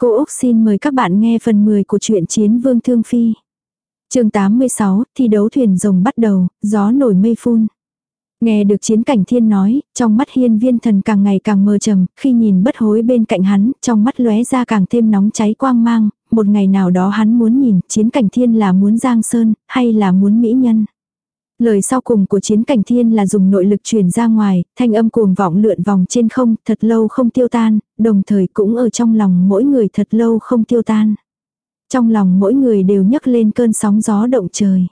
Cô Úc xin mời các bạn nghe phần 10 của truyện Chiến Vương Thương Phi. chương 86, thi đấu thuyền rồng bắt đầu, gió nổi mây phun. Nghe được chiến cảnh thiên nói, trong mắt hiên viên thần càng ngày càng mờ trầm, khi nhìn bất hối bên cạnh hắn, trong mắt lóe ra càng thêm nóng cháy quang mang, một ngày nào đó hắn muốn nhìn chiến cảnh thiên là muốn giang sơn, hay là muốn mỹ nhân. Lời sau cùng của chiến cảnh thiên là dùng nội lực truyền ra ngoài, thanh âm cuồng vọng lượn vòng trên không, thật lâu không tiêu tan, đồng thời cũng ở trong lòng mỗi người thật lâu không tiêu tan. Trong lòng mỗi người đều nhấc lên cơn sóng gió động trời.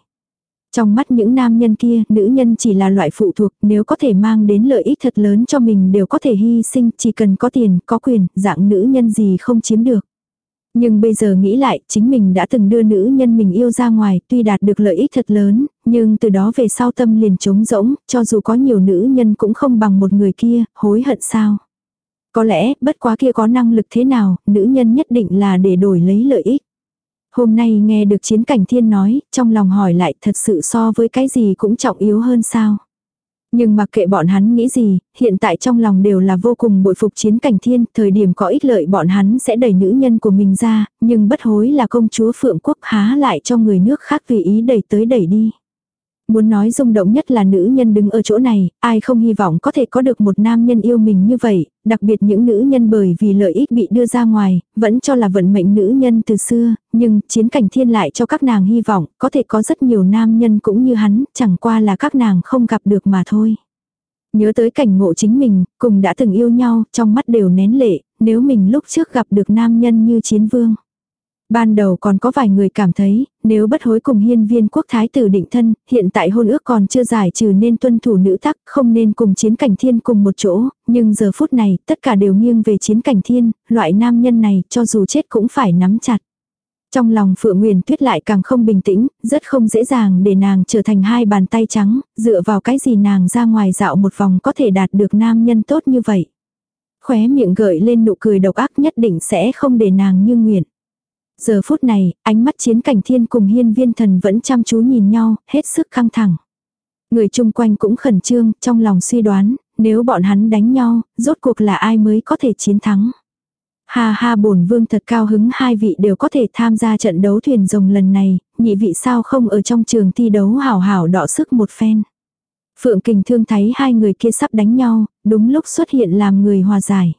Trong mắt những nam nhân kia, nữ nhân chỉ là loại phụ thuộc, nếu có thể mang đến lợi ích thật lớn cho mình đều có thể hy sinh, chỉ cần có tiền, có quyền, dạng nữ nhân gì không chiếm được. Nhưng bây giờ nghĩ lại, chính mình đã từng đưa nữ nhân mình yêu ra ngoài, tuy đạt được lợi ích thật lớn, nhưng từ đó về sau tâm liền trống rỗng, cho dù có nhiều nữ nhân cũng không bằng một người kia, hối hận sao. Có lẽ, bất quá kia có năng lực thế nào, nữ nhân nhất định là để đổi lấy lợi ích. Hôm nay nghe được chiến cảnh thiên nói, trong lòng hỏi lại thật sự so với cái gì cũng trọng yếu hơn sao. Nhưng mặc kệ bọn hắn nghĩ gì, hiện tại trong lòng đều là vô cùng bội phục chiến cảnh thiên, thời điểm có ích lợi bọn hắn sẽ đẩy nữ nhân của mình ra, nhưng bất hối là công chúa Phượng Quốc há lại cho người nước khác vì ý đẩy tới đẩy đi. Muốn nói rung động nhất là nữ nhân đứng ở chỗ này, ai không hy vọng có thể có được một nam nhân yêu mình như vậy, đặc biệt những nữ nhân bởi vì lợi ích bị đưa ra ngoài, vẫn cho là vận mệnh nữ nhân từ xưa, nhưng chiến cảnh thiên lại cho các nàng hy vọng, có thể có rất nhiều nam nhân cũng như hắn, chẳng qua là các nàng không gặp được mà thôi. Nhớ tới cảnh ngộ chính mình, cùng đã từng yêu nhau, trong mắt đều nén lệ, nếu mình lúc trước gặp được nam nhân như chiến vương. Ban đầu còn có vài người cảm thấy, nếu bất hối cùng hiên viên quốc thái tử định thân, hiện tại hôn ước còn chưa giải trừ nên tuân thủ nữ tắc, không nên cùng chiến cảnh thiên cùng một chỗ, nhưng giờ phút này, tất cả đều nghiêng về chiến cảnh thiên, loại nam nhân này, cho dù chết cũng phải nắm chặt. Trong lòng Phượng Nguyền Tuyết lại càng không bình tĩnh, rất không dễ dàng để nàng trở thành hai bàn tay trắng, dựa vào cái gì nàng ra ngoài dạo một vòng có thể đạt được nam nhân tốt như vậy. Khóe miệng gợi lên nụ cười độc ác nhất định sẽ không để nàng như nguyện. Giờ phút này, ánh mắt chiến cảnh thiên cùng hiên viên thần vẫn chăm chú nhìn nhau, hết sức căng thẳng. Người chung quanh cũng khẩn trương, trong lòng suy đoán, nếu bọn hắn đánh nhau, rốt cuộc là ai mới có thể chiến thắng. Ha ha bổn vương thật cao hứng hai vị đều có thể tham gia trận đấu thuyền rồng lần này, nhị vị sao không ở trong trường thi đấu hảo hảo đọ sức một phen. Phượng Kình Thương thấy hai người kia sắp đánh nhau, đúng lúc xuất hiện làm người hòa giải.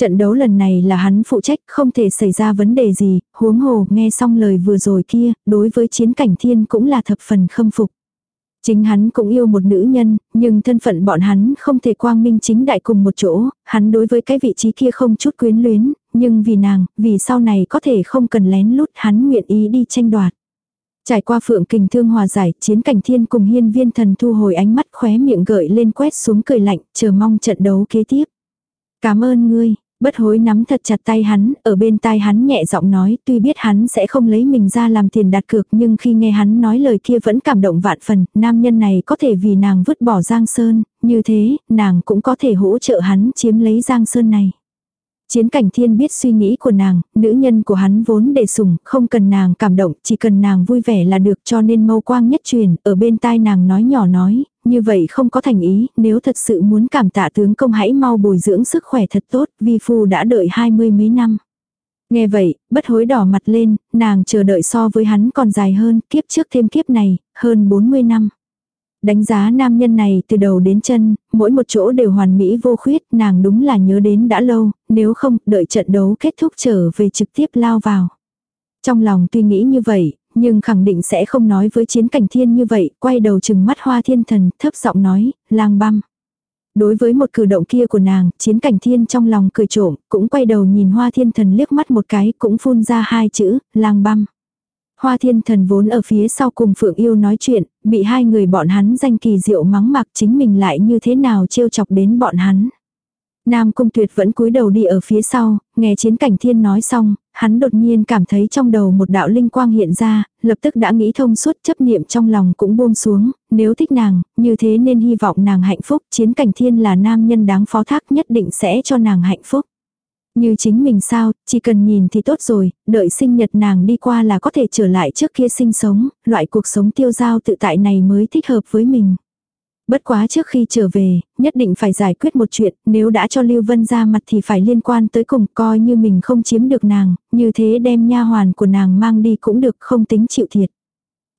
Trận đấu lần này là hắn phụ trách, không thể xảy ra vấn đề gì, huống hồ nghe xong lời vừa rồi kia, đối với chiến cảnh thiên cũng là thập phần khâm phục. Chính hắn cũng yêu một nữ nhân, nhưng thân phận bọn hắn không thể quang minh chính đại cùng một chỗ, hắn đối với cái vị trí kia không chút quyến luyến, nhưng vì nàng, vì sau này có thể không cần lén lút hắn nguyện ý đi tranh đoạt. Trải qua phượng kình thương hòa giải, chiến cảnh thiên cùng hiên viên thần thu hồi ánh mắt khóe miệng gợi lên quét xuống cười lạnh, chờ mong trận đấu kế tiếp. Cảm ơn ngươi, Bất hối nắm thật chặt tay hắn, ở bên tai hắn nhẹ giọng nói, tuy biết hắn sẽ không lấy mình ra làm tiền đặt cược nhưng khi nghe hắn nói lời kia vẫn cảm động vạn phần, nam nhân này có thể vì nàng vứt bỏ Giang Sơn, như thế, nàng cũng có thể hỗ trợ hắn chiếm lấy Giang Sơn này. Chiến cảnh thiên biết suy nghĩ của nàng, nữ nhân của hắn vốn để sủng, không cần nàng cảm động, chỉ cần nàng vui vẻ là được cho nên mâu quang nhất truyền, ở bên tai nàng nói nhỏ nói, như vậy không có thành ý, nếu thật sự muốn cảm tạ tướng công hãy mau bồi dưỡng sức khỏe thật tốt, vi phu đã đợi hai mươi mấy năm. Nghe vậy, bất hối đỏ mặt lên, nàng chờ đợi so với hắn còn dài hơn, kiếp trước thêm kiếp này, hơn 40 năm. Đánh giá nam nhân này từ đầu đến chân, mỗi một chỗ đều hoàn mỹ vô khuyết, nàng đúng là nhớ đến đã lâu, nếu không, đợi trận đấu kết thúc trở về trực tiếp lao vào. Trong lòng tuy nghĩ như vậy, nhưng khẳng định sẽ không nói với chiến cảnh thiên như vậy, quay đầu chừng mắt hoa thiên thần, thấp giọng nói, lang băm. Đối với một cử động kia của nàng, chiến cảnh thiên trong lòng cười trộm, cũng quay đầu nhìn hoa thiên thần liếc mắt một cái, cũng phun ra hai chữ, lang băm. Hoa thiên thần vốn ở phía sau cùng Phượng Yêu nói chuyện, bị hai người bọn hắn danh kỳ diệu mắng mặc chính mình lại như thế nào trêu chọc đến bọn hắn. Nam Cung Tuyệt vẫn cúi đầu đi ở phía sau, nghe chiến cảnh thiên nói xong, hắn đột nhiên cảm thấy trong đầu một đạo linh quang hiện ra, lập tức đã nghĩ thông suốt chấp niệm trong lòng cũng buông xuống, nếu thích nàng, như thế nên hy vọng nàng hạnh phúc, chiến cảnh thiên là nam nhân đáng phó thác nhất định sẽ cho nàng hạnh phúc. Như chính mình sao, chỉ cần nhìn thì tốt rồi, đợi sinh nhật nàng đi qua là có thể trở lại trước kia sinh sống, loại cuộc sống tiêu giao tự tại này mới thích hợp với mình. Bất quá trước khi trở về, nhất định phải giải quyết một chuyện, nếu đã cho Lưu Vân ra mặt thì phải liên quan tới cùng coi như mình không chiếm được nàng, như thế đem nha hoàn của nàng mang đi cũng được không tính chịu thiệt.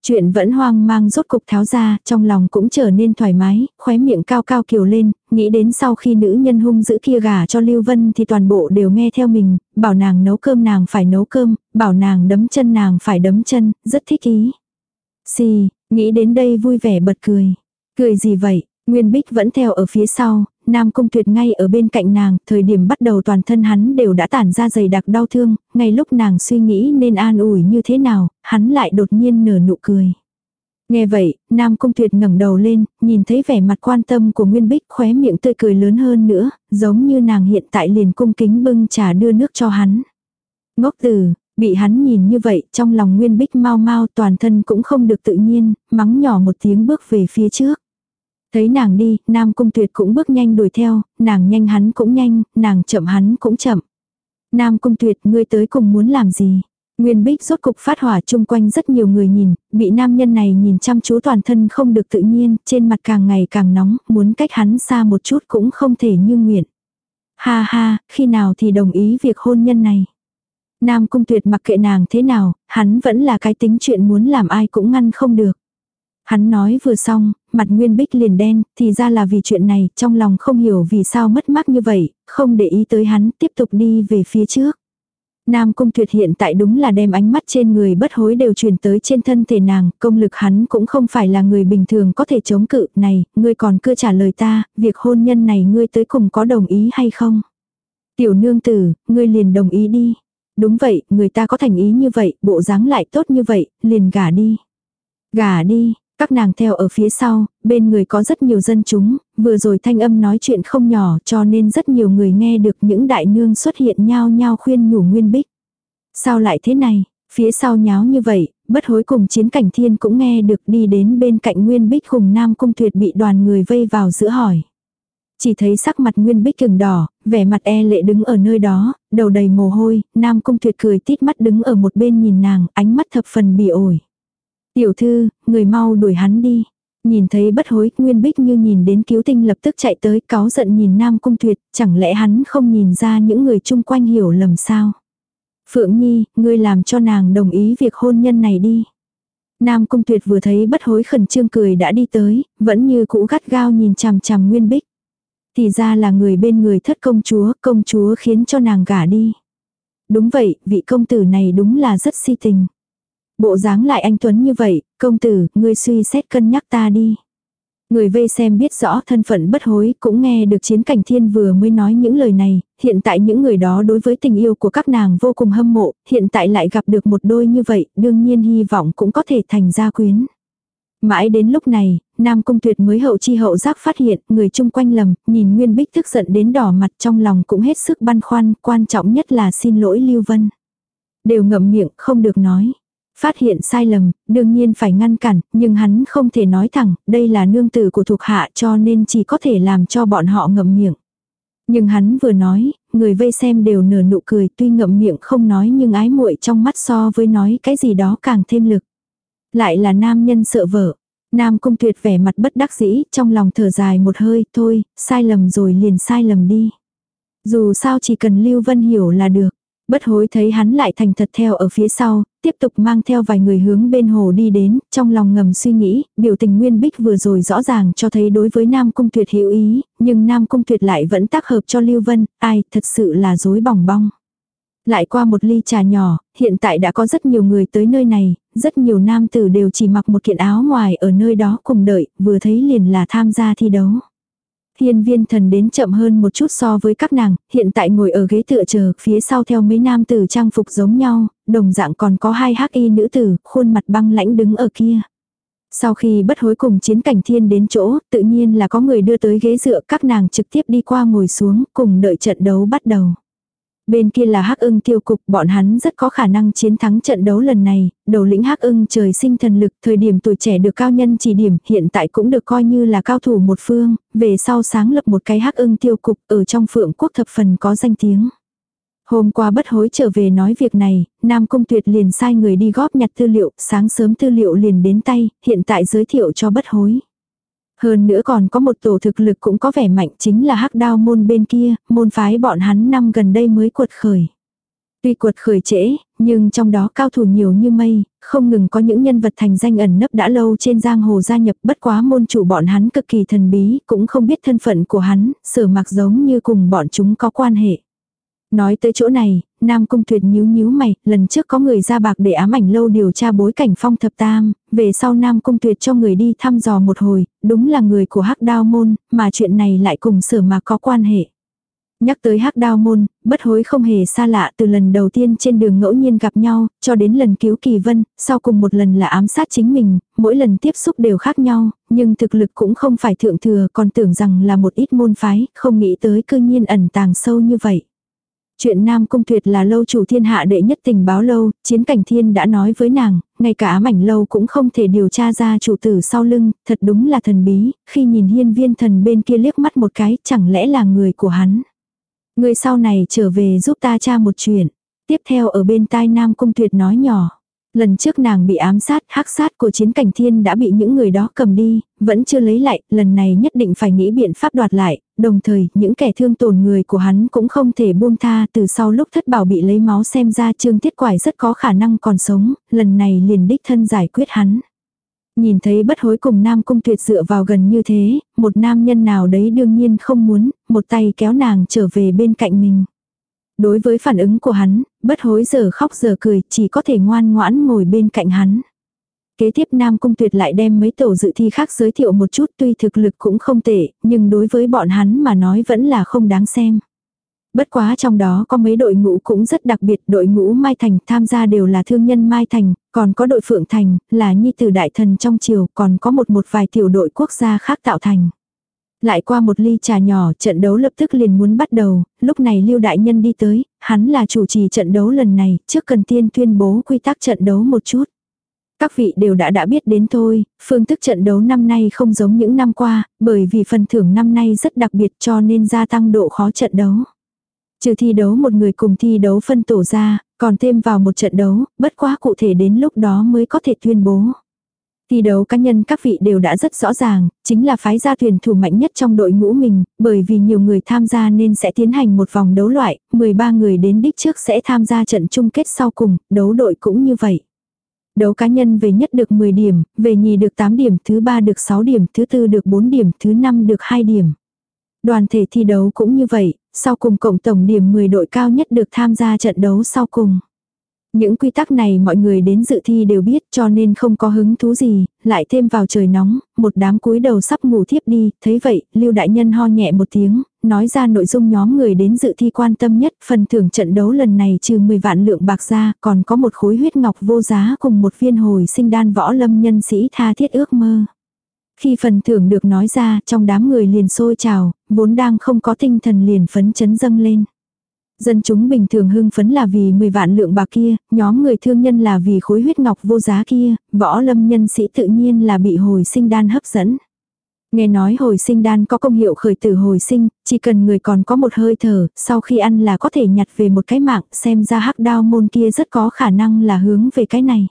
Chuyện vẫn hoang mang rốt cục tháo ra, trong lòng cũng trở nên thoải mái, khóe miệng cao cao kiều lên, nghĩ đến sau khi nữ nhân hung dữ kia gả cho Lưu Vân thì toàn bộ đều nghe theo mình, bảo nàng nấu cơm nàng phải nấu cơm, bảo nàng đấm chân nàng phải đấm chân, rất thích ý. Xì, nghĩ đến đây vui vẻ bật cười. Cười gì vậy? Nguyên Bích vẫn theo ở phía sau, Nam Cung Tuyệt ngay ở bên cạnh nàng, thời điểm bắt đầu toàn thân hắn đều đã tản ra dày đặc đau thương, ngay lúc nàng suy nghĩ nên an ủi như thế nào, hắn lại đột nhiên nở nụ cười. Nghe vậy, Nam Cung Tuyệt ngẩng đầu lên, nhìn thấy vẻ mặt quan tâm của Nguyên Bích khóe miệng tươi cười lớn hơn nữa, giống như nàng hiện tại liền cung kính bưng trà đưa nước cho hắn. Ngốc tử, bị hắn nhìn như vậy, trong lòng Nguyên Bích mau mau toàn thân cũng không được tự nhiên, mắng nhỏ một tiếng bước về phía trước. Thấy nàng đi, Nam Cung Tuyệt cũng bước nhanh đuổi theo, nàng nhanh hắn cũng nhanh, nàng chậm hắn cũng chậm. Nam Cung Tuyệt ngươi tới cùng muốn làm gì? Nguyên Bích rốt cục phát hỏa chung quanh rất nhiều người nhìn, bị nam nhân này nhìn chăm chú toàn thân không được tự nhiên, trên mặt càng ngày càng nóng, muốn cách hắn xa một chút cũng không thể như nguyện. Ha ha, khi nào thì đồng ý việc hôn nhân này. Nam Cung Tuyệt mặc kệ nàng thế nào, hắn vẫn là cái tính chuyện muốn làm ai cũng ngăn không được. Hắn nói vừa xong, mặt Nguyên Bích liền đen, thì ra là vì chuyện này, trong lòng không hiểu vì sao mất mát như vậy, không để ý tới hắn, tiếp tục đi về phía trước. Nam Cung Tuyệt hiện tại đúng là đem ánh mắt trên người bất hối đều truyền tới trên thân thể nàng, công lực hắn cũng không phải là người bình thường có thể chống cự, này, ngươi còn cứ trả lời ta, việc hôn nhân này ngươi tới cùng có đồng ý hay không? Tiểu nương tử, ngươi liền đồng ý đi. Đúng vậy, người ta có thành ý như vậy, bộ dáng lại tốt như vậy, liền gả đi. Gả đi, các nàng theo ở phía sau, bên người có rất nhiều dân chúng, vừa rồi thanh âm nói chuyện không nhỏ cho nên rất nhiều người nghe được những đại nương xuất hiện nhao nhao khuyên nhủ Nguyên Bích. Sao lại thế này? Phía sau nháo như vậy, bất hối cùng chiến cảnh thiên cũng nghe được đi đến bên cạnh Nguyên Bích cùng Nam Cung Tuyệt bị đoàn người vây vào giữa hỏi. Chỉ thấy sắc mặt Nguyên Bích cường đỏ, vẻ mặt e lệ đứng ở nơi đó, đầu đầy mồ hôi, Nam Cung Tuyệt cười tít mắt đứng ở một bên nhìn nàng, ánh mắt thập phần bỉ ổi. Tiểu thư, người mau đuổi hắn đi. Nhìn thấy bất hối, Nguyên Bích như nhìn đến cứu tinh lập tức chạy tới, cáo giận nhìn Nam Cung Tuyệt, chẳng lẽ hắn không nhìn ra những người chung quanh hiểu lầm sao? Phượng Nhi, ngươi làm cho nàng đồng ý việc hôn nhân này đi. Nam Cung Tuyệt vừa thấy bất hối khẩn trương cười đã đi tới, vẫn như cũ gắt gao nhìn chằm chằm Nguyên Bích. Thì ra là người bên người thất công chúa, công chúa khiến cho nàng gả đi. Đúng vậy, vị công tử này đúng là rất si tình. Bộ dáng lại anh Tuấn như vậy, công tử, ngươi suy xét cân nhắc ta đi. Người vây xem biết rõ thân phận bất hối cũng nghe được chiến cảnh thiên vừa mới nói những lời này, hiện tại những người đó đối với tình yêu của các nàng vô cùng hâm mộ, hiện tại lại gặp được một đôi như vậy, đương nhiên hy vọng cũng có thể thành gia quyến. Mãi đến lúc này, Nam Cung Tuyệt mới hậu chi hậu giác phát hiện, người chung quanh lầm, nhìn Nguyên Bích tức giận đến đỏ mặt trong lòng cũng hết sức băn khoăn, quan trọng nhất là xin lỗi Lưu Vân. Đều ngậm miệng, không được nói. Phát hiện sai lầm, đương nhiên phải ngăn cản, nhưng hắn không thể nói thẳng, đây là nương tử của thuộc hạ cho nên chỉ có thể làm cho bọn họ ngậm miệng. Nhưng hắn vừa nói, người vây xem đều nở nụ cười tuy ngậm miệng không nói nhưng ái muội trong mắt so với nói cái gì đó càng thêm lực. Lại là nam nhân sợ vợ. Nam cung tuyệt vẻ mặt bất đắc dĩ, trong lòng thở dài một hơi, thôi, sai lầm rồi liền sai lầm đi. Dù sao chỉ cần Lưu Vân hiểu là được. Bất hối thấy hắn lại thành thật theo ở phía sau, tiếp tục mang theo vài người hướng bên hồ đi đến, trong lòng ngầm suy nghĩ, biểu tình Nguyên Bích vừa rồi rõ ràng cho thấy đối với Nam Cung Tuyệt hữu ý, nhưng Nam Cung Tuyệt lại vẫn tác hợp cho Lưu Vân, ai, thật sự là dối bỏng bong. Lại qua một ly trà nhỏ, hiện tại đã có rất nhiều người tới nơi này, rất nhiều nam tử đều chỉ mặc một kiện áo ngoài ở nơi đó cùng đợi, vừa thấy liền là tham gia thi đấu. Hiên viên thần đến chậm hơn một chút so với các nàng, hiện tại ngồi ở ghế tựa chờ, phía sau theo mấy nam tử trang phục giống nhau, đồng dạng còn có hai hắc y nữ tử, khuôn mặt băng lãnh đứng ở kia. Sau khi bất hối cùng chiến cảnh thiên đến chỗ, tự nhiên là có người đưa tới ghế dựa, các nàng trực tiếp đi qua ngồi xuống, cùng đợi trận đấu bắt đầu. Bên kia là Hắc Ưng tiêu cục, bọn hắn rất có khả năng chiến thắng trận đấu lần này, đầu lĩnh Hắc Ưng trời sinh thần lực, thời điểm tuổi trẻ được cao nhân chỉ điểm, hiện tại cũng được coi như là cao thủ một phương, về sau sáng lập một cái Hắc Ưng tiêu cục ở trong phượng quốc thập phần có danh tiếng. Hôm qua bất hối trở về nói việc này, Nam Cung Tuyệt liền sai người đi góp nhặt tư liệu, sáng sớm tư liệu liền đến tay, hiện tại giới thiệu cho bất hối. Hơn nữa còn có một tổ thực lực cũng có vẻ mạnh chính là hắc đao môn bên kia, môn phái bọn hắn năm gần đây mới cuột khởi. Tuy cuột khởi trễ, nhưng trong đó cao thủ nhiều như mây, không ngừng có những nhân vật thành danh ẩn nấp đã lâu trên giang hồ gia nhập bất quá môn chủ bọn hắn cực kỳ thần bí, cũng không biết thân phận của hắn, sở mặc giống như cùng bọn chúng có quan hệ. Nói tới chỗ này, Nam Cung Tuyệt nhíu nhíu mày, lần trước có người ra bạc để ám ảnh lâu điều tra bối cảnh phong thập tam, về sau Nam Cung Tuyệt cho người đi thăm dò một hồi, đúng là người của hắc đao môn, mà chuyện này lại cùng sở mà có quan hệ. Nhắc tới hắc đao môn, bất hối không hề xa lạ từ lần đầu tiên trên đường ngẫu nhiên gặp nhau, cho đến lần cứu kỳ vân, sau cùng một lần là ám sát chính mình, mỗi lần tiếp xúc đều khác nhau, nhưng thực lực cũng không phải thượng thừa còn tưởng rằng là một ít môn phái, không nghĩ tới cư nhiên ẩn tàng sâu như vậy. Chuyện Nam Cung Tuyệt là lâu chủ thiên hạ đệ nhất tình báo lâu, chiến cảnh thiên đã nói với nàng, ngay cả ám ảnh lâu cũng không thể điều tra ra chủ tử sau lưng, thật đúng là thần bí, khi nhìn hiên viên thần bên kia liếc mắt một cái, chẳng lẽ là người của hắn. Người sau này trở về giúp ta tra một chuyện. Tiếp theo ở bên tai Nam Cung Tuyệt nói nhỏ. Lần trước nàng bị ám sát, hắc sát của chiến cảnh thiên đã bị những người đó cầm đi, vẫn chưa lấy lại, lần này nhất định phải nghĩ biện pháp đoạt lại, đồng thời những kẻ thương tổn người của hắn cũng không thể buông tha từ sau lúc thất bảo bị lấy máu xem ra trương tiết quải rất có khả năng còn sống, lần này liền đích thân giải quyết hắn. Nhìn thấy bất hối cùng nam cung tuyệt dựa vào gần như thế, một nam nhân nào đấy đương nhiên không muốn, một tay kéo nàng trở về bên cạnh mình. Đối với phản ứng của hắn, bất hối giờ khóc giờ cười, chỉ có thể ngoan ngoãn ngồi bên cạnh hắn. Kế tiếp Nam Cung Tuyệt lại đem mấy tổ dự thi khác giới thiệu một chút tuy thực lực cũng không tệ, nhưng đối với bọn hắn mà nói vẫn là không đáng xem. Bất quá trong đó có mấy đội ngũ cũng rất đặc biệt, đội ngũ Mai Thành tham gia đều là thương nhân Mai Thành, còn có đội Phượng Thành, là nhi tử đại thần trong triều, còn có một một vài tiểu đội quốc gia khác tạo thành. Lại qua một ly trà nhỏ, trận đấu lập tức liền muốn bắt đầu, lúc này Lưu Đại Nhân đi tới, hắn là chủ trì trận đấu lần này, trước cần tiên tuyên bố quy tắc trận đấu một chút. Các vị đều đã đã biết đến thôi, phương thức trận đấu năm nay không giống những năm qua, bởi vì phần thưởng năm nay rất đặc biệt cho nên gia tăng độ khó trận đấu. Trừ thi đấu một người cùng thi đấu phân tổ ra, còn thêm vào một trận đấu, bất quá cụ thể đến lúc đó mới có thể tuyên bố. Thi đấu cá nhân các vị đều đã rất rõ ràng, chính là phái gia thuyền thủ mạnh nhất trong đội ngũ mình, bởi vì nhiều người tham gia nên sẽ tiến hành một vòng đấu loại, 13 người đến đích trước sẽ tham gia trận chung kết sau cùng, đấu đội cũng như vậy. Đấu cá nhân về nhất được 10 điểm, về nhì được 8 điểm, thứ ba được 6 điểm, thứ tư được 4 điểm, thứ năm được 2 điểm. Đoàn thể thi đấu cũng như vậy, sau cùng cộng tổng điểm 10 đội cao nhất được tham gia trận đấu sau cùng. Những quy tắc này mọi người đến dự thi đều biết cho nên không có hứng thú gì, lại thêm vào trời nóng, một đám cúi đầu sắp ngủ thiếp đi, thấy vậy, Lưu Đại Nhân ho nhẹ một tiếng, nói ra nội dung nhóm người đến dự thi quan tâm nhất, phần thưởng trận đấu lần này trừ 10 vạn lượng bạc ra, còn có một khối huyết ngọc vô giá cùng một viên hồi sinh đan võ lâm nhân sĩ tha thiết ước mơ. Khi phần thưởng được nói ra, trong đám người liền sôi trào, vốn đang không có tinh thần liền phấn chấn dâng lên. Dân chúng bình thường hưng phấn là vì 10 vạn lượng bạc kia, nhóm người thương nhân là vì khối huyết ngọc vô giá kia, võ lâm nhân sĩ tự nhiên là bị hồi sinh đan hấp dẫn. Nghe nói hồi sinh đan có công hiệu khởi tử hồi sinh, chỉ cần người còn có một hơi thở, sau khi ăn là có thể nhặt về một cái mạng, xem ra hắc đao môn kia rất có khả năng là hướng về cái này.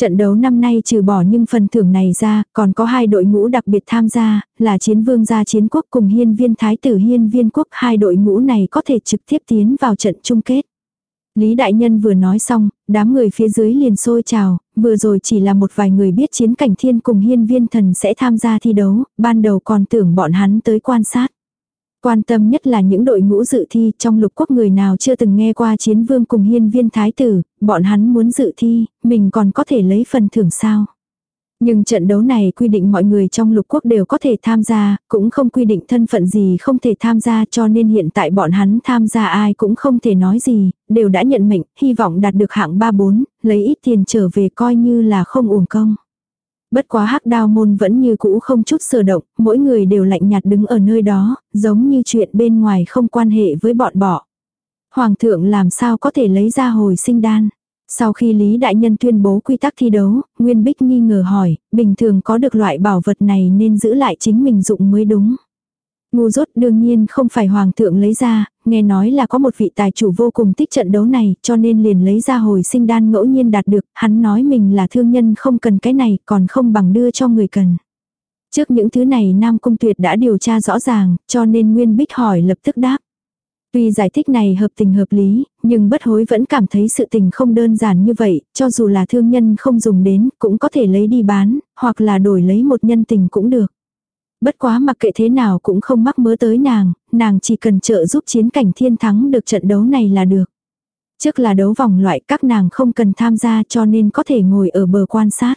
Trận đấu năm nay trừ bỏ nhưng phần thưởng này ra, còn có hai đội ngũ đặc biệt tham gia, là chiến vương gia chiến quốc cùng hiên viên thái tử hiên viên quốc. Hai đội ngũ này có thể trực tiếp tiến vào trận chung kết. Lý Đại Nhân vừa nói xong, đám người phía dưới liền sôi trào, vừa rồi chỉ là một vài người biết chiến cảnh thiên cùng hiên viên thần sẽ tham gia thi đấu, ban đầu còn tưởng bọn hắn tới quan sát. Quan tâm nhất là những đội ngũ dự thi trong lục quốc người nào chưa từng nghe qua chiến vương cùng hiên viên thái tử, bọn hắn muốn dự thi, mình còn có thể lấy phần thưởng sao. Nhưng trận đấu này quy định mọi người trong lục quốc đều có thể tham gia, cũng không quy định thân phận gì không thể tham gia cho nên hiện tại bọn hắn tham gia ai cũng không thể nói gì, đều đã nhận mệnh, hy vọng đạt được hạng 3-4, lấy ít tiền trở về coi như là không uổng công. Bất quá hắc đao môn vẫn như cũ không chút sờ động, mỗi người đều lạnh nhạt đứng ở nơi đó, giống như chuyện bên ngoài không quan hệ với bọn bỏ. Hoàng thượng làm sao có thể lấy ra hồi sinh đan. Sau khi Lý Đại Nhân tuyên bố quy tắc thi đấu, Nguyên Bích nghi ngờ hỏi, bình thường có được loại bảo vật này nên giữ lại chính mình dụng mới đúng. Ngu rốt đương nhiên không phải hoàng thượng lấy ra, nghe nói là có một vị tài chủ vô cùng thích trận đấu này, cho nên liền lấy ra hồi sinh đan ngẫu nhiên đạt được, hắn nói mình là thương nhân không cần cái này, còn không bằng đưa cho người cần. Trước những thứ này Nam Cung Tuyệt đã điều tra rõ ràng, cho nên Nguyên Bích hỏi lập tức đáp. Tuy giải thích này hợp tình hợp lý, nhưng bất hối vẫn cảm thấy sự tình không đơn giản như vậy, cho dù là thương nhân không dùng đến, cũng có thể lấy đi bán, hoặc là đổi lấy một nhân tình cũng được. Bất quá mặc kệ thế nào cũng không mắc mớ tới nàng, nàng chỉ cần trợ giúp chiến cảnh thiên thắng được trận đấu này là được. Trước là đấu vòng loại các nàng không cần tham gia cho nên có thể ngồi ở bờ quan sát.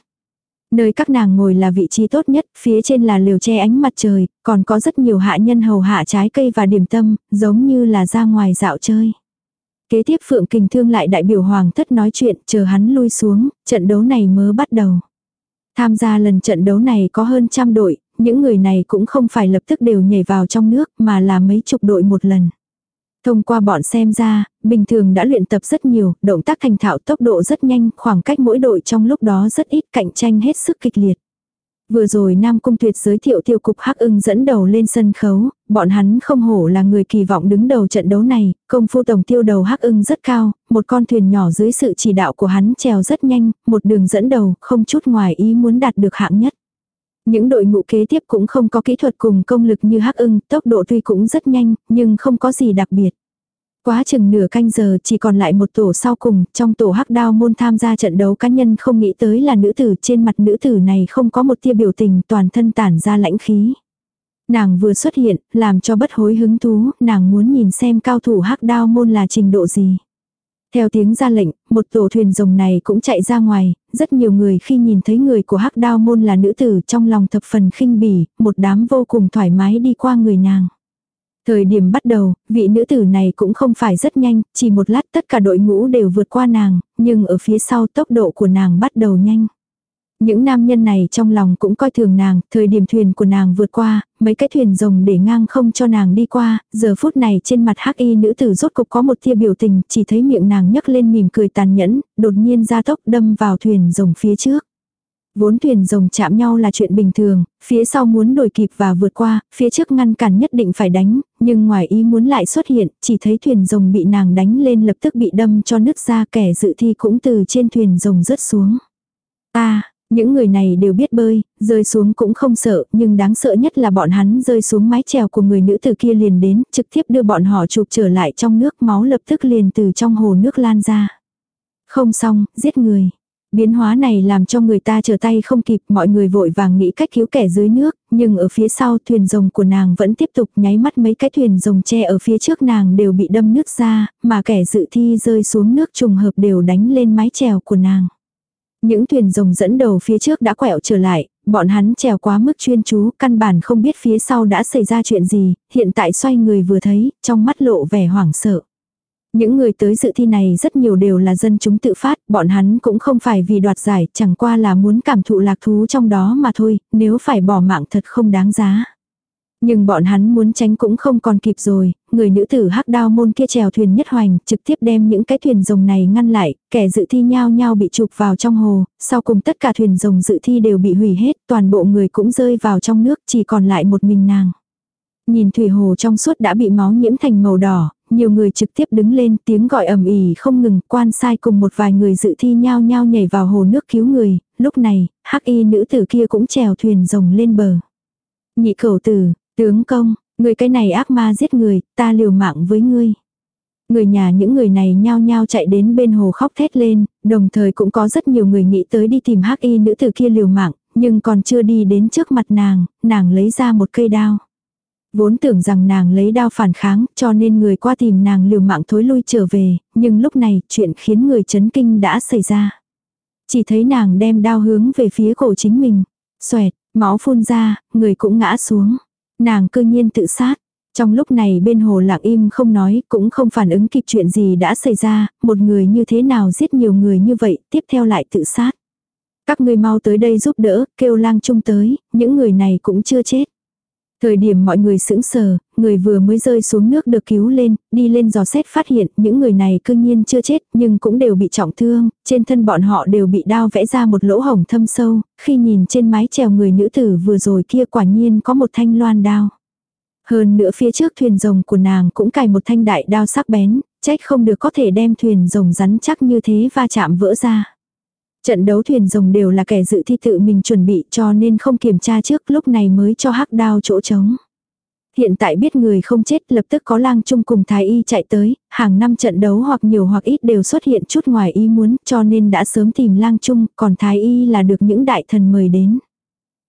Nơi các nàng ngồi là vị trí tốt nhất, phía trên là liều che ánh mặt trời, còn có rất nhiều hạ nhân hầu hạ trái cây và điểm tâm, giống như là ra ngoài dạo chơi. Kế tiếp Phượng Kình Thương lại đại biểu Hoàng thất nói chuyện, chờ hắn lui xuống, trận đấu này mới bắt đầu. Tham gia lần trận đấu này có hơn trăm đội, những người này cũng không phải lập tức đều nhảy vào trong nước mà là mấy chục đội một lần. Thông qua bọn xem ra, bình thường đã luyện tập rất nhiều, động tác thành thạo tốc độ rất nhanh, khoảng cách mỗi đội trong lúc đó rất ít cạnh tranh hết sức kịch liệt. Vừa rồi Nam Cung Tuyệt giới thiệu tiêu cục Hắc ưng dẫn đầu lên sân khấu, bọn hắn không hổ là người kỳ vọng đứng đầu trận đấu này, công phu tổng tiêu đầu Hắc ưng rất cao, một con thuyền nhỏ dưới sự chỉ đạo của hắn trèo rất nhanh, một đường dẫn đầu, không chút ngoài ý muốn đạt được hạng nhất. Những đội ngũ kế tiếp cũng không có kỹ thuật cùng công lực như hắc ưng, tốc độ tuy cũng rất nhanh, nhưng không có gì đặc biệt. Quá chừng nửa canh giờ chỉ còn lại một tổ sau cùng, trong tổ hắc đao môn tham gia trận đấu cá nhân không nghĩ tới là nữ tử trên mặt nữ tử này không có một tia biểu tình toàn thân tản ra lãnh khí. Nàng vừa xuất hiện, làm cho bất hối hứng thú, nàng muốn nhìn xem cao thủ hắc đao môn là trình độ gì. Theo tiếng ra lệnh, một tổ thuyền rồng này cũng chạy ra ngoài, rất nhiều người khi nhìn thấy người của hắc đao môn là nữ tử trong lòng thập phần khinh bỉ, một đám vô cùng thoải mái đi qua người nàng. Thời điểm bắt đầu, vị nữ tử này cũng không phải rất nhanh, chỉ một lát tất cả đội ngũ đều vượt qua nàng, nhưng ở phía sau tốc độ của nàng bắt đầu nhanh. Những nam nhân này trong lòng cũng coi thường nàng, thời điểm thuyền của nàng vượt qua, mấy cái thuyền rồng để ngang không cho nàng đi qua, giờ phút này trên mặt hắc y nữ tử rốt cục có một tia biểu tình, chỉ thấy miệng nàng nhấc lên mỉm cười tàn nhẫn, đột nhiên ra tốc đâm vào thuyền rồng phía trước. Vốn thuyền rồng chạm nhau là chuyện bình thường, phía sau muốn đuổi kịp và vượt qua, phía trước ngăn cản nhất định phải đánh, nhưng ngoài ý muốn lại xuất hiện, chỉ thấy thuyền rồng bị nàng đánh lên lập tức bị đâm cho nứt ra kẻ dự thi cũng từ trên thuyền rồng rớt xuống. Ta, những người này đều biết bơi, rơi xuống cũng không sợ, nhưng đáng sợ nhất là bọn hắn rơi xuống mái chèo của người nữ từ kia liền đến, trực tiếp đưa bọn họ chụp trở lại trong nước máu lập tức liền từ trong hồ nước lan ra. Không xong, giết người. Biến hóa này làm cho người ta trở tay không kịp, mọi người vội vàng nghĩ cách cứu kẻ dưới nước, nhưng ở phía sau thuyền rồng của nàng vẫn tiếp tục nháy mắt mấy cái thuyền rồng che ở phía trước nàng đều bị đâm nước ra, mà kẻ dự thi rơi xuống nước trùng hợp đều đánh lên mái chèo của nàng. Những thuyền rồng dẫn đầu phía trước đã quẹo trở lại, bọn hắn trèo quá mức chuyên chú, căn bản không biết phía sau đã xảy ra chuyện gì, hiện tại xoay người vừa thấy, trong mắt lộ vẻ hoảng sợ. Những người tới dự thi này rất nhiều đều là dân chúng tự phát, bọn hắn cũng không phải vì đoạt giải, chẳng qua là muốn cảm thụ lạc thú trong đó mà thôi, nếu phải bỏ mạng thật không đáng giá. Nhưng bọn hắn muốn tránh cũng không còn kịp rồi, người nữ tử hắc đao môn kia chèo thuyền nhất hoành, trực tiếp đem những cái thuyền rồng này ngăn lại, kẻ dự thi nhau nhau bị chụp vào trong hồ, sau cùng tất cả thuyền rồng dự thi đều bị hủy hết, toàn bộ người cũng rơi vào trong nước, chỉ còn lại một mình nàng. Nhìn thủy hồ trong suốt đã bị máu nhiễm thành màu đỏ, nhiều người trực tiếp đứng lên tiếng gọi ầm ỉ không ngừng, quan sai cùng một vài người dự thi nhau nhau nhảy vào hồ nước cứu người, lúc này, hắc y nữ tử kia cũng chèo thuyền rồng lên bờ. Nhị cầu tử, Tướng công, người cái này ác ma giết người, ta liều mạng với ngươi. Người nhà những người này nhao nhao chạy đến bên hồ khóc thét lên, đồng thời cũng có rất nhiều người nghĩ tới đi tìm hắc y nữ tử kia liều mạng, nhưng còn chưa đi đến trước mặt nàng, nàng lấy ra một cây đao. Vốn tưởng rằng nàng lấy đao phản kháng, cho nên người qua tìm nàng liều mạng thối lui trở về, nhưng lúc này chuyện khiến người chấn kinh đã xảy ra. Chỉ thấy nàng đem đao hướng về phía cổ chính mình. Xoẹt, máu phun ra, người cũng ngã xuống. Nàng cơ nhiên tự sát. Trong lúc này bên hồ lặng im không nói, cũng không phản ứng kịp chuyện gì đã xảy ra, một người như thế nào giết nhiều người như vậy, tiếp theo lại tự sát. Các ngươi mau tới đây giúp đỡ, kêu lang chung tới, những người này cũng chưa chết. Thời điểm mọi người sững sờ, người vừa mới rơi xuống nước được cứu lên, đi lên dò xét phát hiện những người này cương nhiên chưa chết nhưng cũng đều bị trọng thương, trên thân bọn họ đều bị đao vẽ ra một lỗ hổng thâm sâu, khi nhìn trên mái chèo người nữ tử vừa rồi kia quả nhiên có một thanh loan đao. Hơn nữa phía trước thuyền rồng của nàng cũng cài một thanh đại đao sắc bén, trách không được có thể đem thuyền rồng rắn chắc như thế va chạm vỡ ra. Trận đấu thuyền rồng đều là kẻ dự thi tự mình chuẩn bị cho nên không kiểm tra trước lúc này mới cho hắc đao chỗ trống. Hiện tại biết người không chết lập tức có lang chung cùng thái y chạy tới, hàng năm trận đấu hoặc nhiều hoặc ít đều xuất hiện chút ngoài ý muốn cho nên đã sớm tìm lang chung, còn thái y là được những đại thần mời đến.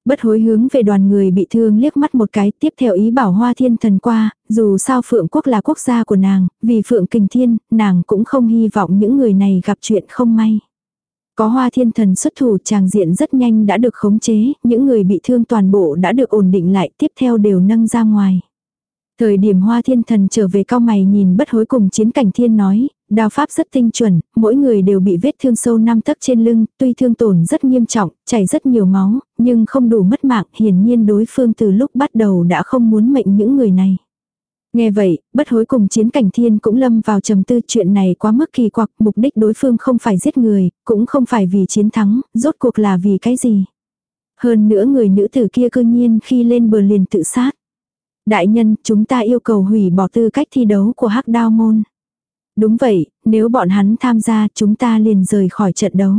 Bất hối hướng về đoàn người bị thương liếc mắt một cái tiếp theo ý bảo hoa thiên thần qua, dù sao Phượng quốc là quốc gia của nàng, vì Phượng kình thiên, nàng cũng không hy vọng những người này gặp chuyện không may. Có hoa thiên thần xuất thủ tràng diện rất nhanh đã được khống chế, những người bị thương toàn bộ đã được ổn định lại tiếp theo đều nâng ra ngoài. Thời điểm hoa thiên thần trở về cao mày nhìn bất hối cùng chiến cảnh thiên nói, đao pháp rất tinh chuẩn, mỗi người đều bị vết thương sâu năm tấc trên lưng, tuy thương tổn rất nghiêm trọng, chảy rất nhiều máu, nhưng không đủ mất mạng, hiển nhiên đối phương từ lúc bắt đầu đã không muốn mệnh những người này. Nghe vậy, bất hối cùng chiến cảnh thiên cũng lâm vào trầm tư chuyện này quá mức kỳ quặc, mục đích đối phương không phải giết người, cũng không phải vì chiến thắng, rốt cuộc là vì cái gì. Hơn nữa người nữ tử kia cư nhiên khi lên bờ liền tự sát. Đại nhân, chúng ta yêu cầu hủy bỏ tư cách thi đấu của hắc đao môn. Đúng vậy, nếu bọn hắn tham gia chúng ta liền rời khỏi trận đấu.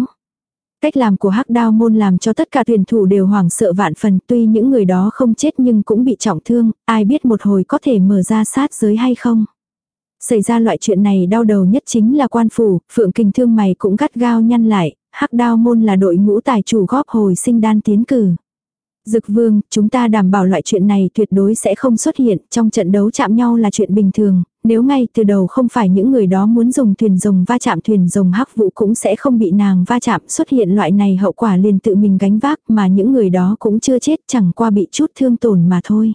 Cách làm của hắc đao môn làm cho tất cả tuyển thủ đều hoảng sợ vạn phần tuy những người đó không chết nhưng cũng bị trọng thương, ai biết một hồi có thể mở ra sát giới hay không. Xảy ra loại chuyện này đau đầu nhất chính là quan phủ, phượng kinh thương mày cũng gắt gao nhăn lại, hắc đao môn là đội ngũ tài chủ góp hồi sinh đan tiến cử. Dực vương, chúng ta đảm bảo loại chuyện này tuyệt đối sẽ không xuất hiện, trong trận đấu chạm nhau là chuyện bình thường, nếu ngay từ đầu không phải những người đó muốn dùng thuyền rồng va chạm thuyền rồng hắc vũ cũng sẽ không bị nàng va chạm xuất hiện loại này hậu quả liền tự mình gánh vác mà những người đó cũng chưa chết chẳng qua bị chút thương tổn mà thôi.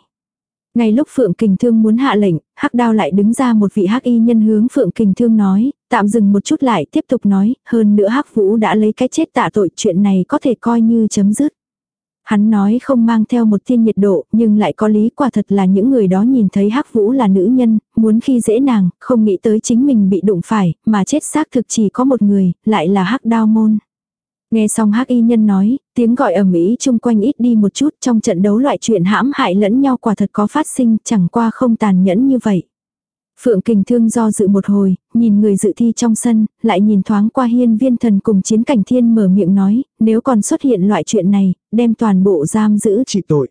Ngay lúc Phượng Kình Thương muốn hạ lệnh, Hắc Đao lại đứng ra một vị Hắc Y nhân hướng Phượng Kình Thương nói, tạm dừng một chút lại tiếp tục nói, hơn nữa Hắc Vũ đã lấy cái chết tạ tội chuyện này có thể coi như chấm dứt. Hắn nói không mang theo một tiên nhiệt độ, nhưng lại có lý quả thật là những người đó nhìn thấy Hắc Vũ là nữ nhân, muốn khi dễ nàng, không nghĩ tới chính mình bị đụng phải, mà chết xác thực chỉ có một người, lại là Hắc Đao Môn. Nghe xong Hắc Y nhân nói, tiếng gọi ầm ĩ chung quanh ít đi một chút, trong trận đấu loại chuyện hãm hại lẫn nhau quả thật có phát sinh, chẳng qua không tàn nhẫn như vậy. Phượng Kình Thương do dự một hồi, nhìn người dự thi trong sân, lại nhìn thoáng qua hiên viên thần cùng chiến cảnh thiên mở miệng nói, nếu còn xuất hiện loại chuyện này, đem toàn bộ giam giữ trị tội.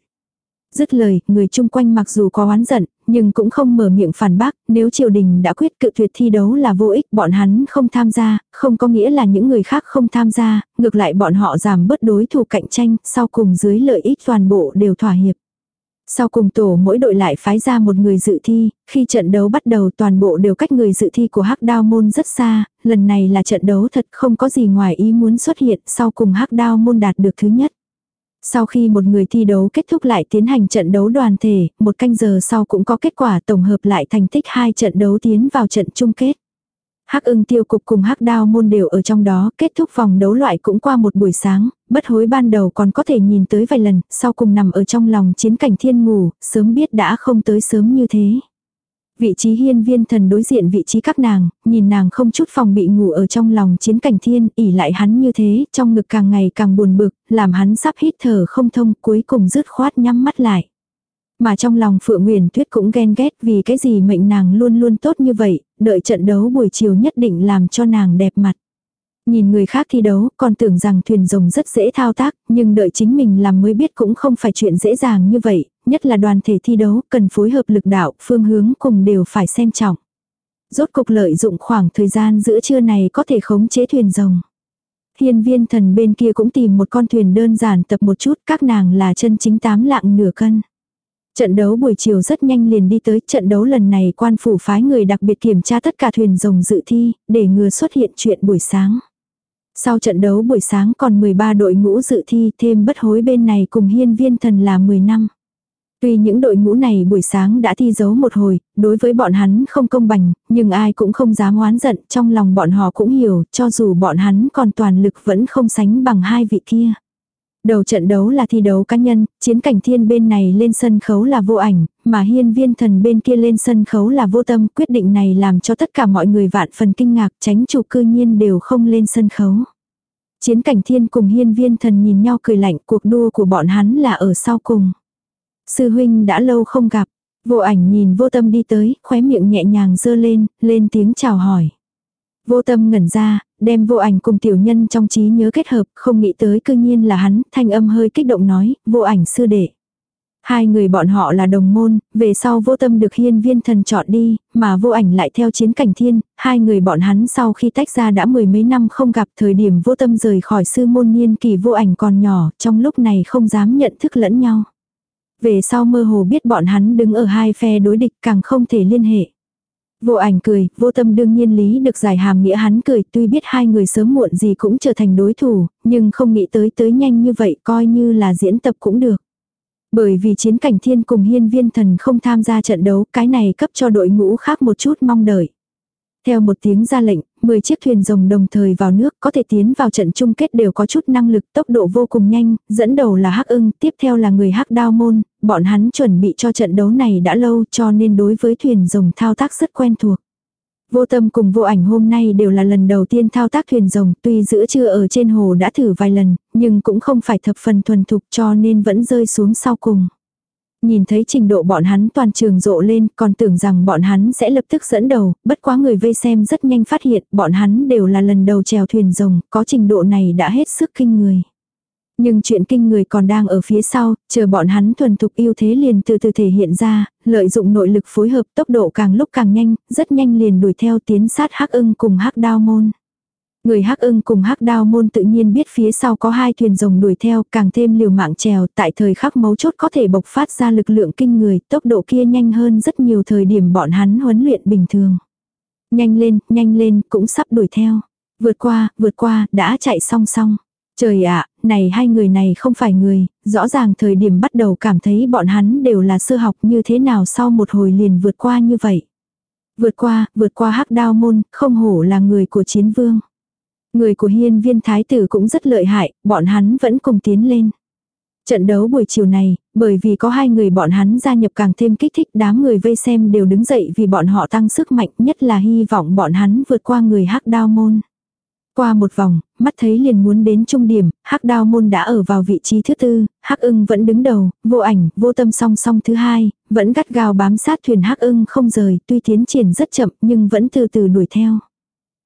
Dứt lời, người chung quanh mặc dù có oán giận, nhưng cũng không mở miệng phản bác, nếu triều đình đã quyết cự tuyệt thi đấu là vô ích, bọn hắn không tham gia, không có nghĩa là những người khác không tham gia, ngược lại bọn họ giảm bớt đối thủ cạnh tranh, sau cùng dưới lợi ích toàn bộ đều thỏa hiệp. Sau cùng tổ mỗi đội lại phái ra một người dự thi, khi trận đấu bắt đầu toàn bộ đều cách người dự thi của Hắc Đao môn rất xa, lần này là trận đấu thật không có gì ngoài ý muốn xuất hiện, sau cùng Hắc Đao môn đạt được thứ nhất. Sau khi một người thi đấu kết thúc lại tiến hành trận đấu đoàn thể, một canh giờ sau cũng có kết quả tổng hợp lại thành tích hai trận đấu tiến vào trận chung kết. Hắc ưng tiêu cục cùng hắc đao môn đều ở trong đó, kết thúc vòng đấu loại cũng qua một buổi sáng, bất hối ban đầu còn có thể nhìn tới vài lần, sau cùng nằm ở trong lòng chiến cảnh thiên ngủ, sớm biết đã không tới sớm như thế. Vị trí hiên viên thần đối diện vị trí các nàng, nhìn nàng không chút phòng bị ngủ ở trong lòng chiến cảnh thiên, ỉ lại hắn như thế, trong ngực càng ngày càng buồn bực, làm hắn sắp hít thở không thông, cuối cùng dứt khoát nhắm mắt lại. Mà trong lòng Phượng Nguyễn Tuyết cũng ghen ghét vì cái gì mệnh nàng luôn luôn tốt như vậy, đợi trận đấu buổi chiều nhất định làm cho nàng đẹp mặt. Nhìn người khác thi đấu, còn tưởng rằng thuyền rồng rất dễ thao tác, nhưng đợi chính mình làm mới biết cũng không phải chuyện dễ dàng như vậy, nhất là đoàn thể thi đấu, cần phối hợp lực đạo, phương hướng cùng đều phải xem trọng. Rốt cục lợi dụng khoảng thời gian giữa trưa này có thể khống chế thuyền rồng. Hiên viên thần bên kia cũng tìm một con thuyền đơn giản tập một chút, các nàng là chân chính tám lạng nửa cân. Trận đấu buổi chiều rất nhanh liền đi tới trận đấu lần này quan phủ phái người đặc biệt kiểm tra tất cả thuyền rồng dự thi, để ngừa xuất hiện chuyện buổi sáng. Sau trận đấu buổi sáng còn 13 đội ngũ dự thi thêm bất hối bên này cùng hiên viên thần là 10 năm. Tuy những đội ngũ này buổi sáng đã thi dấu một hồi, đối với bọn hắn không công bằng, nhưng ai cũng không dám oán giận, trong lòng bọn họ cũng hiểu, cho dù bọn hắn còn toàn lực vẫn không sánh bằng hai vị kia. Đầu trận đấu là thi đấu cá nhân, chiến cảnh thiên bên này lên sân khấu là vô ảnh, mà hiên viên thần bên kia lên sân khấu là vô tâm. Quyết định này làm cho tất cả mọi người vạn phần kinh ngạc tránh chủ cư nhiên đều không lên sân khấu. Chiến cảnh thiên cùng hiên viên thần nhìn nhau cười lạnh cuộc đua của bọn hắn là ở sau cùng. Sư huynh đã lâu không gặp, vô ảnh nhìn vô tâm đi tới, khóe miệng nhẹ nhàng dơ lên, lên tiếng chào hỏi. Vô tâm ngẩn ra, đem vô ảnh cùng tiểu nhân trong trí nhớ kết hợp, không nghĩ tới cư nhiên là hắn, thanh âm hơi kích động nói, vô ảnh sư đệ. Hai người bọn họ là đồng môn, về sau vô tâm được hiên viên thần chọn đi, mà vô ảnh lại theo chiến cảnh thiên, hai người bọn hắn sau khi tách ra đã mười mấy năm không gặp thời điểm vô tâm rời khỏi sư môn niên kỳ vô ảnh còn nhỏ, trong lúc này không dám nhận thức lẫn nhau. Về sau mơ hồ biết bọn hắn đứng ở hai phe đối địch càng không thể liên hệ. Vô ảnh cười, vô tâm đương nhiên lý được giải hàm nghĩa hắn cười tuy biết hai người sớm muộn gì cũng trở thành đối thủ, nhưng không nghĩ tới tới nhanh như vậy coi như là diễn tập cũng được. Bởi vì chiến cảnh thiên cùng hiên viên thần không tham gia trận đấu, cái này cấp cho đội ngũ khác một chút mong đợi. Theo một tiếng ra lệnh, 10 chiếc thuyền rồng đồng thời vào nước có thể tiến vào trận chung kết đều có chút năng lực tốc độ vô cùng nhanh, dẫn đầu là hắc ưng, tiếp theo là người hắc đao môn, bọn hắn chuẩn bị cho trận đấu này đã lâu cho nên đối với thuyền rồng thao tác rất quen thuộc. Vô tâm cùng vô ảnh hôm nay đều là lần đầu tiên thao tác thuyền rồng, tuy giữa trưa ở trên hồ đã thử vài lần, nhưng cũng không phải thập phần thuần thục cho nên vẫn rơi xuống sau cùng. Nhìn thấy trình độ bọn hắn toàn trường rộ lên, còn tưởng rằng bọn hắn sẽ lập tức dẫn đầu, bất quá người vây xem rất nhanh phát hiện, bọn hắn đều là lần đầu chèo thuyền rồng, có trình độ này đã hết sức kinh người. Nhưng chuyện kinh người còn đang ở phía sau, chờ bọn hắn thuần thục yêu thế liền từ từ thể hiện ra, lợi dụng nội lực phối hợp tốc độ càng lúc càng nhanh, rất nhanh liền đuổi theo tiến sát hắc ưng cùng hắc đao môn. Người hắc ưng cùng hắc đao môn tự nhiên biết phía sau có hai thuyền rồng đuổi theo càng thêm liều mạng trèo tại thời khắc mấu chốt có thể bộc phát ra lực lượng kinh người tốc độ kia nhanh hơn rất nhiều thời điểm bọn hắn huấn luyện bình thường. Nhanh lên, nhanh lên, cũng sắp đuổi theo. Vượt qua, vượt qua, đã chạy song song. Trời ạ, này hai người này không phải người, rõ ràng thời điểm bắt đầu cảm thấy bọn hắn đều là sơ học như thế nào sau một hồi liền vượt qua như vậy. Vượt qua, vượt qua hắc đao môn, không hổ là người của chiến vương. Người của hiên viên thái tử cũng rất lợi hại, bọn hắn vẫn cùng tiến lên. Trận đấu buổi chiều này, bởi vì có hai người bọn hắn gia nhập càng thêm kích thích đám người vây xem đều đứng dậy vì bọn họ tăng sức mạnh nhất là hy vọng bọn hắn vượt qua người hắc đao môn. Qua một vòng, mắt thấy liền muốn đến trung điểm, hắc đao môn đã ở vào vị trí thứ tư, hắc ưng vẫn đứng đầu, vô ảnh, vô tâm song song thứ hai, vẫn gắt gao bám sát thuyền hắc ưng không rời, tuy tiến triển rất chậm nhưng vẫn từ từ đuổi theo.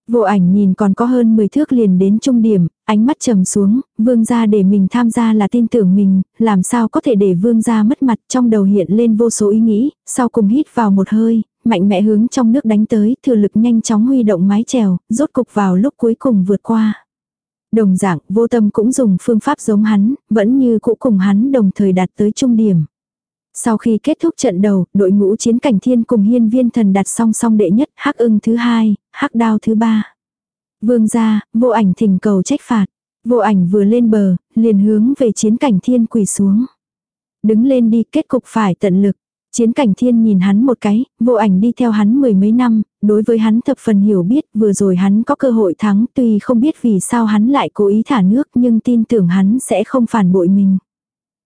Vô ảnh nhìn còn có hơn 10 thước liền đến trung điểm, ánh mắt trầm xuống, vương gia để mình tham gia là tin tưởng mình, làm sao có thể để vương gia mất mặt trong đầu hiện lên vô số ý nghĩ, sau cùng hít vào một hơi, mạnh mẽ hướng trong nước đánh tới, thừa lực nhanh chóng huy động mái chèo, rốt cục vào lúc cuối cùng vượt qua. Đồng dạng, vô tâm cũng dùng phương pháp giống hắn, vẫn như cũ cùng hắn đồng thời đạt tới trung điểm. Sau khi kết thúc trận đầu, đội ngũ chiến cảnh thiên cùng hiên viên thần đặt song song đệ nhất, hắc ưng thứ hai, hắc đao thứ ba. Vương gia, vô ảnh thỉnh cầu trách phạt. Vô ảnh vừa lên bờ, liền hướng về chiến cảnh thiên quỳ xuống. Đứng lên đi kết cục phải tận lực. Chiến cảnh thiên nhìn hắn một cái, vô ảnh đi theo hắn mười mấy năm, đối với hắn thập phần hiểu biết vừa rồi hắn có cơ hội thắng tuy không biết vì sao hắn lại cố ý thả nước nhưng tin tưởng hắn sẽ không phản bội mình.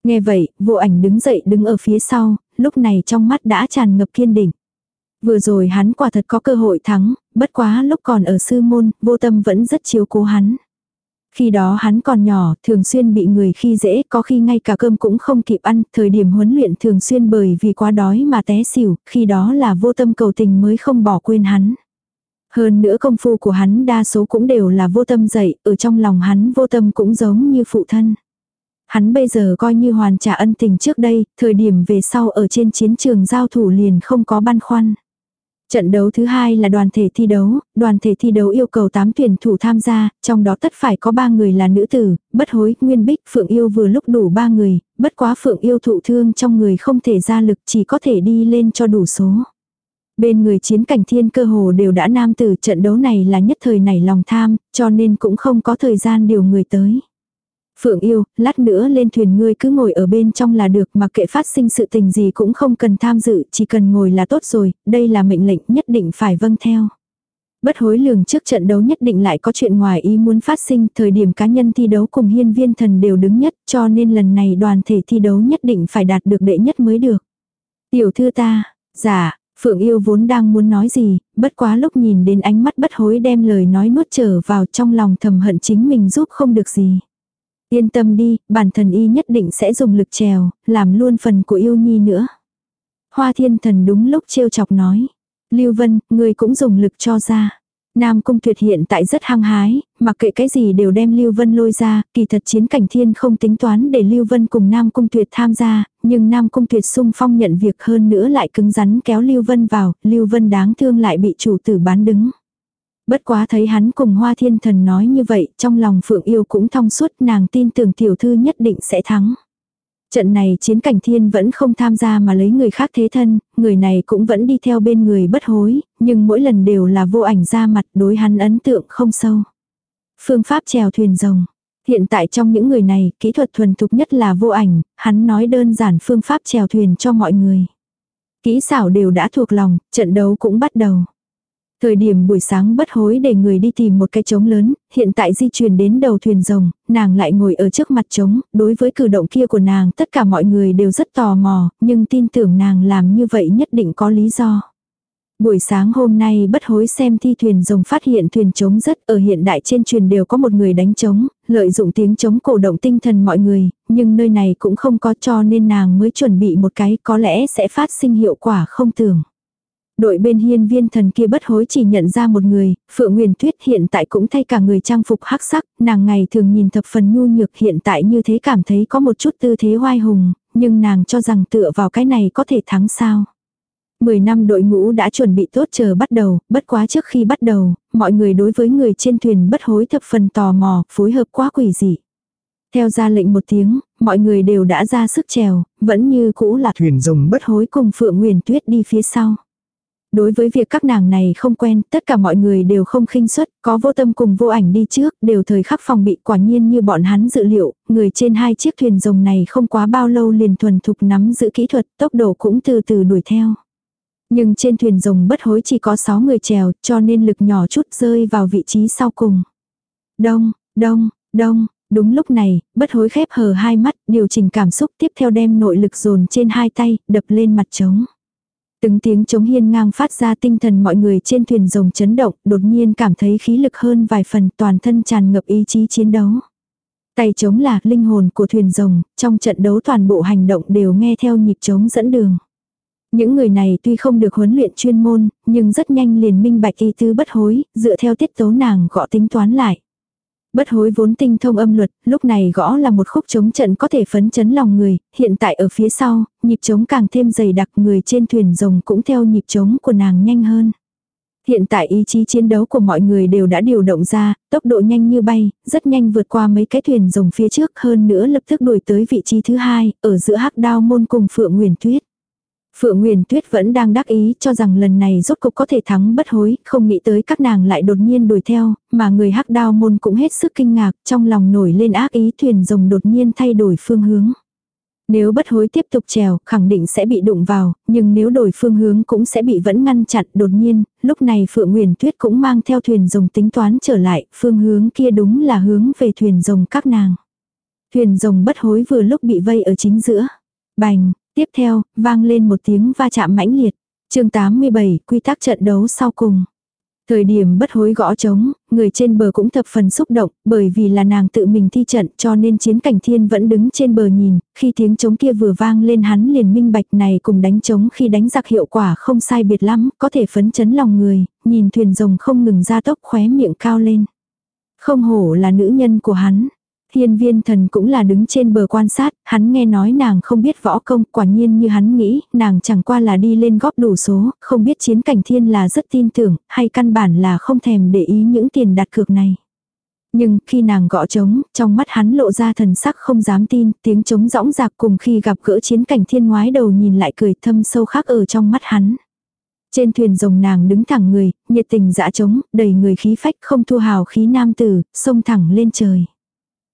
Nghe vậy, vô ảnh đứng dậy đứng ở phía sau, lúc này trong mắt đã tràn ngập kiên định. Vừa rồi hắn quả thật có cơ hội thắng, bất quá lúc còn ở sư môn, vô tâm vẫn rất chiếu cố hắn. Khi đó hắn còn nhỏ, thường xuyên bị người khi dễ, có khi ngay cả cơm cũng không kịp ăn, thời điểm huấn luyện thường xuyên bởi vì quá đói mà té xỉu, khi đó là vô tâm cầu tình mới không bỏ quên hắn. Hơn nữa công phu của hắn đa số cũng đều là vô tâm dạy, ở trong lòng hắn vô tâm cũng giống như phụ thân. Hắn bây giờ coi như hoàn trả ân tình trước đây, thời điểm về sau ở trên chiến trường giao thủ liền không có băn khoăn. Trận đấu thứ hai là đoàn thể thi đấu, đoàn thể thi đấu yêu cầu 8 tuyển thủ tham gia, trong đó tất phải có 3 người là nữ tử, bất hối, nguyên bích, phượng yêu vừa lúc đủ 3 người, bất quá phượng yêu thụ thương trong người không thể ra lực chỉ có thể đi lên cho đủ số. Bên người chiến cảnh thiên cơ hồ đều đã nam tử trận đấu này là nhất thời nảy lòng tham, cho nên cũng không có thời gian điều người tới. Phượng yêu, lát nữa lên thuyền ngươi cứ ngồi ở bên trong là được mà kệ phát sinh sự tình gì cũng không cần tham dự, chỉ cần ngồi là tốt rồi, đây là mệnh lệnh nhất định phải vâng theo. Bất hối lường trước trận đấu nhất định lại có chuyện ngoài ý muốn phát sinh, thời điểm cá nhân thi đấu cùng hiên viên thần đều đứng nhất, cho nên lần này đoàn thể thi đấu nhất định phải đạt được đệ nhất mới được. Tiểu thư ta, giả Phượng yêu vốn đang muốn nói gì, bất quá lúc nhìn đến ánh mắt bất hối đem lời nói nuốt trở vào trong lòng thầm hận chính mình giúp không được gì. Yên tâm đi, bản thần y nhất định sẽ dùng lực trèo, làm luôn phần của yêu nhi nữa. Hoa thiên thần đúng lúc trêu chọc nói. Lưu Vân, người cũng dùng lực cho ra. Nam Cung Tuyệt hiện tại rất hăng hái, mặc kệ cái gì đều đem Lưu Vân lôi ra, kỳ thật chiến cảnh thiên không tính toán để Lưu Vân cùng Nam Cung Tuyệt tham gia, nhưng Nam Cung Tuyệt sung phong nhận việc hơn nữa lại cứng rắn kéo Lưu Vân vào, Lưu Vân đáng thương lại bị chủ tử bán đứng. Bất quá thấy hắn cùng Hoa Thiên Thần nói như vậy, trong lòng Phượng Yêu cũng thông suốt nàng tin tưởng tiểu thư nhất định sẽ thắng. Trận này chiến cảnh thiên vẫn không tham gia mà lấy người khác thế thân, người này cũng vẫn đi theo bên người bất hối, nhưng mỗi lần đều là vô ảnh ra mặt đối hắn ấn tượng không sâu. Phương pháp chèo thuyền rồng. Hiện tại trong những người này, kỹ thuật thuần thục nhất là vô ảnh, hắn nói đơn giản phương pháp chèo thuyền cho mọi người. Kỹ xảo đều đã thuộc lòng, trận đấu cũng bắt đầu. Thời điểm buổi sáng bất hối để người đi tìm một cái trống lớn, hiện tại di chuyển đến đầu thuyền rồng, nàng lại ngồi ở trước mặt trống, đối với cử động kia của nàng tất cả mọi người đều rất tò mò, nhưng tin tưởng nàng làm như vậy nhất định có lý do. Buổi sáng hôm nay bất hối xem thi thuyền rồng phát hiện thuyền trống rất ở hiện đại trên thuyền đều có một người đánh trống, lợi dụng tiếng trống cổ động tinh thần mọi người, nhưng nơi này cũng không có cho nên nàng mới chuẩn bị một cái có lẽ sẽ phát sinh hiệu quả không tưởng. Đội bên hiên viên thần kia bất hối chỉ nhận ra một người, Phượng Nguyền Tuyết hiện tại cũng thay cả người trang phục hắc sắc, nàng ngày thường nhìn thập phần nhu nhược hiện tại như thế cảm thấy có một chút tư thế hoai hùng, nhưng nàng cho rằng tựa vào cái này có thể thắng sao. Mười năm đội ngũ đã chuẩn bị tốt chờ bắt đầu, bất quá trước khi bắt đầu, mọi người đối với người trên thuyền bất hối thập phần tò mò, phối hợp quá quỷ dị. Theo ra lệnh một tiếng, mọi người đều đã ra sức trèo, vẫn như cũ là thuyền rồng bất hối cùng Phượng Nguyền Tuyết đi phía sau. Đối với việc các nàng này không quen, tất cả mọi người đều không khinh suất, có vô tâm cùng vô ảnh đi trước, đều thời khắc phòng bị quả nhiên như bọn hắn dự liệu, người trên hai chiếc thuyền rồng này không quá bao lâu liền thuần thục nắm giữ kỹ thuật, tốc độ cũng từ từ đuổi theo. Nhưng trên thuyền rồng bất hối chỉ có 6 người chèo, cho nên lực nhỏ chút rơi vào vị trí sau cùng. Đông, đông, đông, đúng lúc này, bất hối khép hờ hai mắt, điều chỉnh cảm xúc tiếp theo đem nội lực dồn trên hai tay, đập lên mặt trống. Từng tiếng chống hiên ngang phát ra tinh thần mọi người trên thuyền rồng chấn động, đột nhiên cảm thấy khí lực hơn vài phần toàn thân tràn ngập ý chí chiến đấu. Tay chống là linh hồn của thuyền rồng, trong trận đấu toàn bộ hành động đều nghe theo nhịp chống dẫn đường. Những người này tuy không được huấn luyện chuyên môn, nhưng rất nhanh liền minh bạch y tư bất hối, dựa theo tiết tấu nàng gõ tính toán lại. Bất hối vốn tinh thông âm luật, lúc này gõ là một khúc chống trận có thể phấn chấn lòng người, hiện tại ở phía sau, nhịp chống càng thêm dày đặc người trên thuyền rồng cũng theo nhịp chống của nàng nhanh hơn. Hiện tại ý chí chiến đấu của mọi người đều đã điều động ra, tốc độ nhanh như bay, rất nhanh vượt qua mấy cái thuyền rồng phía trước hơn nữa lập tức đuổi tới vị trí thứ hai, ở giữa hắc đao môn cùng Phượng Nguyền Tuyết. Phượng Nguyên Tuyết vẫn đang đắc ý cho rằng lần này rốt cục có thể thắng bất hối, không nghĩ tới các nàng lại đột nhiên đuổi theo, mà người hắc đao môn cũng hết sức kinh ngạc, trong lòng nổi lên ác ý thuyền rồng đột nhiên thay đổi phương hướng. Nếu bất hối tiếp tục trèo, khẳng định sẽ bị đụng vào, nhưng nếu đổi phương hướng cũng sẽ bị vẫn ngăn chặn đột nhiên, lúc này Phượng Nguyên Tuyết cũng mang theo thuyền rồng tính toán trở lại, phương hướng kia đúng là hướng về thuyền rồng các nàng. Thuyền rồng bất hối vừa lúc bị vây ở chính giữa. Bành, Tiếp theo, vang lên một tiếng va chạm mãnh liệt. chương 87, quy tắc trận đấu sau cùng. Thời điểm bất hối gõ trống, người trên bờ cũng thập phần xúc động, bởi vì là nàng tự mình thi trận cho nên chiến cảnh thiên vẫn đứng trên bờ nhìn, khi tiếng trống kia vừa vang lên hắn liền minh bạch này cùng đánh trống khi đánh giặc hiệu quả không sai biệt lắm, có thể phấn chấn lòng người, nhìn thuyền rồng không ngừng ra tốc khóe miệng cao lên. Không hổ là nữ nhân của hắn, Hiên viên thần cũng là đứng trên bờ quan sát, hắn nghe nói nàng không biết võ công, quả nhiên như hắn nghĩ, nàng chẳng qua là đi lên góp đủ số, không biết chiến cảnh thiên là rất tin tưởng, hay căn bản là không thèm để ý những tiền đặt cược này. Nhưng khi nàng gõ trống, trong mắt hắn lộ ra thần sắc không dám tin, tiếng trống rõng rạc cùng khi gặp gỡ chiến cảnh thiên ngoái đầu nhìn lại cười thâm sâu khác ở trong mắt hắn. Trên thuyền rồng nàng đứng thẳng người, nhiệt tình dã trống, đầy người khí phách không thua hào khí nam tử, xông thẳng lên trời.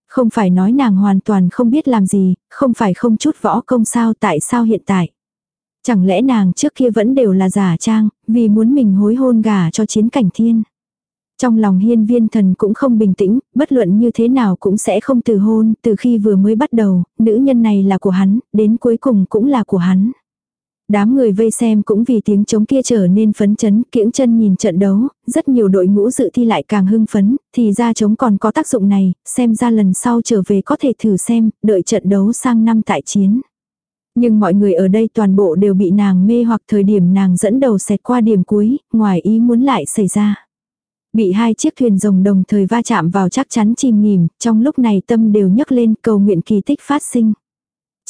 Không phải nói nàng hoàn toàn không biết làm gì, không phải không chút võ công sao tại sao hiện tại. Chẳng lẽ nàng trước kia vẫn đều là giả trang, vì muốn mình hối hôn gả cho chiến cảnh thiên. Trong lòng hiên viên thần cũng không bình tĩnh, bất luận như thế nào cũng sẽ không từ hôn, từ khi vừa mới bắt đầu, nữ nhân này là của hắn, đến cuối cùng cũng là của hắn. Đám người vây xem cũng vì tiếng chống kia trở nên phấn chấn, kiễng chân nhìn trận đấu, rất nhiều đội ngũ dự thi lại càng hưng phấn, thì ra chống còn có tác dụng này, xem ra lần sau trở về có thể thử xem, đợi trận đấu sang năm tại chiến. Nhưng mọi người ở đây toàn bộ đều bị nàng mê hoặc thời điểm nàng dẫn đầu xẹt qua điểm cuối, ngoài ý muốn lại xảy ra. Bị hai chiếc thuyền rồng đồng thời va chạm vào chắc chắn chìm nghỉm, trong lúc này tâm đều nhấc lên cầu nguyện kỳ tích phát sinh.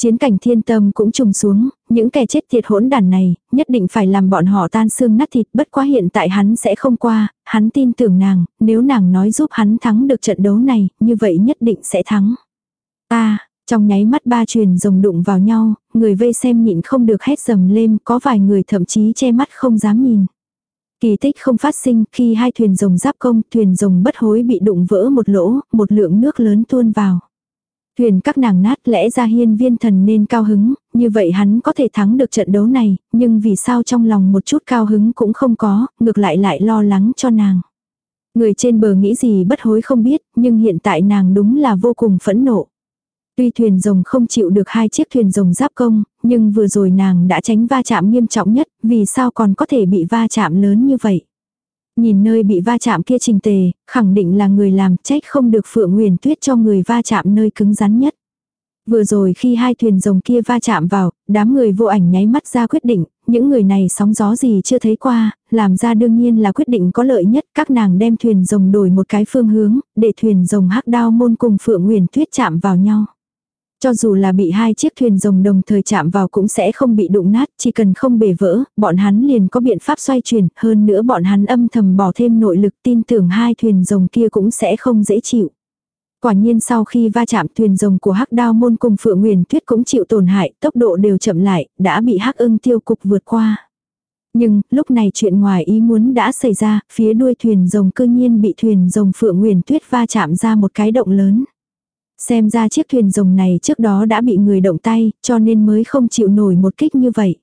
Chiến cảnh thiên tâm cũng trùng xuống, những kẻ chết thiệt hỗn đản này, nhất định phải làm bọn họ tan xương nát thịt bất quá hiện tại hắn sẽ không qua, hắn tin tưởng nàng, nếu nàng nói giúp hắn thắng được trận đấu này, như vậy nhất định sẽ thắng. Ta, trong nháy mắt ba truyền rồng đụng vào nhau, người vây xem nhịn không được hét dầm lên, có vài người thậm chí che mắt không dám nhìn. Kỳ tích không phát sinh khi hai thuyền rồng giáp công, thuyền rồng bất hối bị đụng vỡ một lỗ, một lượng nước lớn tuôn vào. Thuyền các nàng nát lẽ ra hiên viên thần nên cao hứng, như vậy hắn có thể thắng được trận đấu này, nhưng vì sao trong lòng một chút cao hứng cũng không có, ngược lại lại lo lắng cho nàng. Người trên bờ nghĩ gì bất hối không biết, nhưng hiện tại nàng đúng là vô cùng phẫn nộ. Tuy thuyền rồng không chịu được hai chiếc thuyền rồng giáp công, nhưng vừa rồi nàng đã tránh va chạm nghiêm trọng nhất, vì sao còn có thể bị va chạm lớn như vậy. Nhìn nơi bị va chạm kia trình tề, khẳng định là người làm trách không được Phượng Nguyền Tuyết cho người va chạm nơi cứng rắn nhất. Vừa rồi khi hai thuyền rồng kia va chạm vào, đám người vô ảnh nháy mắt ra quyết định, những người này sóng gió gì chưa thấy qua, làm ra đương nhiên là quyết định có lợi nhất, các nàng đem thuyền rồng đổi một cái phương hướng, để thuyền rồng hắc đao môn cùng Phượng Nguyền Tuyết chạm vào nhau. Cho dù là bị hai chiếc thuyền rồng đồng thời chạm vào cũng sẽ không bị đụng nát, chỉ cần không bể vỡ, bọn hắn liền có biện pháp xoay chuyển, hơn nữa bọn hắn âm thầm bỏ thêm nội lực tin tưởng hai thuyền rồng kia cũng sẽ không dễ chịu. Quả nhiên sau khi va chạm thuyền rồng của hắc đao môn cùng phượng nguyền tuyết cũng chịu tổn hại, tốc độ đều chậm lại, đã bị hắc ưng tiêu cục vượt qua. Nhưng, lúc này chuyện ngoài ý muốn đã xảy ra, phía đuôi thuyền rồng cư nhiên bị thuyền rồng phượng nguyền tuyết va chạm ra một cái động lớn. Xem ra chiếc thuyền rồng này trước đó đã bị người động tay, cho nên mới không chịu nổi một kích như vậy.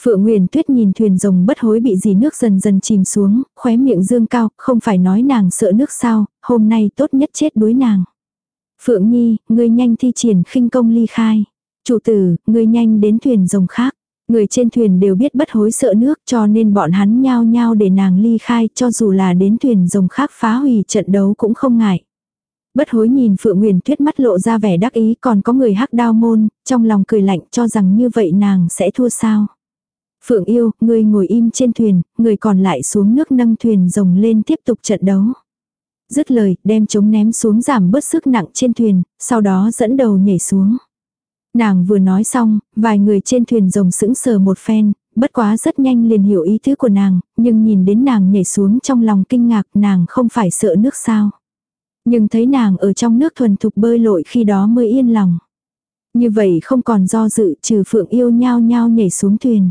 Phượng Nguyễn Tuyết nhìn thuyền rồng bất hối bị dì nước dần dần chìm xuống, khóe miệng dương cao, không phải nói nàng sợ nước sao, hôm nay tốt nhất chết đuối nàng. Phượng Nhi, ngươi nhanh thi triển khinh công ly khai. Chủ tử, ngươi nhanh đến thuyền rồng khác. Người trên thuyền đều biết bất hối sợ nước cho nên bọn hắn nhao nhao để nàng ly khai cho dù là đến thuyền rồng khác phá hủy trận đấu cũng không ngại. Bất hối nhìn Phượng Nguyền Tuyết mắt lộ ra vẻ đắc ý còn có người hắc đao môn, trong lòng cười lạnh cho rằng như vậy nàng sẽ thua sao. Phượng yêu, người ngồi im trên thuyền, người còn lại xuống nước nâng thuyền rồng lên tiếp tục trận đấu. Dứt lời, đem chống ném xuống giảm bớt sức nặng trên thuyền, sau đó dẫn đầu nhảy xuống. Nàng vừa nói xong, vài người trên thuyền rồng sững sờ một phen, bất quá rất nhanh liền hiểu ý tứ của nàng, nhưng nhìn đến nàng nhảy xuống trong lòng kinh ngạc nàng không phải sợ nước sao. Nhưng thấy nàng ở trong nước thuần thục bơi lội khi đó mới yên lòng. Như vậy không còn do dự trừ phượng yêu nhau nhau nhảy xuống thuyền.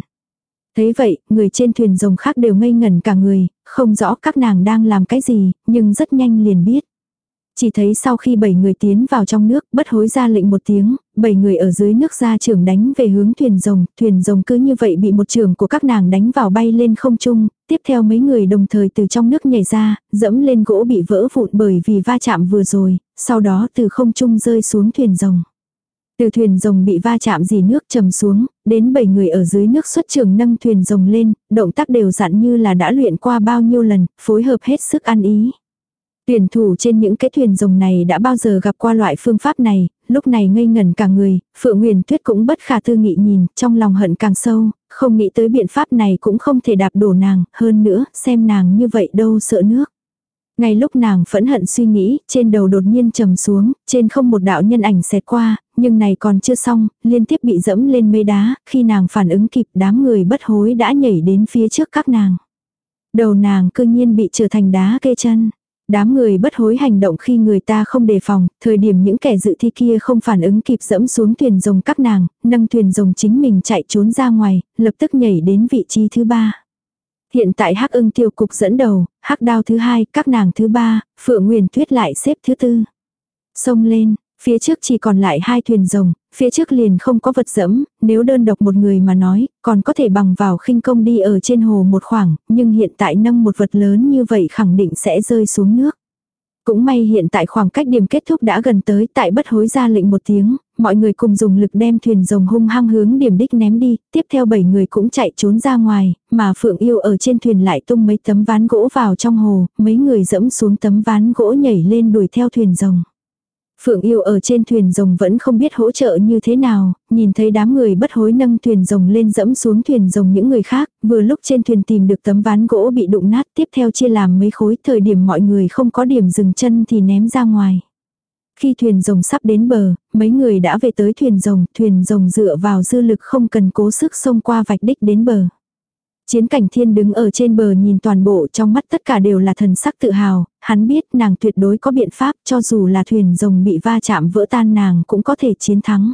Thấy vậy, người trên thuyền rồng khác đều ngây ngẩn cả người, không rõ các nàng đang làm cái gì, nhưng rất nhanh liền biết. Chỉ thấy sau khi bảy người tiến vào trong nước, bất hối ra lệnh một tiếng, bảy người ở dưới nước ra trưởng đánh về hướng thuyền rồng, thuyền rồng cứ như vậy bị một trưởng của các nàng đánh vào bay lên không trung, tiếp theo mấy người đồng thời từ trong nước nhảy ra, dẫm lên gỗ bị vỡ vụn bởi vì va chạm vừa rồi, sau đó từ không trung rơi xuống thuyền rồng. Từ thuyền rồng bị va chạm dì nước trầm xuống, đến bảy người ở dưới nước xuất trường nâng thuyền rồng lên, động tác đều dặn như là đã luyện qua bao nhiêu lần, phối hợp hết sức ăn ý. Tuyển thủ trên những cái thuyền rồng này đã bao giờ gặp qua loại phương pháp này, lúc này ngây ngẩn cả người, Phượng Nguyền Tuyết cũng bất khả tư nghị nhìn, trong lòng hận càng sâu, không nghĩ tới biện pháp này cũng không thể đạp đổ nàng, hơn nữa, xem nàng như vậy đâu sợ nước. Ngay lúc nàng phẫn hận suy nghĩ, trên đầu đột nhiên trầm xuống, trên không một đạo nhân ảnh xẹt qua, nhưng này còn chưa xong, liên tiếp bị dẫm lên mây đá, khi nàng phản ứng kịp đám người bất hối đã nhảy đến phía trước các nàng. Đầu nàng cương nhiên bị trở thành đá kê chân. Đám người bất hối hành động khi người ta không đề phòng, thời điểm những kẻ dự thi kia không phản ứng kịp dẫm xuống thuyền rồng các nàng, nâng thuyền rồng chính mình chạy trốn ra ngoài, lập tức nhảy đến vị trí thứ ba. Hiện tại hắc ưng tiêu cục dẫn đầu, hắc đao thứ hai, các nàng thứ ba, phượng nguyền tuyết lại xếp thứ tư. Xông lên, phía trước chỉ còn lại hai thuyền rồng, phía trước liền không có vật dẫm, nếu đơn độc một người mà nói, còn có thể bằng vào khinh công đi ở trên hồ một khoảng, nhưng hiện tại nâng một vật lớn như vậy khẳng định sẽ rơi xuống nước. Cũng may hiện tại khoảng cách điểm kết thúc đã gần tới tại bất hối ra lệnh một tiếng, mọi người cùng dùng lực đem thuyền rồng hung hăng hướng điểm đích ném đi, tiếp theo bảy người cũng chạy trốn ra ngoài, mà Phượng Yêu ở trên thuyền lại tung mấy tấm ván gỗ vào trong hồ, mấy người dẫm xuống tấm ván gỗ nhảy lên đuổi theo thuyền rồng. Phượng yêu ở trên thuyền rồng vẫn không biết hỗ trợ như thế nào, nhìn thấy đám người bất hối nâng thuyền rồng lên dẫm xuống thuyền rồng những người khác, vừa lúc trên thuyền tìm được tấm ván gỗ bị đụng nát tiếp theo chia làm mấy khối thời điểm mọi người không có điểm dừng chân thì ném ra ngoài. Khi thuyền rồng sắp đến bờ, mấy người đã về tới thuyền rồng, thuyền rồng dựa vào dư lực không cần cố sức xông qua vạch đích đến bờ. Chiến cảnh thiên đứng ở trên bờ nhìn toàn bộ trong mắt tất cả đều là thần sắc tự hào, hắn biết nàng tuyệt đối có biện pháp cho dù là thuyền rồng bị va chạm vỡ tan nàng cũng có thể chiến thắng.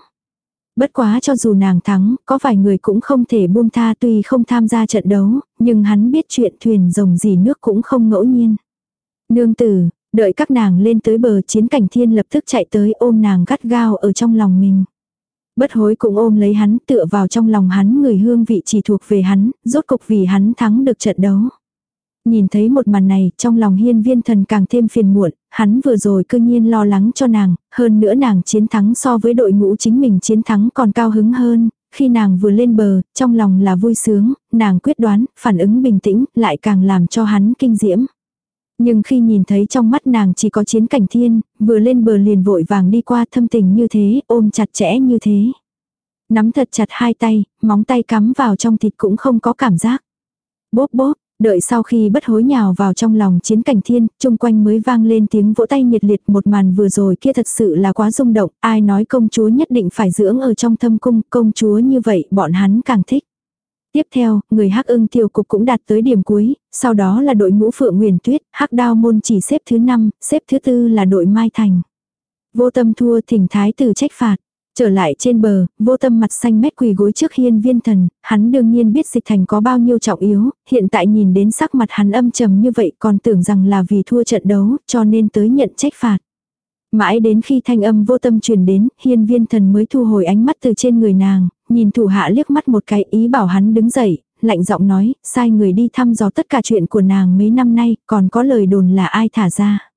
Bất quá cho dù nàng thắng, có vài người cũng không thể buông tha tuy không tham gia trận đấu, nhưng hắn biết chuyện thuyền rồng gì nước cũng không ngẫu nhiên. Nương tử, đợi các nàng lên tới bờ chiến cảnh thiên lập tức chạy tới ôm nàng gắt gao ở trong lòng mình. Bất hối cũng ôm lấy hắn tựa vào trong lòng hắn người hương vị chỉ thuộc về hắn, rốt cục vì hắn thắng được trận đấu. Nhìn thấy một màn này, trong lòng hiên viên thần càng thêm phiền muộn, hắn vừa rồi cư nhiên lo lắng cho nàng, hơn nữa nàng chiến thắng so với đội ngũ chính mình chiến thắng còn cao hứng hơn, khi nàng vừa lên bờ, trong lòng là vui sướng, nàng quyết đoán, phản ứng bình tĩnh, lại càng làm cho hắn kinh diễm. Nhưng khi nhìn thấy trong mắt nàng chỉ có chiến cảnh thiên, vừa lên bờ liền vội vàng đi qua thâm tình như thế, ôm chặt chẽ như thế. Nắm thật chặt hai tay, móng tay cắm vào trong thịt cũng không có cảm giác. Bốp bốp, đợi sau khi bất hối nhào vào trong lòng chiến cảnh thiên, chung quanh mới vang lên tiếng vỗ tay nhiệt liệt một màn vừa rồi kia thật sự là quá rung động, ai nói công chúa nhất định phải dưỡng ở trong thâm cung, công chúa như vậy bọn hắn càng thích. Tiếp theo, người Hắc Ưng tiêu cục cũng đạt tới điểm cuối, sau đó là đội ngũ Phượng Nguyên Tuyết, Hắc Đao môn chỉ xếp thứ 5, xếp thứ tư là đội Mai Thành. Vô tâm thua thỉnh thái tử trách phạt. Trở lại trên bờ, vô tâm mặt xanh mét quỳ gối trước hiên viên thần, hắn đương nhiên biết dịch thành có bao nhiêu trọng yếu, hiện tại nhìn đến sắc mặt hắn âm trầm như vậy còn tưởng rằng là vì thua trận đấu, cho nên tới nhận trách phạt. Mãi đến khi thanh âm vô tâm truyền đến, hiên viên thần mới thu hồi ánh mắt từ trên người nàng, nhìn thủ hạ liếc mắt một cái ý bảo hắn đứng dậy, lạnh giọng nói, sai người đi thăm dò tất cả chuyện của nàng mấy năm nay, còn có lời đồn là ai thả ra.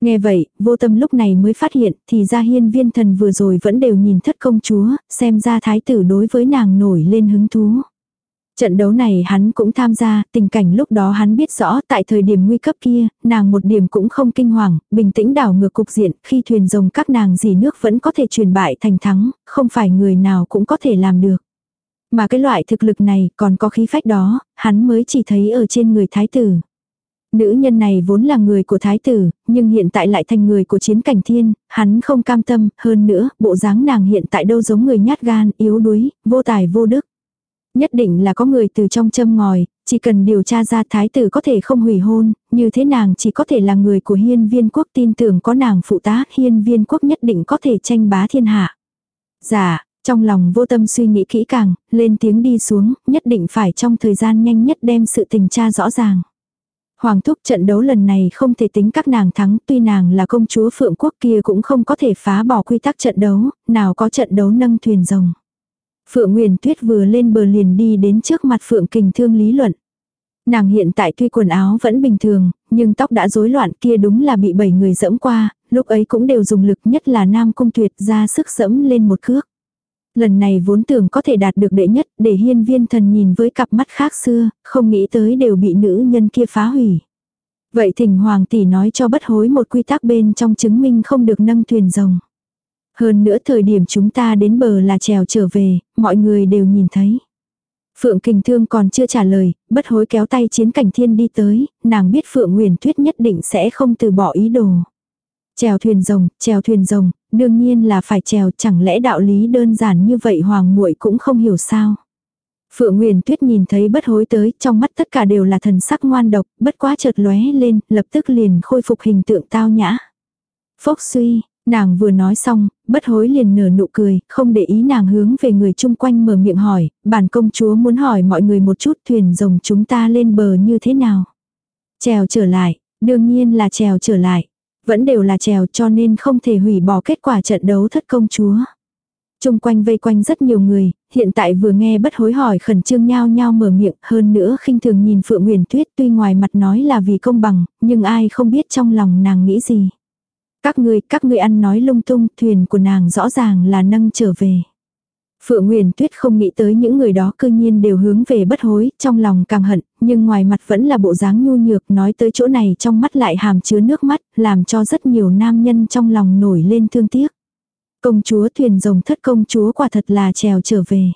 Nghe vậy, vô tâm lúc này mới phát hiện, thì ra hiên viên thần vừa rồi vẫn đều nhìn thất công chúa, xem ra thái tử đối với nàng nổi lên hứng thú. Trận đấu này hắn cũng tham gia, tình cảnh lúc đó hắn biết rõ tại thời điểm nguy cấp kia, nàng một điểm cũng không kinh hoàng, bình tĩnh đảo ngược cục diện, khi thuyền rồng các nàng dì nước vẫn có thể truyền bại thành thắng, không phải người nào cũng có thể làm được. Mà cái loại thực lực này còn có khí phách đó, hắn mới chỉ thấy ở trên người thái tử. Nữ nhân này vốn là người của thái tử, nhưng hiện tại lại thành người của chiến cảnh thiên, hắn không cam tâm, hơn nữa, bộ dáng nàng hiện tại đâu giống người nhát gan, yếu đuối, vô tài vô đức. Nhất định là có người từ trong châm ngòi, chỉ cần điều tra ra thái tử có thể không hủy hôn, như thế nàng chỉ có thể là người của hiên viên quốc tin tưởng có nàng phụ tá, hiên viên quốc nhất định có thể tranh bá thiên hạ. Dạ, trong lòng vô tâm suy nghĩ kỹ càng, lên tiếng đi xuống, nhất định phải trong thời gian nhanh nhất đem sự tình tra rõ ràng. Hoàng thúc trận đấu lần này không thể tính các nàng thắng, tuy nàng là công chúa phượng quốc kia cũng không có thể phá bỏ quy tắc trận đấu, nào có trận đấu nâng thuyền rồng. Phượng Nguyên Tuyết vừa lên bờ liền đi đến trước mặt Phượng Kình Thương lý luận. Nàng hiện tại tuy quần áo vẫn bình thường, nhưng tóc đã rối loạn kia đúng là bị bảy người dẫm qua, lúc ấy cũng đều dùng lực nhất là Nam Cung Tuyệt ra sức dẫm lên một cước. Lần này vốn tưởng có thể đạt được đệ nhất để hiên viên thần nhìn với cặp mắt khác xưa, không nghĩ tới đều bị nữ nhân kia phá hủy. Vậy thỉnh hoàng tỷ nói cho bất hối một quy tắc bên trong chứng minh không được nâng thuyền rồng. Hơn nữa thời điểm chúng ta đến bờ là trèo trở về, mọi người đều nhìn thấy. Phượng Kình Thương còn chưa trả lời, bất hối kéo tay chiến cảnh thiên đi tới, nàng biết Phượng Nguyền Tuyết nhất định sẽ không từ bỏ ý đồ. Chèo thuyền rồng, chèo thuyền rồng, đương nhiên là phải chèo, chẳng lẽ đạo lý đơn giản như vậy hoàng muội cũng không hiểu sao. Phượng Nguyền Tuyết nhìn thấy bất hối tới, trong mắt tất cả đều là thần sắc ngoan độc, bất quá chợt lóe lên, lập tức liền khôi phục hình tượng tao nhã. Phốc suy, Nàng vừa nói xong, bất hối liền nở nụ cười, không để ý nàng hướng về người chung quanh mở miệng hỏi, bản công chúa muốn hỏi mọi người một chút thuyền rồng chúng ta lên bờ như thế nào. Trèo trở lại, đương nhiên là trèo trở lại. Vẫn đều là trèo cho nên không thể hủy bỏ kết quả trận đấu thất công chúa. Trung quanh vây quanh rất nhiều người, hiện tại vừa nghe bất hối hỏi khẩn trương nhao nhao mở miệng, hơn nữa khinh thường nhìn Phượng Nguyền Tuyết tuy ngoài mặt nói là vì công bằng, nhưng ai không biết trong lòng nàng nghĩ gì. Các ngươi, các ngươi ăn nói lung tung, thuyền của nàng rõ ràng là nâng trở về. Phượng Nguyền Tuyết không nghĩ tới những người đó cư nhiên đều hướng về bất hối, trong lòng càng hận, nhưng ngoài mặt vẫn là bộ dáng nhu nhược nói tới chỗ này trong mắt lại hàm chứa nước mắt, làm cho rất nhiều nam nhân trong lòng nổi lên thương tiếc. Công chúa thuyền rồng thất công chúa quả thật là trèo trở về.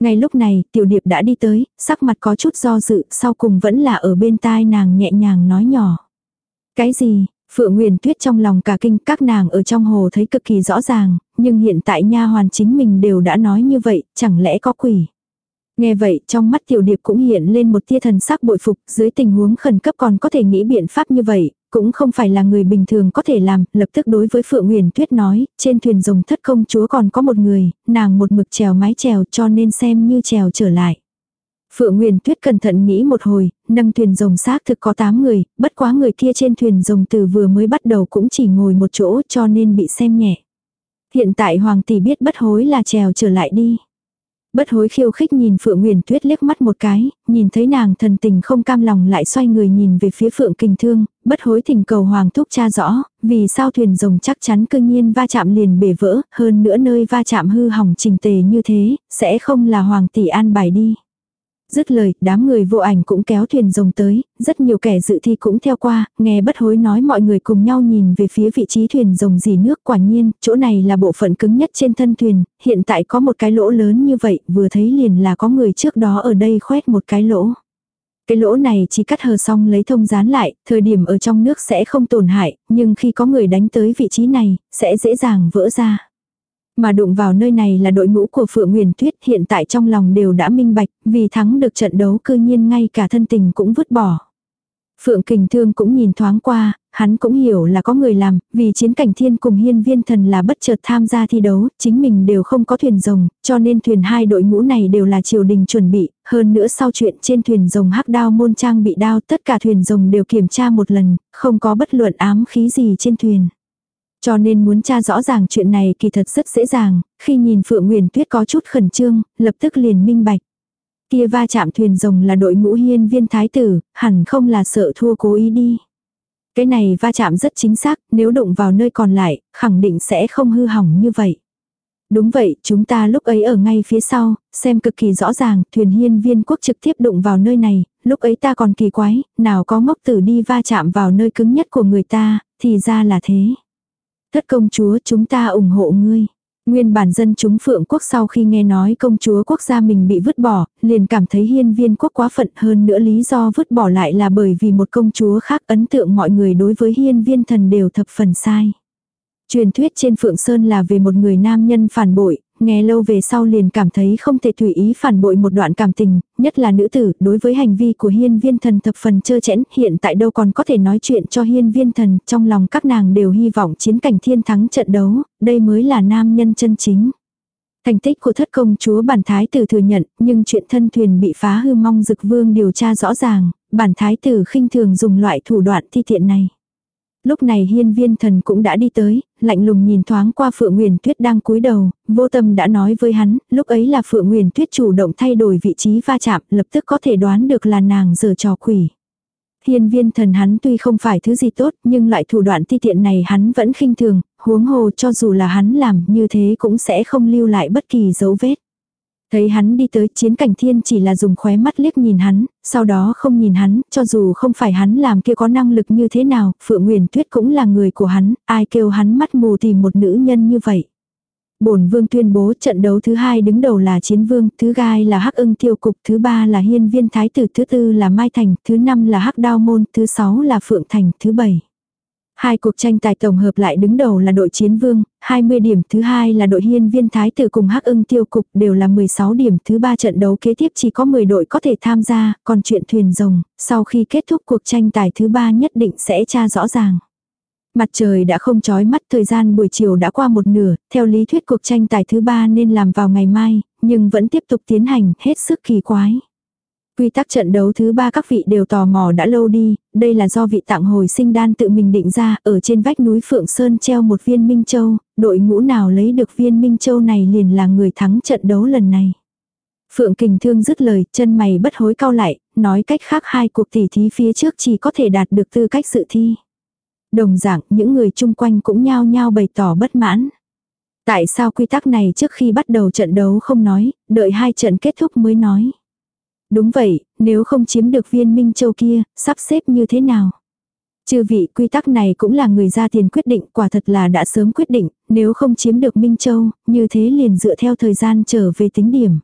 Ngay lúc này, tiểu điệp đã đi tới, sắc mặt có chút do dự, sau cùng vẫn là ở bên tai nàng nhẹ nhàng nói nhỏ. Cái gì, Phượng Nguyên Tuyết trong lòng cả kinh các nàng ở trong hồ thấy cực kỳ rõ ràng, nhưng hiện tại nha hoàn chính mình đều đã nói như vậy, chẳng lẽ có quỷ. Nghe vậy trong mắt tiểu điệp cũng hiện lên một tia thần sắc bội phục, dưới tình huống khẩn cấp còn có thể nghĩ biện pháp như vậy, cũng không phải là người bình thường có thể làm, lập tức đối với Phượng Nguyền Tuyết nói, trên thuyền rồng thất công chúa còn có một người, nàng một mực trèo mái trèo cho nên xem như trèo trở lại. Phượng nguyên Tuyết cẩn thận nghĩ một hồi, nâng thuyền rồng xác thực có 8 người, bất quá người kia trên thuyền rồng từ vừa mới bắt đầu cũng chỉ ngồi một chỗ cho nên bị xem nhẹ. Hiện tại Hoàng tỷ biết bất hối là trèo trở lại đi. Bất hối khiêu khích nhìn Phượng nguyên Tuyết liếc mắt một cái, nhìn thấy nàng thần tình không cam lòng lại xoay người nhìn về phía Phượng Kinh Thương, bất hối thỉnh cầu Hoàng thúc cha rõ, vì sao thuyền rồng chắc chắn cương nhiên va chạm liền bể vỡ, hơn nữa nơi va chạm hư hỏng trình tề như thế, sẽ không là Hoàng tỷ an bài đi. Dứt lời, đám người vô ảnh cũng kéo thuyền rồng tới, rất nhiều kẻ dự thi cũng theo qua, nghe bất hối nói mọi người cùng nhau nhìn về phía vị trí thuyền rồng dì nước quả nhiên, chỗ này là bộ phận cứng nhất trên thân thuyền, hiện tại có một cái lỗ lớn như vậy, vừa thấy liền là có người trước đó ở đây khoét một cái lỗ. Cái lỗ này chỉ cắt hờ xong lấy thông dán lại, thời điểm ở trong nước sẽ không tổn hại, nhưng khi có người đánh tới vị trí này, sẽ dễ dàng vỡ ra. Mà đụng vào nơi này là đội ngũ của Phượng Nguyền Tuyết hiện tại trong lòng đều đã minh bạch, vì thắng được trận đấu cư nhiên ngay cả thân tình cũng vứt bỏ. Phượng Kình Thương cũng nhìn thoáng qua, hắn cũng hiểu là có người làm, vì chiến cảnh thiên cùng hiên viên thần là bất chợt tham gia thi đấu, chính mình đều không có thuyền rồng, cho nên thuyền hai đội ngũ này đều là triều đình chuẩn bị, hơn nữa sau chuyện trên thuyền rồng hắc đao môn trang bị đao tất cả thuyền rồng đều kiểm tra một lần, không có bất luận ám khí gì trên thuyền. Cho nên muốn tra rõ ràng chuyện này kỳ thật rất dễ dàng, khi nhìn Phượng Nguyền Tuyết có chút khẩn trương, lập tức liền minh bạch. Kia va chạm thuyền rồng là đội ngũ hiên viên thái tử, hẳn không là sợ thua cố ý đi. Cái này va chạm rất chính xác, nếu đụng vào nơi còn lại, khẳng định sẽ không hư hỏng như vậy. Đúng vậy, chúng ta lúc ấy ở ngay phía sau, xem cực kỳ rõ ràng, thuyền hiên viên quốc trực tiếp đụng vào nơi này, lúc ấy ta còn kỳ quái, nào có ngốc tử đi va chạm vào nơi cứng nhất của người ta, thì ra là thế. Thất công chúa chúng ta ủng hộ ngươi. Nguyên bản dân chúng phượng quốc sau khi nghe nói công chúa quốc gia mình bị vứt bỏ, liền cảm thấy hiên viên quốc quá phận hơn nữa lý do vứt bỏ lại là bởi vì một công chúa khác ấn tượng mọi người đối với hiên viên thần đều thập phần sai. Truyền thuyết trên Phượng Sơn là về một người nam nhân phản bội, nghe lâu về sau liền cảm thấy không thể tùy ý phản bội một đoạn cảm tình, nhất là nữ tử, đối với hành vi của hiên viên thần thập phần chơ chẽn, hiện tại đâu còn có thể nói chuyện cho hiên viên thần, trong lòng các nàng đều hy vọng chiến cảnh thiên thắng trận đấu, đây mới là nam nhân chân chính. Thành tích của thất công chúa bản thái tử thừa nhận, nhưng chuyện thân thuyền bị phá hư mong dực vương điều tra rõ ràng, bản thái tử khinh thường dùng loại thủ đoạn thi tiện này. Lúc này hiên viên thần cũng đã đi tới, lạnh lùng nhìn thoáng qua Phượng Nguyền Tuyết đang cúi đầu, vô tâm đã nói với hắn, lúc ấy là Phượng Nguyền Tuyết chủ động thay đổi vị trí va chạm, lập tức có thể đoán được là nàng giờ trò quỷ. Hiên viên thần hắn tuy không phải thứ gì tốt, nhưng loại thủ đoạn ti tiện này hắn vẫn khinh thường, huống hồ cho dù là hắn làm như thế cũng sẽ không lưu lại bất kỳ dấu vết. Thấy hắn đi tới chiến cảnh thiên chỉ là dùng khóe mắt liếc nhìn hắn, sau đó không nhìn hắn, cho dù không phải hắn làm kia có năng lực như thế nào, Phượng Nguyền Tuyết cũng là người của hắn, ai kêu hắn mắt mù tìm một nữ nhân như vậy. Bổn vương tuyên bố trận đấu thứ hai đứng đầu là chiến vương, thứ gai là hắc ưng tiêu cục, thứ ba là hiên viên thái tử, thứ tư là mai thành, thứ năm là hắc đao môn, thứ sáu là phượng thành, thứ bảy. Hai cuộc tranh tài tổng hợp lại đứng đầu là đội chiến vương, 20 điểm, thứ hai là đội hiên viên thái tử cùng hắc ưng tiêu cục đều là 16 điểm, thứ ba trận đấu kế tiếp chỉ có 10 đội có thể tham gia, còn chuyện thuyền rồng, sau khi kết thúc cuộc tranh tài thứ ba nhất định sẽ tra rõ ràng. Mặt trời đã không chói mắt thời gian buổi chiều đã qua một nửa, theo lý thuyết cuộc tranh tài thứ ba nên làm vào ngày mai, nhưng vẫn tiếp tục tiến hành, hết sức kỳ quái. Quy tắc trận đấu thứ ba các vị đều tò mò đã lâu đi, đây là do vị tặng hồi sinh đan tự mình định ra, ở trên vách núi Phượng Sơn treo một viên Minh Châu, đội ngũ nào lấy được viên Minh Châu này liền là người thắng trận đấu lần này. Phượng Kình Thương dứt lời, chân mày bất hối cao lại, nói cách khác hai cuộc tỉ thí phía trước chỉ có thể đạt được tư cách sự thi. Đồng dạng, những người chung quanh cũng nhao nhao bày tỏ bất mãn. Tại sao quy tắc này trước khi bắt đầu trận đấu không nói, đợi hai trận kết thúc mới nói. Đúng vậy, nếu không chiếm được viên Minh Châu kia, sắp xếp như thế nào? Chư vị quy tắc này cũng là người ra tiền quyết định, quả thật là đã sớm quyết định, nếu không chiếm được Minh Châu, như thế liền dựa theo thời gian trở về tính điểm.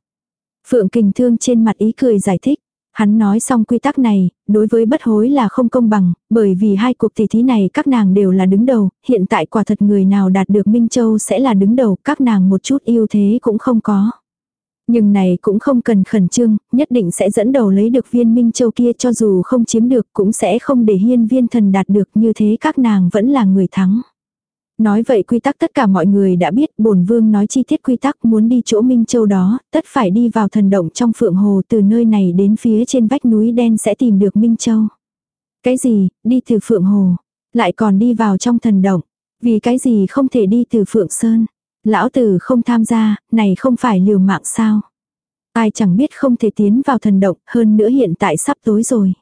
Phượng Kình Thương trên mặt ý cười giải thích. Hắn nói xong quy tắc này, đối với bất hối là không công bằng, bởi vì hai cuộc tỷ thí này các nàng đều là đứng đầu, hiện tại quả thật người nào đạt được Minh Châu sẽ là đứng đầu, các nàng một chút ưu thế cũng không có. Nhưng này cũng không cần khẩn trương, nhất định sẽ dẫn đầu lấy được viên Minh Châu kia cho dù không chiếm được cũng sẽ không để hiên viên thần đạt được như thế các nàng vẫn là người thắng. Nói vậy quy tắc tất cả mọi người đã biết, bổn vương nói chi tiết quy tắc muốn đi chỗ Minh Châu đó, tất phải đi vào thần động trong phượng hồ từ nơi này đến phía trên vách núi đen sẽ tìm được Minh Châu. Cái gì, đi từ phượng hồ, lại còn đi vào trong thần động, vì cái gì không thể đi từ phượng sơn. Lão tử không tham gia, này không phải liều mạng sao. Ai chẳng biết không thể tiến vào thần động, hơn nữa hiện tại sắp tối rồi.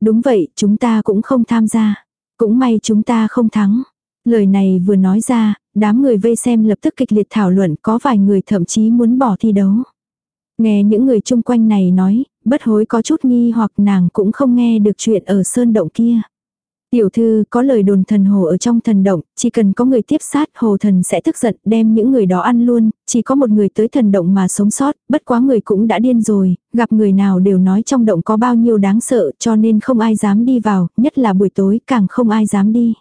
Đúng vậy, chúng ta cũng không tham gia. Cũng may chúng ta không thắng. Lời này vừa nói ra, đám người vây xem lập tức kịch liệt thảo luận có vài người thậm chí muốn bỏ thi đấu. Nghe những người chung quanh này nói, bất hối có chút nghi hoặc nàng cũng không nghe được chuyện ở sơn động kia. Tiểu thư có lời đồn thần hồ ở trong thần động, chỉ cần có người tiếp sát hồ thần sẽ tức giận đem những người đó ăn luôn, chỉ có một người tới thần động mà sống sót, bất quá người cũng đã điên rồi, gặp người nào đều nói trong động có bao nhiêu đáng sợ cho nên không ai dám đi vào, nhất là buổi tối càng không ai dám đi.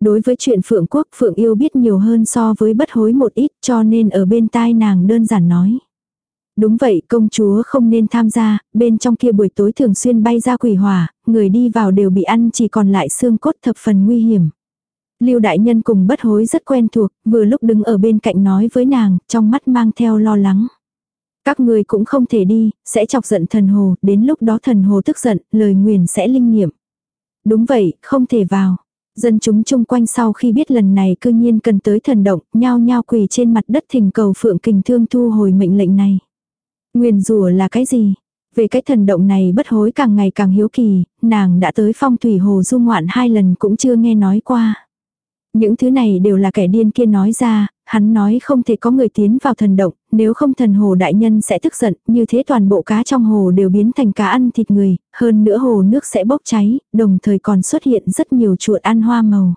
Đối với chuyện Phượng Quốc Phượng yêu biết nhiều hơn so với bất hối một ít cho nên ở bên tai nàng đơn giản nói. Đúng vậy, công chúa không nên tham gia, bên trong kia buổi tối thường xuyên bay ra quỷ hỏa, người đi vào đều bị ăn chỉ còn lại xương cốt thập phần nguy hiểm. Lưu đại nhân cùng bất hối rất quen thuộc, vừa lúc đứng ở bên cạnh nói với nàng, trong mắt mang theo lo lắng. Các người cũng không thể đi, sẽ chọc giận thần hồ, đến lúc đó thần hồ tức giận, lời nguyền sẽ linh nghiệm. Đúng vậy, không thể vào. Dân chúng chung quanh sau khi biết lần này cư nhiên cần tới thần động, nhao nhao quỳ trên mặt đất thỉnh cầu phượng kình thương thu hồi mệnh lệnh này. Nguyền rủa là cái gì? Về cái thần động này bất hối càng ngày càng hiếu kỳ, nàng đã tới phong thủy hồ du ngoạn hai lần cũng chưa nghe nói qua. Những thứ này đều là kẻ điên kia nói ra, hắn nói không thể có người tiến vào thần động, nếu không thần hồ đại nhân sẽ tức giận, như thế toàn bộ cá trong hồ đều biến thành cá ăn thịt người, hơn nữa hồ nước sẽ bốc cháy, đồng thời còn xuất hiện rất nhiều chuột ăn hoa màu.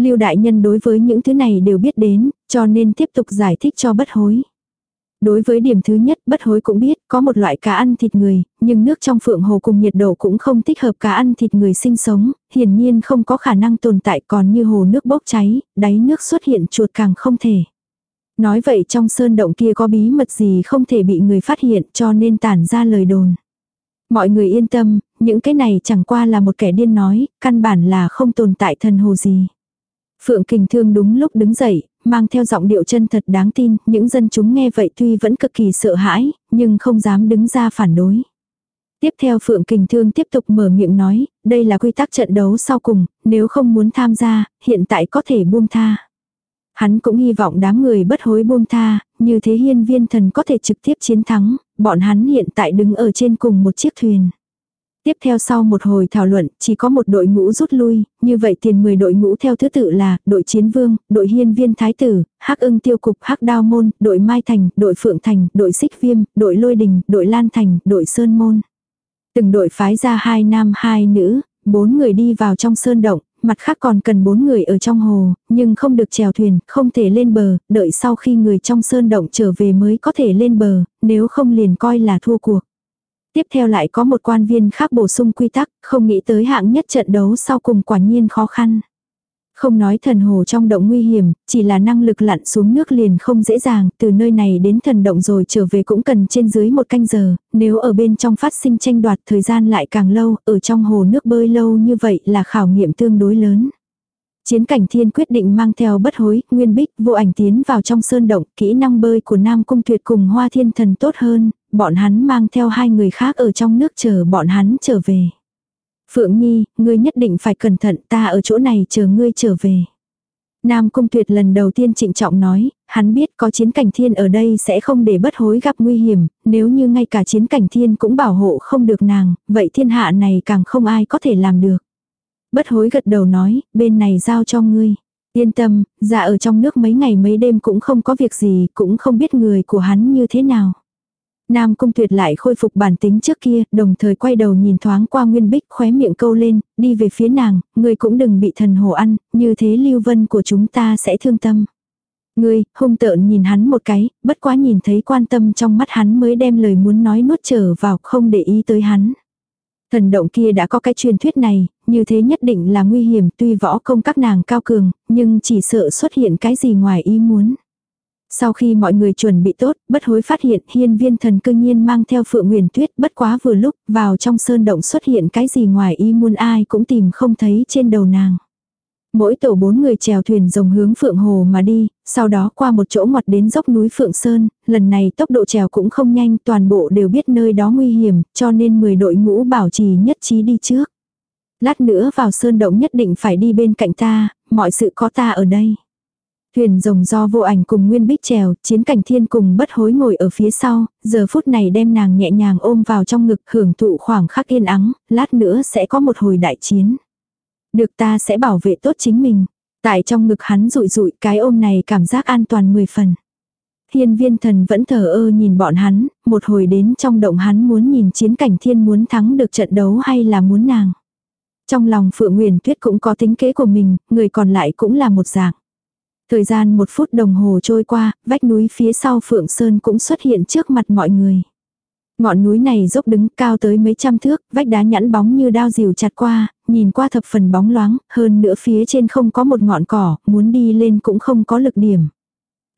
Lưu đại nhân đối với những thứ này đều biết đến, cho nên tiếp tục giải thích cho bất hối. Đối với điểm thứ nhất, bất hối cũng biết, có một loại cá ăn thịt người, nhưng nước trong phượng hồ cùng nhiệt độ cũng không thích hợp cá ăn thịt người sinh sống, hiển nhiên không có khả năng tồn tại còn như hồ nước bốc cháy, đáy nước xuất hiện chuột càng không thể. Nói vậy trong sơn động kia có bí mật gì không thể bị người phát hiện cho nên tản ra lời đồn. Mọi người yên tâm, những cái này chẳng qua là một kẻ điên nói, căn bản là không tồn tại thần hồ gì. Phượng Kình Thương đúng lúc đứng dậy, mang theo giọng điệu chân thật đáng tin, những dân chúng nghe vậy tuy vẫn cực kỳ sợ hãi, nhưng không dám đứng ra phản đối. Tiếp theo Phượng Kình Thương tiếp tục mở miệng nói, đây là quy tắc trận đấu sau cùng, nếu không muốn tham gia, hiện tại có thể buông tha. Hắn cũng hy vọng đám người bất hối buông tha, như thế hiên viên thần có thể trực tiếp chiến thắng, bọn hắn hiện tại đứng ở trên cùng một chiếc thuyền. Tiếp theo sau một hồi thảo luận, chỉ có một đội ngũ rút lui, như vậy tiền 10 đội ngũ theo thứ tự là, đội chiến vương, đội hiên viên thái tử, hắc ưng tiêu cục, hắc đao môn, đội mai thành, đội phượng thành, đội xích viêm, đội lôi đình, đội lan thành, đội sơn môn. Từng đội phái ra hai nam hai nữ, bốn người đi vào trong sơn động, mặt khác còn cần bốn người ở trong hồ, nhưng không được chèo thuyền, không thể lên bờ, đợi sau khi người trong sơn động trở về mới có thể lên bờ, nếu không liền coi là thua cuộc. Tiếp theo lại có một quan viên khác bổ sung quy tắc, không nghĩ tới hạng nhất trận đấu sau cùng quả nhiên khó khăn. Không nói thần hồ trong động nguy hiểm, chỉ là năng lực lặn xuống nước liền không dễ dàng, từ nơi này đến thần động rồi trở về cũng cần trên dưới một canh giờ, nếu ở bên trong phát sinh tranh đoạt thời gian lại càng lâu, ở trong hồ nước bơi lâu như vậy là khảo nghiệm tương đối lớn. Chiến cảnh thiên quyết định mang theo bất hối, nguyên bích, vô ảnh tiến vào trong sơn động, kỹ năng bơi của Nam Cung Tuyệt cùng Hoa Thiên Thần tốt hơn, bọn hắn mang theo hai người khác ở trong nước chờ bọn hắn trở về. Phượng Nhi, ngươi nhất định phải cẩn thận ta ở chỗ này chờ ngươi trở về. Nam Cung Tuyệt lần đầu tiên trịnh trọng nói, hắn biết có chiến cảnh thiên ở đây sẽ không để bất hối gặp nguy hiểm, nếu như ngay cả chiến cảnh thiên cũng bảo hộ không được nàng, vậy thiên hạ này càng không ai có thể làm được. Bất hối gật đầu nói, bên này giao cho ngươi. Yên tâm, dạ, ở trong nước mấy ngày mấy đêm cũng không có việc gì, cũng không biết người của hắn như thế nào. Nam Cung Tuyệt lại khôi phục bản tính trước kia, đồng thời quay đầu nhìn thoáng qua Nguyên Bích khóe miệng câu lên, đi về phía nàng, Ngươi cũng đừng bị thần hồ ăn, như thế lưu vân của chúng ta sẽ thương tâm. Ngươi, hung tợn nhìn hắn một cái, bất quá nhìn thấy quan tâm trong mắt hắn mới đem lời muốn nói nuốt trở vào không để ý tới hắn. Thần động kia đã có cái truyền thuyết này, như thế nhất định là nguy hiểm tuy võ công các nàng cao cường, nhưng chỉ sợ xuất hiện cái gì ngoài ý muốn. Sau khi mọi người chuẩn bị tốt, bất hối phát hiện hiên viên thần cư nhiên mang theo phượng nguyền tuyết bất quá vừa lúc vào trong sơn động xuất hiện cái gì ngoài ý muốn ai cũng tìm không thấy trên đầu nàng. Mỗi tổ bốn người chèo thuyền rồng hướng Phượng Hồ mà đi, sau đó qua một chỗ ngoặt đến dốc núi Phượng Sơn, lần này tốc độ chèo cũng không nhanh, toàn bộ đều biết nơi đó nguy hiểm, cho nên 10 đội ngũ bảo trì nhất trí đi trước. Lát nữa vào sơn động nhất định phải đi bên cạnh ta, mọi sự có ta ở đây. Thuyền rồng do vô ảnh cùng Nguyên Bích trèo chiến cảnh thiên cùng bất hối ngồi ở phía sau, giờ phút này đem nàng nhẹ nhàng ôm vào trong ngực hưởng thụ khoảng khắc yên ắng, lát nữa sẽ có một hồi đại chiến. Được ta sẽ bảo vệ tốt chính mình. Tại trong ngực hắn rụi rụi cái ôm này cảm giác an toàn mười phần. Thiên viên thần vẫn thờ ơ nhìn bọn hắn, một hồi đến trong động hắn muốn nhìn chiến cảnh thiên muốn thắng được trận đấu hay là muốn nàng. Trong lòng Phượng Nguyền Tuyết cũng có tính kế của mình, người còn lại cũng là một dạng. Thời gian một phút đồng hồ trôi qua, vách núi phía sau Phượng Sơn cũng xuất hiện trước mặt mọi người. Ngọn núi này dốc đứng cao tới mấy trăm thước, vách đá nhẵn bóng như đao dìu chặt qua, nhìn qua thập phần bóng loáng, hơn nữa phía trên không có một ngọn cỏ, muốn đi lên cũng không có lực điểm.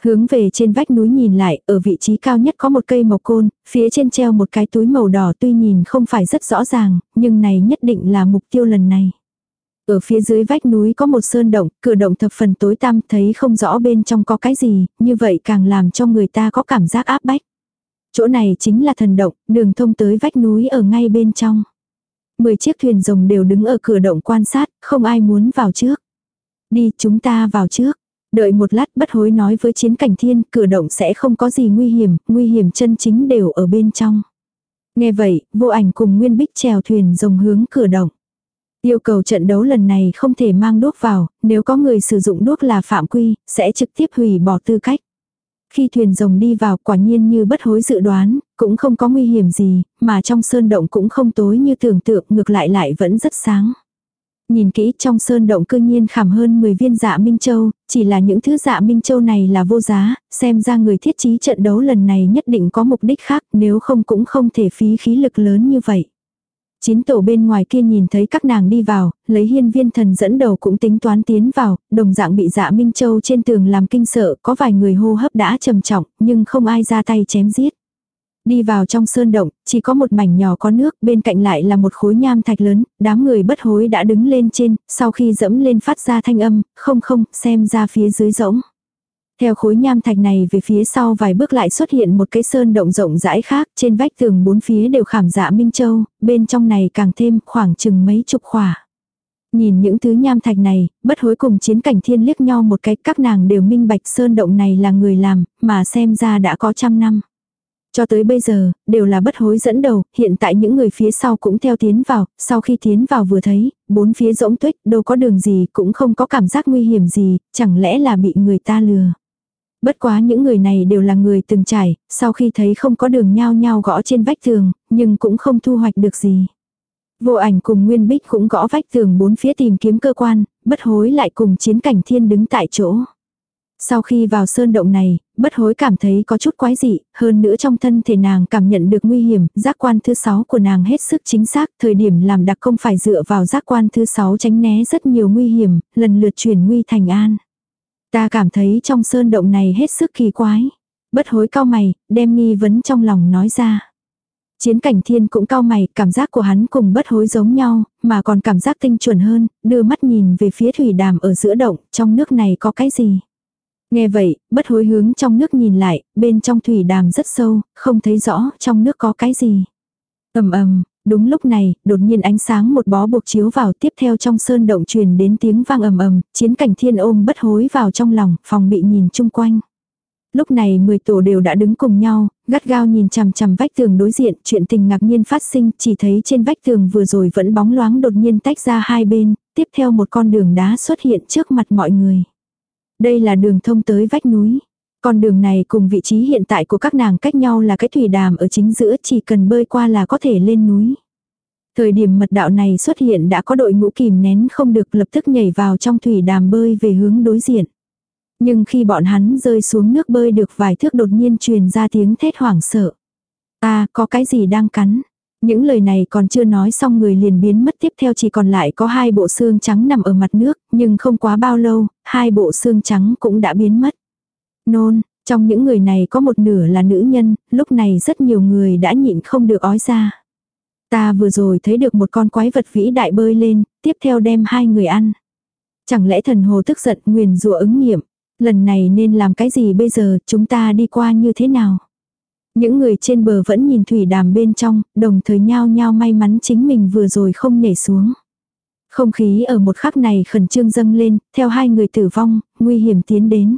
Hướng về trên vách núi nhìn lại, ở vị trí cao nhất có một cây mộc côn, phía trên treo một cái túi màu đỏ tuy nhìn không phải rất rõ ràng, nhưng này nhất định là mục tiêu lần này. Ở phía dưới vách núi có một sơn động, cửa động thập phần tối tăm thấy không rõ bên trong có cái gì, như vậy càng làm cho người ta có cảm giác áp bách. Chỗ này chính là thần động, đường thông tới vách núi ở ngay bên trong. Mười chiếc thuyền rồng đều đứng ở cửa động quan sát, không ai muốn vào trước. Đi chúng ta vào trước. Đợi một lát bất hối nói với chiến cảnh thiên, cửa động sẽ không có gì nguy hiểm, nguy hiểm chân chính đều ở bên trong. Nghe vậy, vô ảnh cùng Nguyên Bích trèo thuyền rồng hướng cửa động. Yêu cầu trận đấu lần này không thể mang đuốc vào, nếu có người sử dụng đuốc là phạm quy, sẽ trực tiếp hủy bỏ tư cách. Khi thuyền rồng đi vào quả nhiên như bất hối dự đoán, cũng không có nguy hiểm gì, mà trong sơn động cũng không tối như tưởng tượng ngược lại lại vẫn rất sáng. Nhìn kỹ trong sơn động cư nhiên khảm hơn 10 viên dạ Minh Châu, chỉ là những thứ dạ Minh Châu này là vô giá, xem ra người thiết trí trận đấu lần này nhất định có mục đích khác nếu không cũng không thể phí khí lực lớn như vậy. Chín tổ bên ngoài kia nhìn thấy các nàng đi vào, lấy hiên viên thần dẫn đầu cũng tính toán tiến vào, đồng dạng bị dạ Minh Châu trên tường làm kinh sợ, có vài người hô hấp đã trầm trọng, nhưng không ai ra tay chém giết. Đi vào trong sơn động, chỉ có một mảnh nhỏ có nước, bên cạnh lại là một khối nham thạch lớn, đám người bất hối đã đứng lên trên, sau khi dẫm lên phát ra thanh âm, không không, xem ra phía dưới rỗng. Theo khối nham thạch này về phía sau vài bước lại xuất hiện một cái sơn động rộng rãi khác, trên vách tường bốn phía đều khảm dạ Minh Châu, bên trong này càng thêm khoảng chừng mấy chục khỏa. Nhìn những thứ nham thạch này, bất hối cùng chiến cảnh thiên liếc nhau một cái, các nàng đều minh bạch sơn động này là người làm, mà xem ra đã có trăm năm. Cho tới bây giờ, đều là bất hối dẫn đầu, hiện tại những người phía sau cũng theo tiến vào, sau khi tiến vào vừa thấy, bốn phía rỗng tuếch đâu có đường gì, cũng không có cảm giác nguy hiểm gì, chẳng lẽ là bị người ta lừa. Bất quá những người này đều là người từng trải, sau khi thấy không có đường nhao nhao gõ trên vách tường, nhưng cũng không thu hoạch được gì. Vô ảnh cùng Nguyên Bích cũng gõ vách tường bốn phía tìm kiếm cơ quan, bất hối lại cùng chiến cảnh thiên đứng tại chỗ. Sau khi vào sơn động này, bất hối cảm thấy có chút quái dị, hơn nữa trong thân thể nàng cảm nhận được nguy hiểm, giác quan thứ sáu của nàng hết sức chính xác, thời điểm làm đặc không phải dựa vào giác quan thứ sáu tránh né rất nhiều nguy hiểm, lần lượt chuyển nguy thành an. Ta cảm thấy trong sơn động này hết sức kỳ quái. Bất hối cao mày, đem nghi vấn trong lòng nói ra. Chiến cảnh thiên cũng cao mày, cảm giác của hắn cùng bất hối giống nhau, mà còn cảm giác tinh chuẩn hơn, đưa mắt nhìn về phía thủy đàm ở giữa động, trong nước này có cái gì. Nghe vậy, bất hối hướng trong nước nhìn lại, bên trong thủy đàm rất sâu, không thấy rõ trong nước có cái gì. ầm ầm Đúng lúc này, đột nhiên ánh sáng một bó buộc chiếu vào tiếp theo trong sơn động truyền đến tiếng vang ầm ầm, chiến cảnh thiên ôm bất hối vào trong lòng, phòng bị nhìn chung quanh. Lúc này 10 tổ đều đã đứng cùng nhau, gắt gao nhìn chằm chằm vách tường đối diện, chuyện tình ngạc nhiên phát sinh, chỉ thấy trên vách tường vừa rồi vẫn bóng loáng đột nhiên tách ra hai bên, tiếp theo một con đường đá xuất hiện trước mặt mọi người. Đây là đường thông tới vách núi. Con đường này cùng vị trí hiện tại của các nàng cách nhau là cái thủy đàm ở chính giữa chỉ cần bơi qua là có thể lên núi. Thời điểm mật đạo này xuất hiện đã có đội ngũ kìm nén không được lập tức nhảy vào trong thủy đàm bơi về hướng đối diện. Nhưng khi bọn hắn rơi xuống nước bơi được vài thước đột nhiên truyền ra tiếng thét hoảng sợ. Ta có cái gì đang cắn? Những lời này còn chưa nói xong người liền biến mất tiếp theo chỉ còn lại có hai bộ xương trắng nằm ở mặt nước, nhưng không quá bao lâu, hai bộ xương trắng cũng đã biến mất. Nôn, trong những người này có một nửa là nữ nhân, lúc này rất nhiều người đã nhịn không được ói ra. Ta vừa rồi thấy được một con quái vật vĩ đại bơi lên, tiếp theo đem hai người ăn. Chẳng lẽ thần hồ tức giận nguyền rủa ứng nghiệm, lần này nên làm cái gì bây giờ, chúng ta đi qua như thế nào? Những người trên bờ vẫn nhìn thủy đàm bên trong, đồng thời nhao nhao may mắn chính mình vừa rồi không nhảy xuống. Không khí ở một khắc này khẩn trương dâng lên, theo hai người tử vong, nguy hiểm tiến đến.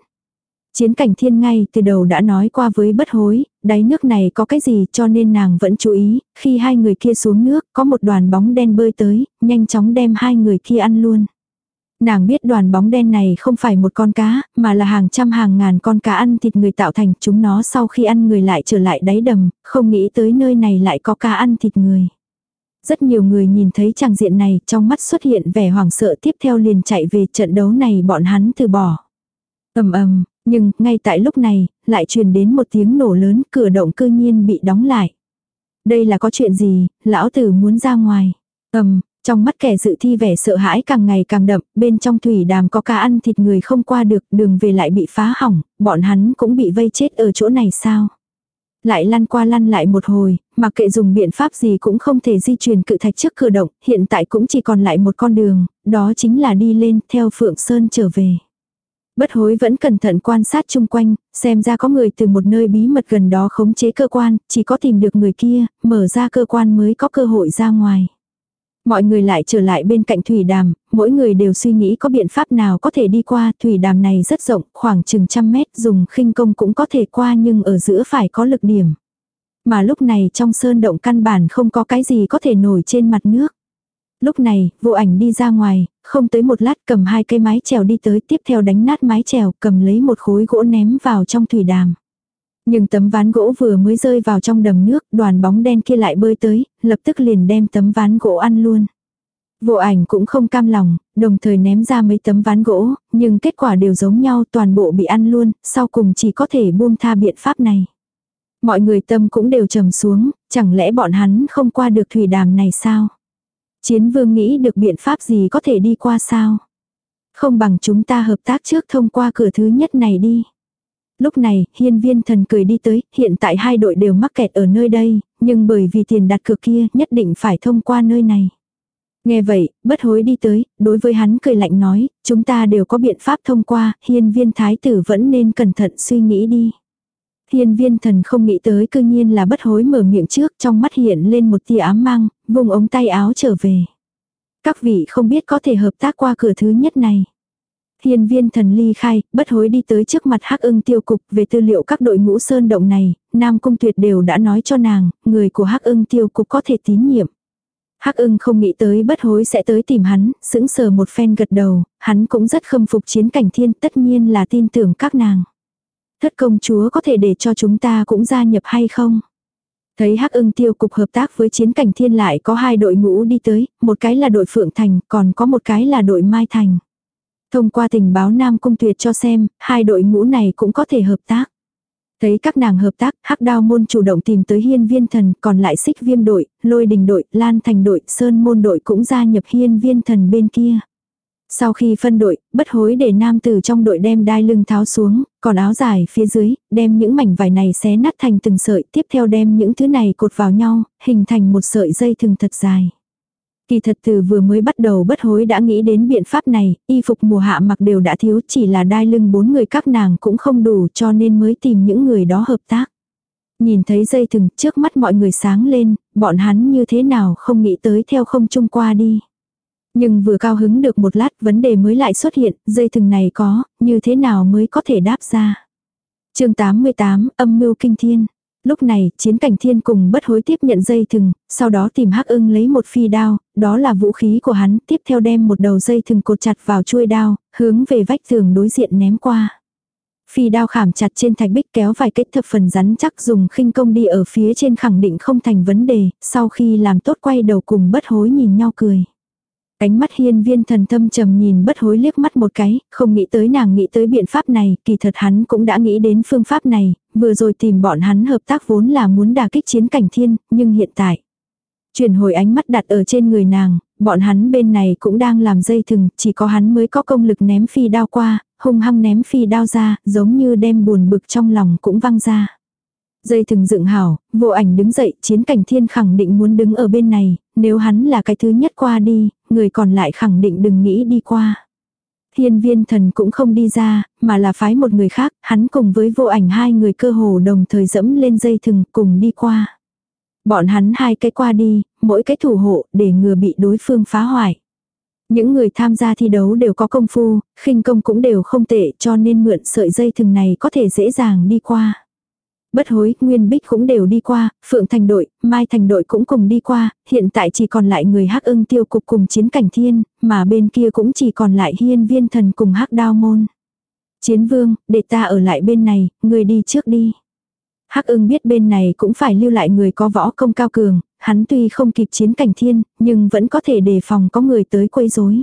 Chiến cảnh thiên ngay từ đầu đã nói qua với bất hối, đáy nước này có cái gì cho nên nàng vẫn chú ý, khi hai người kia xuống nước, có một đoàn bóng đen bơi tới, nhanh chóng đem hai người kia ăn luôn. Nàng biết đoàn bóng đen này không phải một con cá, mà là hàng trăm hàng ngàn con cá ăn thịt người tạo thành chúng nó sau khi ăn người lại trở lại đáy đầm, không nghĩ tới nơi này lại có cá ăn thịt người. Rất nhiều người nhìn thấy tràng diện này trong mắt xuất hiện vẻ hoảng sợ tiếp theo liền chạy về trận đấu này bọn hắn từ bỏ. ầm ầm nhưng ngay tại lúc này, lại truyền đến một tiếng nổ lớn cửa động cư nhiên bị đóng lại. Đây là có chuyện gì, lão tử muốn ra ngoài. ầm trong mắt kẻ dự thi vẻ sợ hãi càng ngày càng đậm, bên trong thủy đàm có cá ăn thịt người không qua được, đường về lại bị phá hỏng, bọn hắn cũng bị vây chết ở chỗ này sao. Lại lăn qua lăn lại một hồi, mặc kệ dùng biện pháp gì cũng không thể di chuyển cự thạch trước cửa động, hiện tại cũng chỉ còn lại một con đường, đó chính là đi lên theo Phượng Sơn trở về. Bất hối vẫn cẩn thận quan sát chung quanh, xem ra có người từ một nơi bí mật gần đó khống chế cơ quan, chỉ có tìm được người kia, mở ra cơ quan mới có cơ hội ra ngoài. Mọi người lại trở lại bên cạnh thủy đàm, mỗi người đều suy nghĩ có biện pháp nào có thể đi qua, thủy đàm này rất rộng, khoảng chừng trăm mét, dùng khinh công cũng có thể qua nhưng ở giữa phải có lực điểm. Mà lúc này trong sơn động căn bản không có cái gì có thể nổi trên mặt nước. Lúc này, vô ảnh đi ra ngoài, không tới một lát cầm hai cây mái chèo đi tới tiếp theo đánh nát mái chèo cầm lấy một khối gỗ ném vào trong thủy đàm. Nhưng tấm ván gỗ vừa mới rơi vào trong đầm nước, đoàn bóng đen kia lại bơi tới, lập tức liền đem tấm ván gỗ ăn luôn. Vô ảnh cũng không cam lòng, đồng thời ném ra mấy tấm ván gỗ, nhưng kết quả đều giống nhau toàn bộ bị ăn luôn, sau cùng chỉ có thể buông tha biện pháp này. Mọi người tâm cũng đều trầm xuống, chẳng lẽ bọn hắn không qua được thủy đàm này sao? Chiến vương nghĩ được biện pháp gì có thể đi qua sao? Không bằng chúng ta hợp tác trước thông qua cửa thứ nhất này đi. Lúc này, hiên viên thần cười đi tới, hiện tại hai đội đều mắc kẹt ở nơi đây, nhưng bởi vì tiền đặt cược kia nhất định phải thông qua nơi này. Nghe vậy, bất hối đi tới, đối với hắn cười lạnh nói, chúng ta đều có biện pháp thông qua, hiên viên thái tử vẫn nên cẩn thận suy nghĩ đi. Hiên viên thần không nghĩ tới cư nhiên là bất hối mở miệng trước trong mắt hiện lên một tia ám mang, vùng ống tay áo trở về. Các vị không biết có thể hợp tác qua cửa thứ nhất này. Hiên viên thần ly khai, bất hối đi tới trước mặt hắc ưng tiêu cục về tư liệu các đội ngũ sơn động này, Nam Cung Tuyệt đều đã nói cho nàng, người của hắc ưng tiêu cục có thể tín nhiệm. Hắc ưng không nghĩ tới bất hối sẽ tới tìm hắn, sững sờ một phen gật đầu, hắn cũng rất khâm phục chiến cảnh thiên tất nhiên là tin tưởng các nàng. Thất công chúa có thể để cho chúng ta cũng gia nhập hay không? Thấy Hắc ưng tiêu cục hợp tác với chiến cảnh thiên lại có hai đội ngũ đi tới, một cái là đội Phượng Thành, còn có một cái là đội Mai Thành. Thông qua tình báo Nam Cung Tuyệt cho xem, hai đội ngũ này cũng có thể hợp tác. Thấy các nàng hợp tác, hắc đao môn chủ động tìm tới hiên viên thần, còn lại xích viêm đội, lôi đình đội, lan thành đội, sơn môn đội cũng gia nhập hiên viên thần bên kia. Sau khi phân đội, bất hối để nam tử trong đội đem đai lưng tháo xuống, còn áo dài phía dưới, đem những mảnh vải này xé nát thành từng sợi, tiếp theo đem những thứ này cột vào nhau, hình thành một sợi dây thừng thật dài. Kỳ thật từ vừa mới bắt đầu bất hối đã nghĩ đến biện pháp này, y phục mùa hạ mặc đều đã thiếu chỉ là đai lưng bốn người các nàng cũng không đủ cho nên mới tìm những người đó hợp tác. Nhìn thấy dây thừng trước mắt mọi người sáng lên, bọn hắn như thế nào không nghĩ tới theo không chung qua đi. Nhưng vừa cao hứng được một lát vấn đề mới lại xuất hiện, dây thừng này có, như thế nào mới có thể đáp ra. chương 88, âm mưu kinh thiên. Lúc này, chiến cảnh thiên cùng bất hối tiếp nhận dây thừng, sau đó tìm hắc ưng lấy một phi đao, đó là vũ khí của hắn, tiếp theo đem một đầu dây thừng cột chặt vào chuôi đao, hướng về vách tường đối diện ném qua. Phi đao khảm chặt trên thạch bích kéo vài kết thập phần rắn chắc dùng khinh công đi ở phía trên khẳng định không thành vấn đề, sau khi làm tốt quay đầu cùng bất hối nhìn nhau cười. Ánh mắt hiên viên thần thâm trầm nhìn bất hối liếc mắt một cái, không nghĩ tới nàng nghĩ tới biện pháp này, kỳ thật hắn cũng đã nghĩ đến phương pháp này, vừa rồi tìm bọn hắn hợp tác vốn là muốn đả kích chiến cảnh thiên, nhưng hiện tại. Chuyển hồi ánh mắt đặt ở trên người nàng, bọn hắn bên này cũng đang làm dây thừng, chỉ có hắn mới có công lực ném phi đao qua, hung hăng ném phi đao ra, giống như đem buồn bực trong lòng cũng văng ra. Dây thừng dựng hảo, vô ảnh đứng dậy, chiến cảnh thiên khẳng định muốn đứng ở bên này, nếu hắn là cái thứ nhất qua đi, người còn lại khẳng định đừng nghĩ đi qua. Hiên viên thần cũng không đi ra, mà là phái một người khác, hắn cùng với vô ảnh hai người cơ hồ đồng thời dẫm lên dây thừng cùng đi qua. Bọn hắn hai cái qua đi, mỗi cái thủ hộ để ngừa bị đối phương phá hoại. Những người tham gia thi đấu đều có công phu, khinh công cũng đều không tệ cho nên mượn sợi dây thừng này có thể dễ dàng đi qua. Bất hối, Nguyên Bích cũng đều đi qua, Phượng Thành đội, Mai Thành đội cũng cùng đi qua, hiện tại chỉ còn lại người hắc ưng tiêu cục cùng chiến cảnh thiên, mà bên kia cũng chỉ còn lại hiên viên thần cùng hắc đao môn. Chiến vương, để ta ở lại bên này, người đi trước đi. Hắc ưng biết bên này cũng phải lưu lại người có võ công cao cường, hắn tuy không kịp chiến cảnh thiên, nhưng vẫn có thể đề phòng có người tới quấy rối.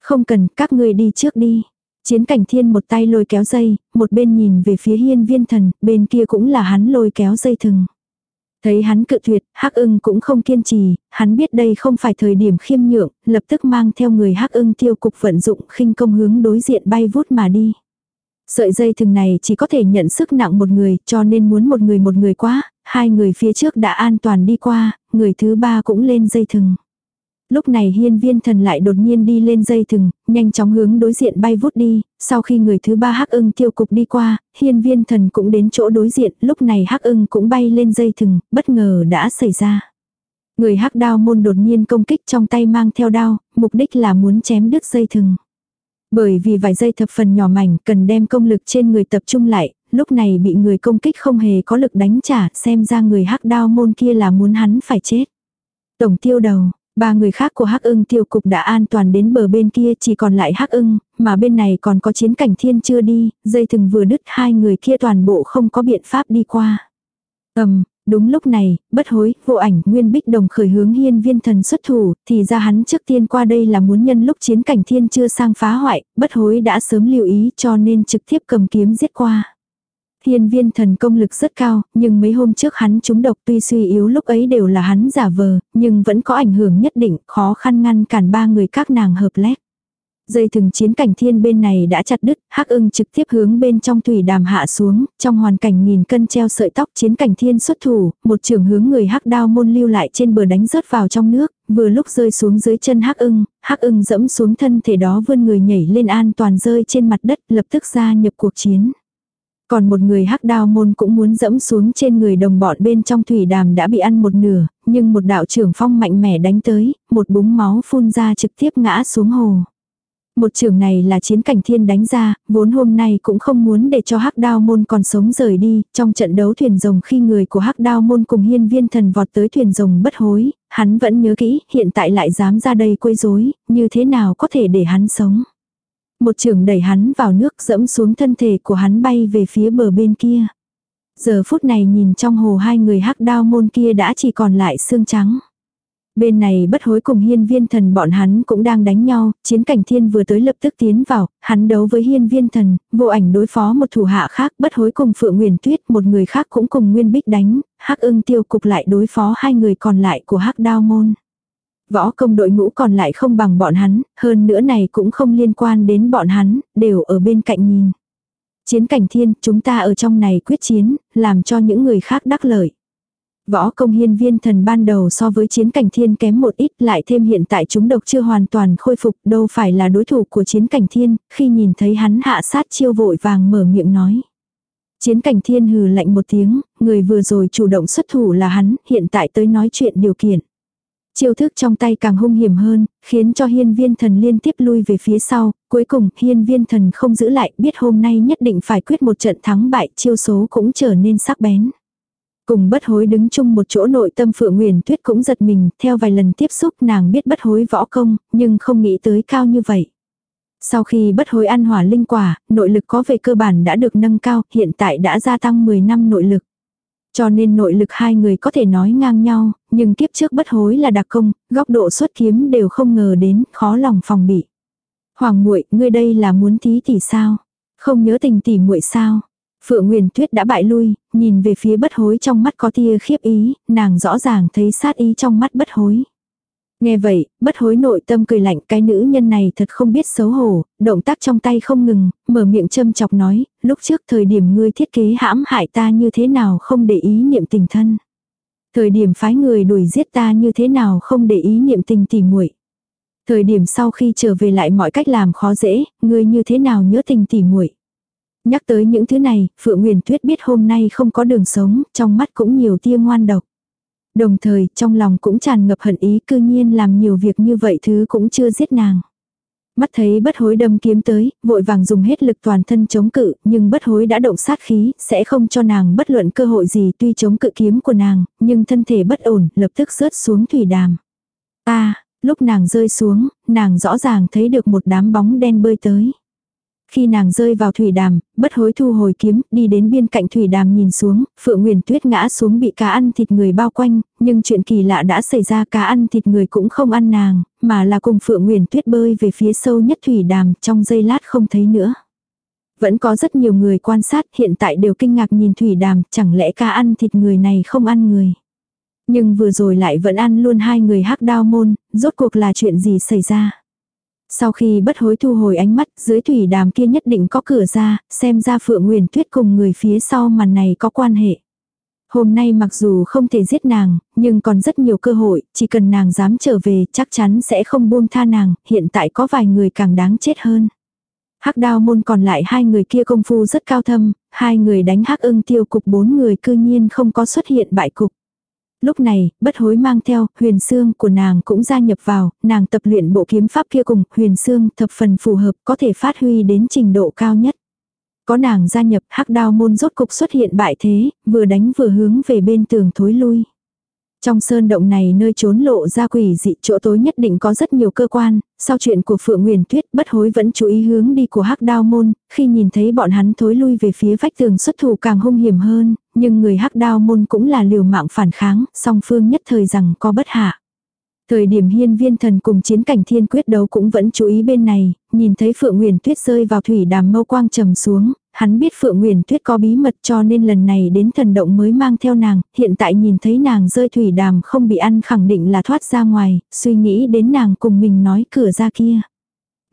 Không cần, các người đi trước đi. Chiến cảnh thiên một tay lôi kéo dây, một bên nhìn về phía hiên viên thần, bên kia cũng là hắn lôi kéo dây thừng. Thấy hắn cự tuyệt, hắc ưng cũng không kiên trì, hắn biết đây không phải thời điểm khiêm nhượng, lập tức mang theo người hắc ưng tiêu cục vận dụng khinh công hướng đối diện bay vút mà đi. Sợi dây thừng này chỉ có thể nhận sức nặng một người, cho nên muốn một người một người quá, hai người phía trước đã an toàn đi qua, người thứ ba cũng lên dây thừng. Lúc này hiên viên thần lại đột nhiên đi lên dây thừng, nhanh chóng hướng đối diện bay vút đi, sau khi người thứ ba hắc ưng tiêu cục đi qua, hiên viên thần cũng đến chỗ đối diện, lúc này hắc ưng cũng bay lên dây thừng, bất ngờ đã xảy ra. Người hắc đao môn đột nhiên công kích trong tay mang theo đao, mục đích là muốn chém đứt dây thừng. Bởi vì vài dây thập phần nhỏ mảnh cần đem công lực trên người tập trung lại, lúc này bị người công kích không hề có lực đánh trả, xem ra người hắc đao môn kia là muốn hắn phải chết. Tổng tiêu đầu, Ba người khác của Hắc Ưng tiêu cục đã an toàn đến bờ bên kia chỉ còn lại Hắc Ưng, mà bên này còn có chiến cảnh thiên chưa đi, dây thừng vừa đứt hai người kia toàn bộ không có biện pháp đi qua. Ầm, đúng lúc này, bất hối, vô ảnh, nguyên bích đồng khởi hướng hiên viên thần xuất thủ, thì ra hắn trước tiên qua đây là muốn nhân lúc chiến cảnh thiên chưa sang phá hoại, bất hối đã sớm lưu ý cho nên trực tiếp cầm kiếm giết qua. Hiên viên thần công lực rất cao, nhưng mấy hôm trước hắn trúng độc tuy suy yếu lúc ấy đều là hắn giả vờ, nhưng vẫn có ảnh hưởng nhất định, khó khăn ngăn cản ba người các nàng hợp lét. Dây thừng chiến cảnh thiên bên này đã chặt đứt, hắc ưng trực tiếp hướng bên trong thủy đàm hạ xuống, trong hoàn cảnh nghìn cân treo sợi tóc chiến cảnh thiên xuất thủ, một trường hướng người hắc đao môn lưu lại trên bờ đánh rớt vào trong nước, vừa lúc rơi xuống dưới chân hắc ưng, hắc ưng dẫm xuống thân thể đó vươn người nhảy lên an toàn rơi trên mặt đất lập tức ra nhập cuộc chiến. Còn một người hắc đao môn cũng muốn dẫm xuống trên người đồng bọn bên trong thủy đàm đã bị ăn một nửa, nhưng một đạo trưởng phong mạnh mẽ đánh tới, một búng máu phun ra trực tiếp ngã xuống hồ. Một trường này là chiến cảnh thiên đánh ra, vốn hôm nay cũng không muốn để cho hắc đao môn còn sống rời đi, trong trận đấu thuyền rồng khi người của hắc đao môn cùng hiên viên thần vọt tới thuyền rồng bất hối, hắn vẫn nhớ kỹ, hiện tại lại dám ra đây quấy rối, như thế nào có thể để hắn sống. Một trường đẩy hắn vào nước dẫm xuống thân thể của hắn bay về phía bờ bên kia. Giờ phút này nhìn trong hồ hai người hắc đao môn kia đã chỉ còn lại xương trắng. Bên này bất hối cùng hiên viên thần bọn hắn cũng đang đánh nhau, chiến cảnh thiên vừa tới lập tức tiến vào, hắn đấu với hiên viên thần, vô ảnh đối phó một thủ hạ khác, bất hối cùng phượng nguyền tuyết, một người khác cũng cùng nguyên bích đánh, hắc ưng tiêu cục lại đối phó hai người còn lại của hắc đao môn. Võ công đội ngũ còn lại không bằng bọn hắn, hơn nữa này cũng không liên quan đến bọn hắn, đều ở bên cạnh nhìn. Chiến cảnh thiên, chúng ta ở trong này quyết chiến, làm cho những người khác đắc lợi. Võ công hiên viên thần ban đầu so với chiến cảnh thiên kém một ít lại thêm hiện tại chúng độc chưa hoàn toàn khôi phục đâu phải là đối thủ của chiến cảnh thiên, khi nhìn thấy hắn hạ sát chiêu vội vàng mở miệng nói. Chiến cảnh thiên hừ lạnh một tiếng, người vừa rồi chủ động xuất thủ là hắn, hiện tại tới nói chuyện điều kiện. Chiêu thức trong tay càng hung hiểm hơn, khiến cho hiên viên thần liên tiếp lui về phía sau, cuối cùng hiên viên thần không giữ lại biết hôm nay nhất định phải quyết một trận thắng bại chiêu số cũng trở nên sắc bén. Cùng bất hối đứng chung một chỗ nội tâm Phượng Nguyền Tuyết cũng giật mình, theo vài lần tiếp xúc nàng biết bất hối võ công, nhưng không nghĩ tới cao như vậy. Sau khi bất hối ăn hỏa linh quả, nội lực có về cơ bản đã được nâng cao, hiện tại đã gia tăng 10 năm nội lực. Cho nên nội lực hai người có thể nói ngang nhau, nhưng kiếp trước bất hối là đặc công, góc độ xuất kiếm đều không ngờ đến, khó lòng phòng bị. Hoàng muội, ngươi đây là muốn tí tỷ sao? Không nhớ tình tỷ muội sao? Phượng Nguyên Tuyết đã bại lui, nhìn về phía bất hối trong mắt có tia khiếp ý, nàng rõ ràng thấy sát ý trong mắt bất hối. Nghe vậy, bất hối nội tâm cười lạnh cái nữ nhân này thật không biết xấu hổ, động tác trong tay không ngừng, mở miệng châm chọc nói, lúc trước thời điểm ngươi thiết kế hãm hại ta như thế nào không để ý niệm tình thân. Thời điểm phái người đuổi giết ta như thế nào không để ý niệm tình tỉ muội. Thời điểm sau khi trở về lại mọi cách làm khó dễ, ngươi như thế nào nhớ tình tỉ muội. Nhắc tới những thứ này, Phượng Nguyền Tuyết biết hôm nay không có đường sống, trong mắt cũng nhiều tia ngoan độc. Đồng thời, trong lòng cũng tràn ngập hận ý cư nhiên làm nhiều việc như vậy thứ cũng chưa giết nàng. Mắt thấy bất hối đâm kiếm tới, vội vàng dùng hết lực toàn thân chống cự, nhưng bất hối đã động sát khí, sẽ không cho nàng bất luận cơ hội gì tuy chống cự kiếm của nàng, nhưng thân thể bất ổn, lập tức rớt xuống thủy đàm. À, lúc nàng rơi xuống, nàng rõ ràng thấy được một đám bóng đen bơi tới. Khi nàng rơi vào thủy đàm, bất hối thu hồi kiếm, đi đến biên cạnh thủy đàm nhìn xuống, Phượng Nguyền Tuyết ngã xuống bị cá ăn thịt người bao quanh, nhưng chuyện kỳ lạ đã xảy ra cá ăn thịt người cũng không ăn nàng, mà là cùng Phượng Nguyền Tuyết bơi về phía sâu nhất thủy đàm, trong giây lát không thấy nữa. Vẫn có rất nhiều người quan sát hiện tại đều kinh ngạc nhìn thủy đàm, chẳng lẽ cá ăn thịt người này không ăn người. Nhưng vừa rồi lại vẫn ăn luôn hai người hắc đao môn, rốt cuộc là chuyện gì xảy ra. Sau khi bất hối thu hồi ánh mắt, dưới thủy đàm kia nhất định có cửa ra, xem ra Phượng Nguyền Tuyết cùng người phía sau màn này có quan hệ. Hôm nay mặc dù không thể giết nàng, nhưng còn rất nhiều cơ hội, chỉ cần nàng dám trở về chắc chắn sẽ không buông tha nàng, hiện tại có vài người càng đáng chết hơn. Hắc đao môn còn lại hai người kia công phu rất cao thâm, hai người đánh hắc ưng tiêu cục bốn người cư nhiên không có xuất hiện bại cục. Lúc này, bất hối mang theo, huyền xương của nàng cũng gia nhập vào, nàng tập luyện bộ kiếm pháp kia cùng, huyền xương thập phần phù hợp, có thể phát huy đến trình độ cao nhất. Có nàng gia nhập, hắc đao môn rốt cục xuất hiện bại thế, vừa đánh vừa hướng về bên tường thối lui. Trong sơn động này nơi trốn lộ ra quỷ dị chỗ tối nhất định có rất nhiều cơ quan, sau chuyện của Phượng Nguyền Tuyết bất hối vẫn chú ý hướng đi của hắc đao môn, khi nhìn thấy bọn hắn thối lui về phía vách tường xuất thủ càng hung hiểm hơn, nhưng người hắc đao môn cũng là liều mạng phản kháng, song phương nhất thời rằng có bất hạ. Thời điểm hiên viên thần cùng chiến cảnh thiên quyết đấu cũng vẫn chú ý bên này, nhìn thấy Phượng Nguyền Tuyết rơi vào thủy đàm mâu quang trầm xuống, hắn biết Phượng Nguyền Tuyết có bí mật cho nên lần này đến thần động mới mang theo nàng, hiện tại nhìn thấy nàng rơi thủy đàm không bị ăn khẳng định là thoát ra ngoài, suy nghĩ đến nàng cùng mình nói cửa ra kia.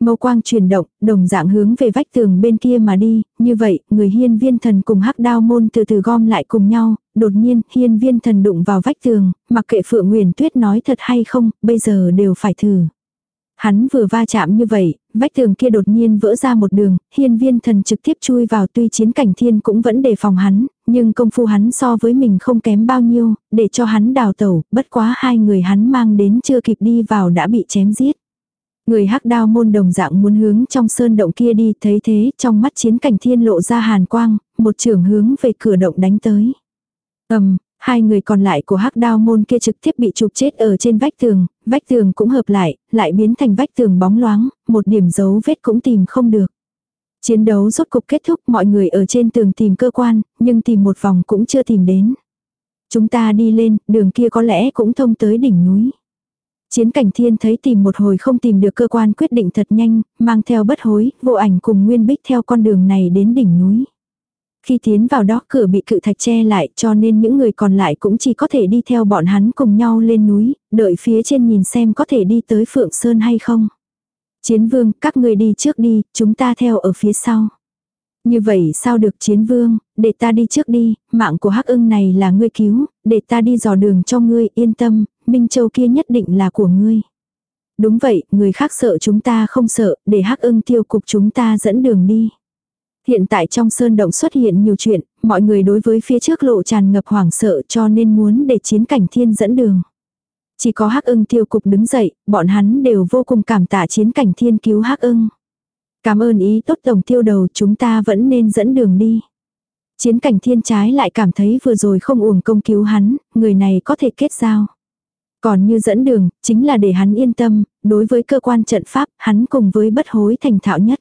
Mâu quang chuyển động, đồng dạng hướng về vách tường bên kia mà đi, như vậy, người hiên viên thần cùng hắc đao môn từ từ gom lại cùng nhau, đột nhiên, hiên viên thần đụng vào vách tường, mặc kệ Phượng Nguyền Tuyết nói thật hay không, bây giờ đều phải thử. Hắn vừa va chạm như vậy, vách tường kia đột nhiên vỡ ra một đường, hiên viên thần trực tiếp chui vào tuy chiến cảnh thiên cũng vẫn đề phòng hắn, nhưng công phu hắn so với mình không kém bao nhiêu, để cho hắn đào tẩu, bất quá hai người hắn mang đến chưa kịp đi vào đã bị chém giết. Người hắc đao môn đồng dạng muốn hướng trong sơn động kia đi, thấy thế, trong mắt chiến cảnh thiên lộ ra hàn quang, một trường hướng về cửa động đánh tới. ầm hai người còn lại của hắc đao môn kia trực tiếp bị chụp chết ở trên vách tường, vách tường cũng hợp lại, lại biến thành vách tường bóng loáng, một điểm dấu vết cũng tìm không được. Chiến đấu rốt cục kết thúc mọi người ở trên tường tìm cơ quan, nhưng tìm một vòng cũng chưa tìm đến. Chúng ta đi lên, đường kia có lẽ cũng thông tới đỉnh núi. Chiến cảnh thiên thấy tìm một hồi không tìm được cơ quan quyết định thật nhanh, mang theo bất hối, vô ảnh cùng Nguyên Bích theo con đường này đến đỉnh núi. Khi tiến vào đó cửa bị cự thạch che lại cho nên những người còn lại cũng chỉ có thể đi theo bọn hắn cùng nhau lên núi, đợi phía trên nhìn xem có thể đi tới Phượng Sơn hay không. Chiến vương, các người đi trước đi, chúng ta theo ở phía sau. Như vậy sao được chiến vương, để ta đi trước đi, mạng của hắc ưng này là ngươi cứu, để ta đi dò đường cho ngươi yên tâm, Minh Châu kia nhất định là của ngươi. Đúng vậy, người khác sợ chúng ta không sợ, để hắc ưng tiêu cục chúng ta dẫn đường đi. Hiện tại trong sơn động xuất hiện nhiều chuyện, mọi người đối với phía trước lộ tràn ngập hoảng sợ cho nên muốn để chiến cảnh thiên dẫn đường. Chỉ có hắc ưng tiêu cục đứng dậy, bọn hắn đều vô cùng cảm tạ chiến cảnh thiên cứu hắc ưng. Cảm ơn ý tốt tổng tiêu đầu chúng ta vẫn nên dẫn đường đi. Chiến cảnh thiên trái lại cảm thấy vừa rồi không uổng công cứu hắn, người này có thể kết giao. Còn như dẫn đường, chính là để hắn yên tâm, đối với cơ quan trận pháp, hắn cùng với bất hối thành thạo nhất.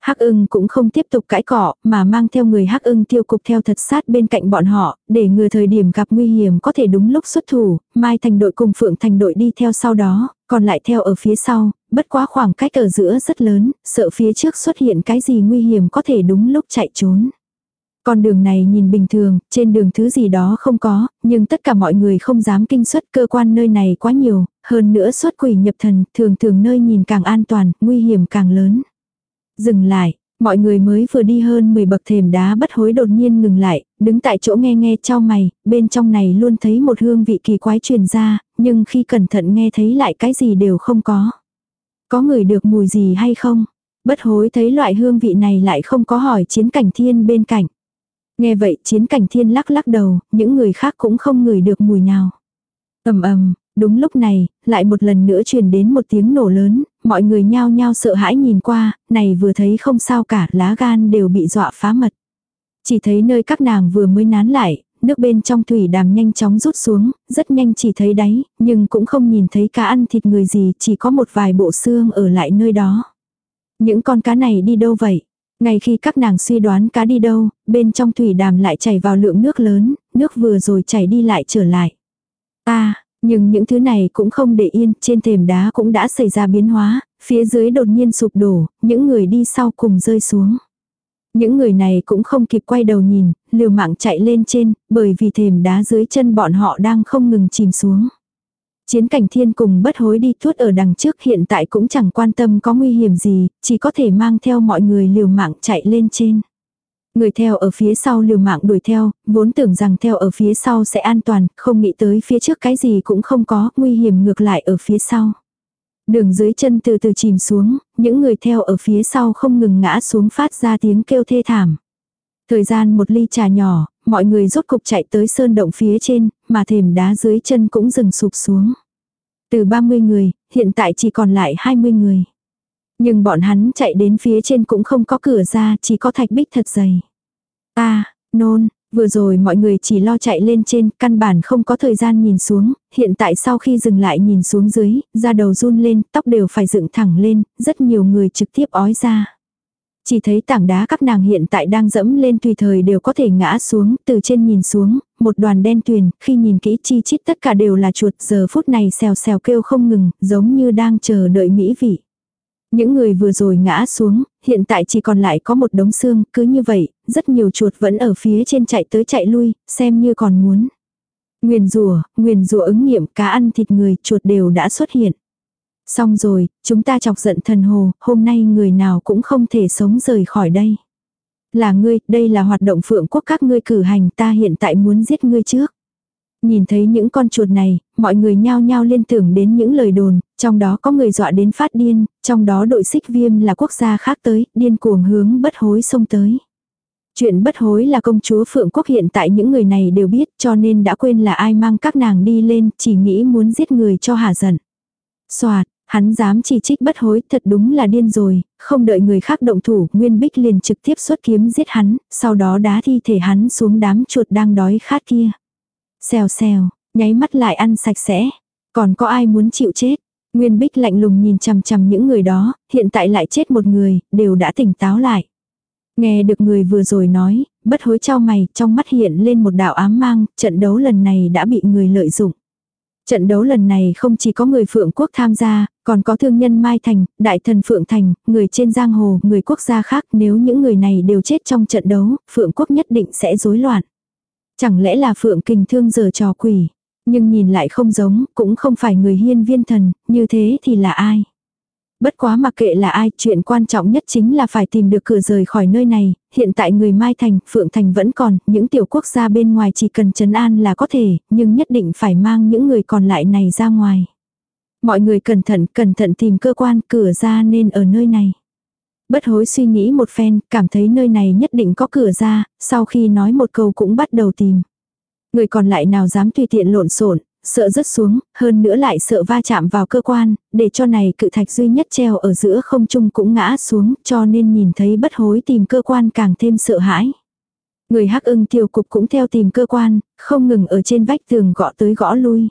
Hắc ưng cũng không tiếp tục cãi cọ, mà mang theo người hắc ưng tiêu cục theo thật sát bên cạnh bọn họ, để ngừa thời điểm gặp nguy hiểm có thể đúng lúc xuất thủ, mai thành đội cùng phượng thành đội đi theo sau đó, còn lại theo ở phía sau, bất quá khoảng cách ở giữa rất lớn, sợ phía trước xuất hiện cái gì nguy hiểm có thể đúng lúc chạy trốn. Con đường này nhìn bình thường, trên đường thứ gì đó không có, nhưng tất cả mọi người không dám kinh xuất cơ quan nơi này quá nhiều, hơn nữa xuất quỷ nhập thần, thường thường nơi nhìn càng an toàn, nguy hiểm càng lớn. Dừng lại, mọi người mới vừa đi hơn 10 bậc thềm đá bất hối đột nhiên ngừng lại, đứng tại chỗ nghe nghe cho mày, bên trong này luôn thấy một hương vị kỳ quái truyền ra, nhưng khi cẩn thận nghe thấy lại cái gì đều không có. Có người được mùi gì hay không? Bất hối thấy loại hương vị này lại không có hỏi chiến cảnh thiên bên cạnh. Nghe vậy chiến cảnh thiên lắc lắc đầu, những người khác cũng không ngửi được mùi nào. ầm ầm, đúng lúc này, lại một lần nữa truyền đến một tiếng nổ lớn, mọi người nhao nhao sợ hãi nhìn qua, này vừa thấy không sao cả, lá gan đều bị dọa phá mật. Chỉ thấy nơi các nàng vừa mới nán lại, nước bên trong thủy đàm nhanh chóng rút xuống, rất nhanh chỉ thấy đáy, nhưng cũng không nhìn thấy cá ăn thịt người gì, chỉ có một vài bộ xương ở lại nơi đó. Những con cá này đi đâu vậy? Ngay khi các nàng suy đoán cá đi đâu, bên trong thủy đàm lại chảy vào lượng nước lớn, nước vừa rồi chảy đi lại trở lại. À, nhưng những thứ này cũng không để yên, trên thềm đá cũng đã xảy ra biến hóa, phía dưới đột nhiên sụp đổ, những người đi sau cùng rơi xuống. Những người này cũng không kịp quay đầu nhìn, liều mạng chạy lên trên, bởi vì thềm đá dưới chân bọn họ đang không ngừng chìm xuống. Chiến cảnh thiên cùng bất hối đi thuốc ở đằng trước hiện tại cũng chẳng quan tâm có nguy hiểm gì, chỉ có thể mang theo mọi người liều mạng chạy lên trên. Người theo ở phía sau liều mạng đuổi theo, vốn tưởng rằng theo ở phía sau sẽ an toàn, không nghĩ tới phía trước cái gì cũng không có, nguy hiểm ngược lại ở phía sau. Đường dưới chân từ từ chìm xuống, những người theo ở phía sau không ngừng ngã xuống phát ra tiếng kêu thê thảm. Thời gian một ly trà nhỏ, mọi người rốt cục chạy tới sơn động phía trên, mà thềm đá dưới chân cũng dừng sụp xuống. Từ 30 người, hiện tại chỉ còn lại 20 người. Nhưng bọn hắn chạy đến phía trên cũng không có cửa ra, chỉ có thạch bích thật dày. Ta, nôn, vừa rồi mọi người chỉ lo chạy lên trên, căn bản không có thời gian nhìn xuống, hiện tại sau khi dừng lại nhìn xuống dưới, da đầu run lên, tóc đều phải dựng thẳng lên, rất nhiều người trực tiếp ói ra. Chỉ thấy tảng đá các nàng hiện tại đang dẫm lên tùy thời đều có thể ngã xuống, từ trên nhìn xuống, một đoàn đen tuyền, khi nhìn kỹ chi chít tất cả đều là chuột, giờ phút này xèo xèo kêu không ngừng, giống như đang chờ đợi mỹ vị. Những người vừa rồi ngã xuống, hiện tại chỉ còn lại có một đống xương, cứ như vậy, rất nhiều chuột vẫn ở phía trên chạy tới chạy lui, xem như còn muốn. Nguyền rùa, nguyền rùa ứng nghiệm cá ăn thịt người, chuột đều đã xuất hiện. Xong rồi, chúng ta chọc giận thần hồ, hôm nay người nào cũng không thể sống rời khỏi đây. Là ngươi, đây là hoạt động phượng quốc các ngươi cử hành ta hiện tại muốn giết ngươi trước. Nhìn thấy những con chuột này, mọi người nhao nhao liên tưởng đến những lời đồn, trong đó có người dọa đến phát điên, trong đó đội xích viêm là quốc gia khác tới, điên cuồng hướng bất hối xông tới. Chuyện bất hối là công chúa Phượng Quốc hiện tại những người này đều biết cho nên đã quên là ai mang các nàng đi lên, chỉ nghĩ muốn giết người cho hà giận. Xoạt, hắn dám chỉ trích bất hối thật đúng là điên rồi, không đợi người khác động thủ, Nguyên Bích liền trực tiếp xuất kiếm giết hắn, sau đó đá thi thể hắn xuống đám chuột đang đói khát kia. Xèo xèo, nháy mắt lại ăn sạch sẽ. Còn có ai muốn chịu chết? Nguyên Bích lạnh lùng nhìn chằm chằm những người đó, hiện tại lại chết một người, đều đã tỉnh táo lại. Nghe được người vừa rồi nói, bất hối trao mày, trong mắt hiện lên một đạo ám mang, trận đấu lần này đã bị người lợi dụng. Trận đấu lần này không chỉ có người Phượng Quốc tham gia, còn có thương nhân Mai Thành, đại thần Phượng Thành, người trên giang hồ, người quốc gia khác nếu những người này đều chết trong trận đấu, Phượng Quốc nhất định sẽ rối loạn. Chẳng lẽ là Phượng Kình Thương giờ trò quỷ, nhưng nhìn lại không giống, cũng không phải người hiên viên thần, như thế thì là ai? Bất quá mặc kệ là ai, chuyện quan trọng nhất chính là phải tìm được cửa rời khỏi nơi này, hiện tại người Mai Thành, Phượng Thành vẫn còn, những tiểu quốc gia bên ngoài chỉ cần trấn an là có thể, nhưng nhất định phải mang những người còn lại này ra ngoài. Mọi người cẩn thận, cẩn thận tìm cơ quan, cửa ra nên ở nơi này. Bất hối suy nghĩ một phen, cảm thấy nơi này nhất định có cửa ra, sau khi nói một câu cũng bắt đầu tìm. Người còn lại nào dám tùy tiện lộn xộn sợ rớt xuống, hơn nữa lại sợ va chạm vào cơ quan, để cho này cự thạch duy nhất treo ở giữa không trung cũng ngã xuống, cho nên nhìn thấy bất hối tìm cơ quan càng thêm sợ hãi. Người hắc ưng tiêu cục cũng theo tìm cơ quan, không ngừng ở trên vách tường gõ tới gõ lui.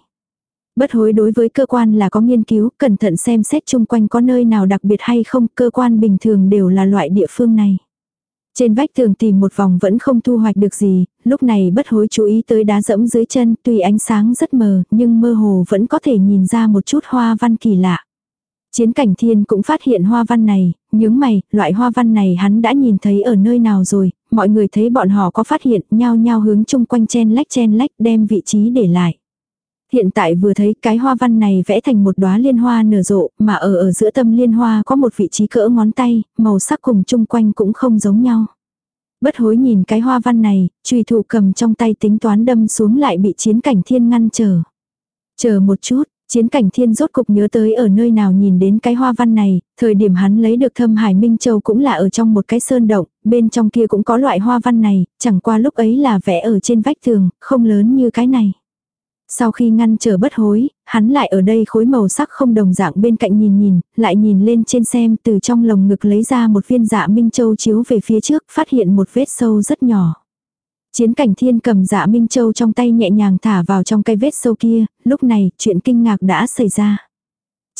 Bất hối đối với cơ quan là có nghiên cứu, cẩn thận xem xét chung quanh có nơi nào đặc biệt hay không, cơ quan bình thường đều là loại địa phương này. Trên vách tường tìm một vòng vẫn không thu hoạch được gì, lúc này bất hối chú ý tới đá dẫm dưới chân, tuy ánh sáng rất mờ, nhưng mơ hồ vẫn có thể nhìn ra một chút hoa văn kỳ lạ. Chiến cảnh thiên cũng phát hiện hoa văn này, nhướng mày, loại hoa văn này hắn đã nhìn thấy ở nơi nào rồi, mọi người thấy bọn họ có phát hiện, nhao nhao hướng chung quanh chen lách chen lách đem vị trí để lại. Hiện tại vừa thấy cái hoa văn này vẽ thành một đóa liên hoa nở rộ, mà ở ở giữa tâm liên hoa có một vị trí cỡ ngón tay, màu sắc cùng chung quanh cũng không giống nhau. Bất hối nhìn cái hoa văn này, trùy thủ cầm trong tay tính toán đâm xuống lại bị chiến cảnh thiên ngăn chờ. Chờ một chút, Chiến cảnh thiên rốt cục nhớ tới ở nơi nào nhìn đến cái hoa văn này, thời điểm hắn lấy được thâm hải minh châu cũng là ở trong một cái sơn động, bên trong kia cũng có loại hoa văn này, chẳng qua lúc ấy là vẽ ở trên vách tường, không lớn như cái này. Sau khi ngăn trở bất hối, hắn lại ở đây khối màu sắc không đồng dạng bên cạnh nhìn nhìn, lại nhìn lên trên xem từ trong lồng ngực lấy ra một viên dạ minh châu chiếu về phía trước, phát hiện một vết sâu rất nhỏ. Chiến cảnh thiên cầm dạ Minh Châu trong tay nhẹ nhàng thả vào trong cây vết sâu kia, lúc này chuyện kinh ngạc đã xảy ra.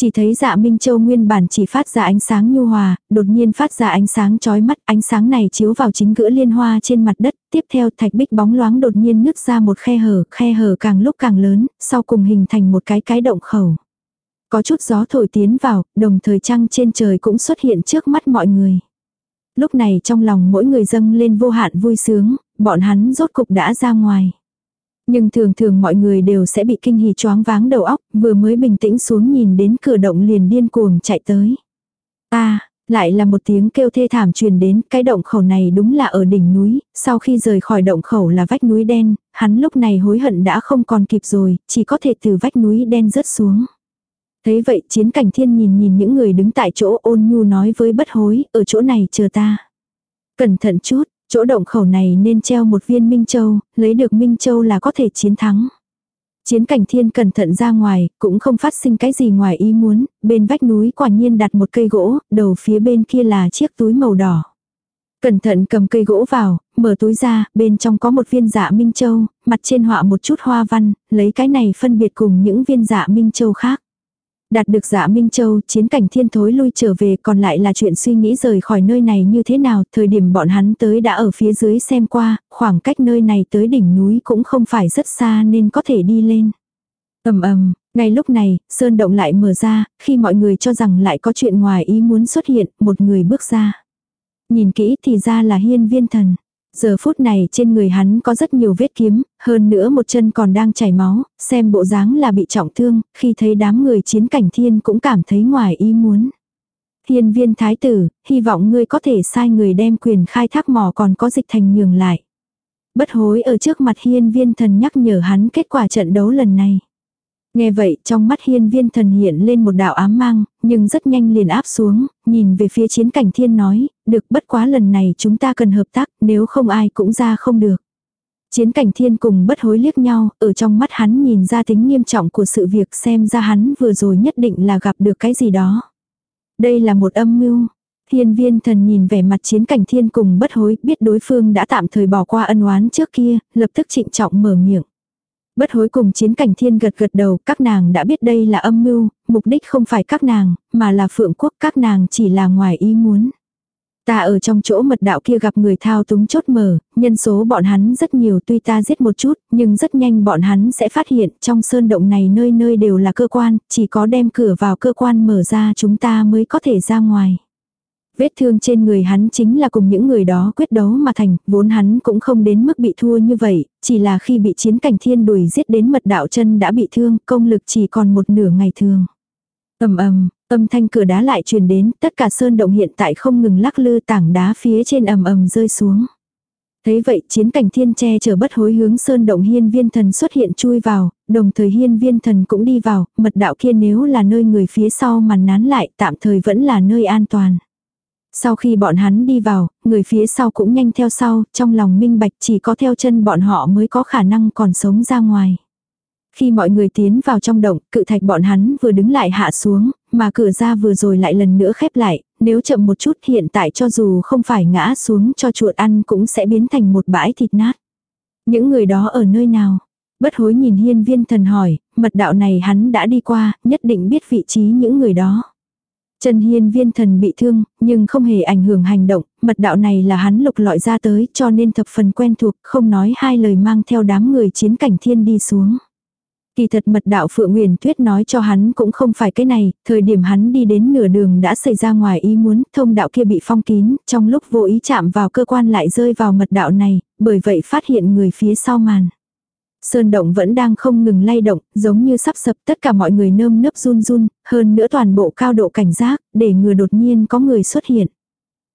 Chỉ thấy dạ Minh Châu nguyên bản chỉ phát ra ánh sáng nhu hòa, đột nhiên phát ra ánh sáng chói mắt, ánh sáng này chiếu vào chính gữa liên hoa trên mặt đất, tiếp theo thạch bích bóng loáng đột nhiên nứt ra một khe hở, khe hở càng lúc càng lớn, sau cùng hình thành một cái cái động khẩu. Có chút gió thổi tiến vào, đồng thời trăng trên trời cũng xuất hiện trước mắt mọi người. Lúc này trong lòng mỗi người dâng lên vô hạn vui sướng, bọn hắn rốt cục đã ra ngoài. Nhưng thường thường mọi người đều sẽ bị kinh hỉ choáng váng đầu óc, vừa mới bình tĩnh xuống nhìn đến cửa động liền điên cuồng chạy tới. Ta, lại là một tiếng kêu thê thảm truyền đến, cái động khẩu này đúng là ở đỉnh núi, sau khi rời khỏi động khẩu là vách núi đen, hắn lúc này hối hận đã không còn kịp rồi, chỉ có thể từ vách núi đen rớt xuống. Thế vậy chiến cảnh thiên nhìn nhìn những người đứng tại chỗ ôn nhu nói với bất hối, ở chỗ này chờ ta. Cẩn thận chút, chỗ động khẩu này nên treo một viên Minh Châu, lấy được Minh Châu là có thể chiến thắng. Chiến cảnh thiên cẩn thận ra ngoài, cũng không phát sinh cái gì ngoài ý muốn, bên vách núi quả nhiên đặt một cây gỗ, đầu phía bên kia là chiếc túi màu đỏ. Cẩn thận cầm cây gỗ vào, mở túi ra, bên trong có một viên dạ Minh Châu, mặt trên họa một chút hoa văn, lấy cái này phân biệt cùng những viên dạ Minh Châu khác. Đạt được dạ Minh Châu, chiến cảnh thiên thối lui trở về còn lại là chuyện suy nghĩ rời khỏi nơi này như thế nào, thời điểm bọn hắn tới đã ở phía dưới xem qua, khoảng cách nơi này tới đỉnh núi cũng không phải rất xa nên có thể đi lên. ầm ầm, ngay lúc này, sơn động lại mở ra, khi mọi người cho rằng lại có chuyện ngoài ý muốn xuất hiện, một người bước ra. Nhìn kỹ thì ra là hiên viên thần. Giờ phút này trên người hắn có rất nhiều vết kiếm, hơn nữa một chân còn đang chảy máu, xem bộ dáng là bị trọng thương, khi thấy đám người chiến cảnh thiên cũng cảm thấy ngoài ý muốn. Thiên viên thái tử, hy vọng ngươi có thể sai người đem quyền khai thác mỏ còn có dịch thành nhường lại. Bất hối ở trước mặt hiên viên thần nhắc nhở hắn kết quả trận đấu lần này. Nghe vậy trong mắt hiên viên thần hiện lên một đạo ám mang, nhưng rất nhanh liền áp xuống, nhìn về phía chiến cảnh thiên nói, được bất quá lần này chúng ta cần hợp tác, nếu không ai cũng ra không được. Chiến cảnh thiên cùng bất hối liếc nhau, ở trong mắt hắn nhìn ra tính nghiêm trọng của sự việc xem ra hắn vừa rồi nhất định là gặp được cái gì đó. Đây là một âm mưu. Thiên viên thần nhìn vẻ mặt chiến cảnh thiên cùng bất hối biết đối phương đã tạm thời bỏ qua ân oán trước kia, lập tức trịnh trọng mở miệng. Bất hối cùng chiến cảnh thiên gật gật đầu, các nàng đã biết đây là âm mưu, mục đích không phải các nàng, mà là phượng quốc các nàng chỉ là ngoài ý muốn. Ta ở trong chỗ mật đạo kia gặp người thao túng chốt mở, nhân số bọn hắn rất nhiều tuy ta giết một chút, nhưng rất nhanh bọn hắn sẽ phát hiện trong sơn động này nơi nơi đều là cơ quan, chỉ có đem cửa vào cơ quan mở ra chúng ta mới có thể ra ngoài. Vết thương trên người hắn chính là cùng những người đó quyết đấu mà thành, vốn hắn cũng không đến mức bị thua như vậy, chỉ là khi bị chiến cảnh thiên đuổi giết đến mật đạo chân đã bị thương, công lực chỉ còn một nửa ngày thường. ầm ầm, âm thanh cửa đá lại truyền đến, tất cả sơn động hiện tại không ngừng lắc lư tảng đá phía trên ầm ầm rơi xuống. Thấy vậy chiến cảnh thiên che chở bất hối hướng sơn động hiên viên thần xuất hiện chui vào, đồng thời hiên viên thần cũng đi vào, mật đạo kia nếu là nơi người phía sau màn nán lại tạm thời vẫn là nơi an toàn. Sau khi bọn hắn đi vào, người phía sau cũng nhanh theo sau, trong lòng minh bạch chỉ có theo chân bọn họ mới có khả năng còn sống ra ngoài. Khi mọi người tiến vào trong động, cự thạch bọn hắn vừa đứng lại hạ xuống, mà cửa ra vừa rồi lại lần nữa khép lại, nếu chậm một chút hiện tại cho dù không phải ngã xuống cho chuột ăn cũng sẽ biến thành một bãi thịt nát. Những người đó ở nơi nào? Bất hối nhìn hiên viên thần hỏi, mật đạo này hắn đã đi qua, nhất định biết vị trí những người đó. Trần Hiên viên thần bị thương, nhưng không hề ảnh hưởng hành động, mật đạo này là hắn lục lọi ra tới cho nên thập phần quen thuộc, không nói hai lời mang theo đám người chiến cảnh thiên đi xuống. Kỳ thật mật đạo Phượng Nguyền Tuyết nói cho hắn cũng không phải cái này, thời điểm hắn đi đến nửa đường đã xảy ra ngoài ý muốn, thông đạo kia bị phong kín, trong lúc vô ý chạm vào cơ quan lại rơi vào mật đạo này, bởi vậy phát hiện người phía sau màn. Sơn động vẫn đang không ngừng lay động, giống như sắp sập tất cả mọi người nơm nớp run run, hơn nữa toàn bộ cao độ cảnh giác, để ngừa đột nhiên có người xuất hiện.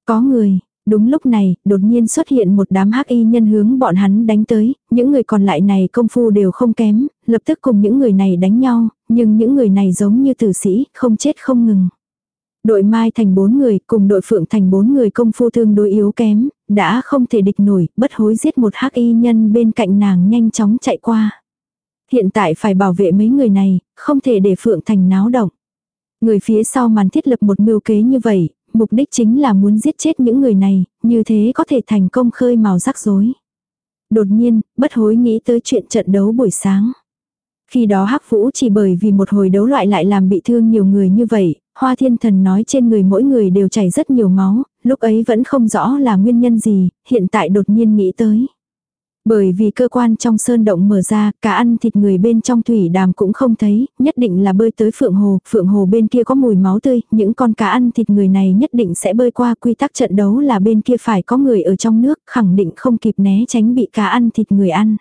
Có người, đúng lúc này, đột nhiên xuất hiện một đám hắc y nhân hướng bọn hắn đánh tới, những người còn lại này công phu đều không kém, lập tức cùng những người này đánh nhau, nhưng những người này giống như tử sĩ, không chết không ngừng. Đội Mai thành bốn người, cùng đội Phượng thành bốn người công phu thương đối yếu kém, đã không thể địch nổi, bất hối giết một hắc y nhân bên cạnh nàng nhanh chóng chạy qua. Hiện tại phải bảo vệ mấy người này, không thể để Phượng thành náo động. Người phía sau màn thiết lập một mưu kế như vậy, mục đích chính là muốn giết chết những người này, như thế có thể thành công khơi màu rắc rối. Đột nhiên, bất hối nghĩ tới chuyện trận đấu buổi sáng. Khi đó Hắc Vũ chỉ bởi vì một hồi đấu loại lại làm bị thương nhiều người như vậy, Hoa Thiên Thần nói trên người mỗi người đều chảy rất nhiều máu, lúc ấy vẫn không rõ là nguyên nhân gì, hiện tại đột nhiên nghĩ tới. Bởi vì cơ quan trong sơn động mở ra, cả ăn thịt người bên trong thủy đàm cũng không thấy, nhất định là bơi tới phượng hồ, phượng hồ bên kia có mùi máu tươi, những con cá ăn thịt người này nhất định sẽ bơi qua quy tắc trận đấu là bên kia phải có người ở trong nước, khẳng định không kịp né tránh bị cá ăn thịt người ăn.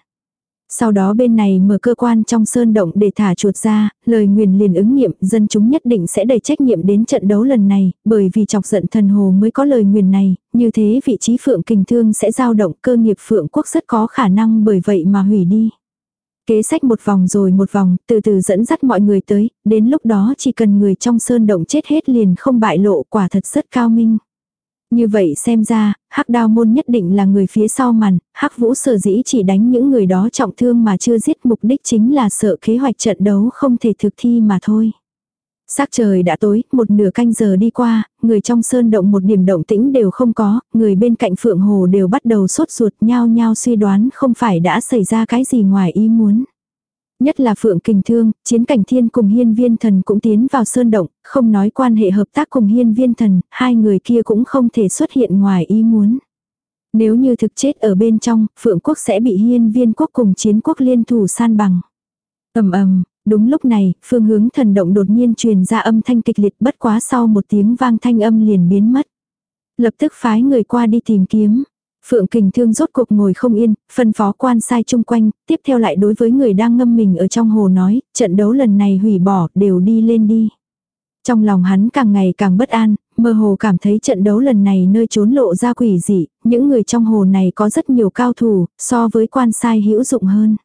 Sau đó bên này mở cơ quan trong sơn động để thả chuột ra, lời nguyền liền ứng nghiệm, dân chúng nhất định sẽ đẩy trách nhiệm đến trận đấu lần này, bởi vì chọc giận thần hồ mới có lời nguyền này, như thế vị trí phượng kình thương sẽ dao động cơ nghiệp phượng quốc rất có khả năng bởi vậy mà hủy đi. Kế sách một vòng rồi một vòng, từ từ dẫn dắt mọi người tới, đến lúc đó chỉ cần người trong sơn động chết hết liền không bại lộ quả thật rất cao minh. Như vậy xem ra, hắc đao môn nhất định là người phía sau màn, hắc vũ sở dĩ chỉ đánh những người đó trọng thương mà chưa giết mục đích chính là sợ kế hoạch trận đấu không thể thực thi mà thôi. Sắc trời đã tối, một nửa canh giờ đi qua, người trong sơn động một điểm động tĩnh đều không có, người bên cạnh phượng hồ đều bắt đầu sốt ruột nhau nhau suy đoán không phải đã xảy ra cái gì ngoài ý muốn. Nhất là Phượng Kình Thương, chiến cảnh thiên cùng hiên viên thần cũng tiến vào sơn động, không nói quan hệ hợp tác cùng hiên viên thần, hai người kia cũng không thể xuất hiện ngoài ý muốn. Nếu như thực chết ở bên trong, Phượng quốc sẽ bị hiên viên quốc cùng chiến quốc liên thủ san bằng. ầm ầm đúng lúc này, phương hướng thần động đột nhiên truyền ra âm thanh kịch liệt bất quá sau một tiếng vang thanh âm liền biến mất. Lập tức phái người qua đi tìm kiếm. Phượng kình thương rốt cuộc ngồi không yên, phân phó quan sai chung quanh, tiếp theo lại đối với người đang ngâm mình ở trong hồ nói, trận đấu lần này hủy bỏ, đều đi lên đi. Trong lòng hắn càng ngày càng bất an, mơ hồ cảm thấy trận đấu lần này nơi trốn lộ ra quỷ dị, những người trong hồ này có rất nhiều cao thủ, so với quan sai hữu dụng hơn.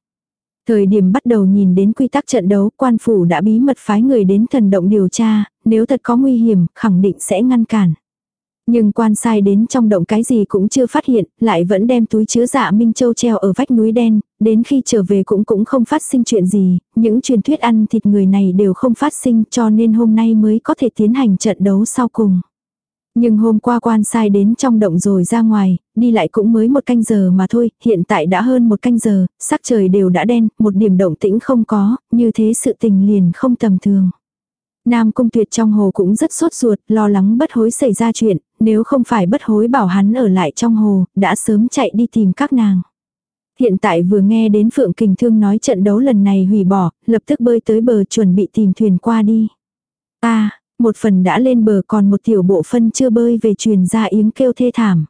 Thời điểm bắt đầu nhìn đến quy tắc trận đấu, quan phủ đã bí mật phái người đến thần động điều tra, nếu thật có nguy hiểm, khẳng định sẽ ngăn cản. Nhưng quan sai đến trong động cái gì cũng chưa phát hiện, lại vẫn đem túi chứa dạ Minh Châu treo ở vách núi đen, đến khi trở về cũng cũng không phát sinh chuyện gì, những truyền thuyết ăn thịt người này đều không phát sinh cho nên hôm nay mới có thể tiến hành trận đấu sau cùng. Nhưng hôm qua quan sai đến trong động rồi ra ngoài, đi lại cũng mới một canh giờ mà thôi, hiện tại đã hơn một canh giờ, sắc trời đều đã đen, một điểm động tĩnh không có, như thế sự tình liền không tầm thường. Nam Cung Tuyệt trong hồ cũng rất sốt ruột, lo lắng bất hối xảy ra chuyện, nếu không phải bất hối bảo hắn ở lại trong hồ, đã sớm chạy đi tìm các nàng. Hiện tại vừa nghe đến Phượng Kình Thương nói trận đấu lần này hủy bỏ, lập tức bơi tới bờ chuẩn bị tìm thuyền qua đi. Ta, một phần đã lên bờ còn một tiểu bộ phân chưa bơi về truyền ra yếng kêu thê thảm.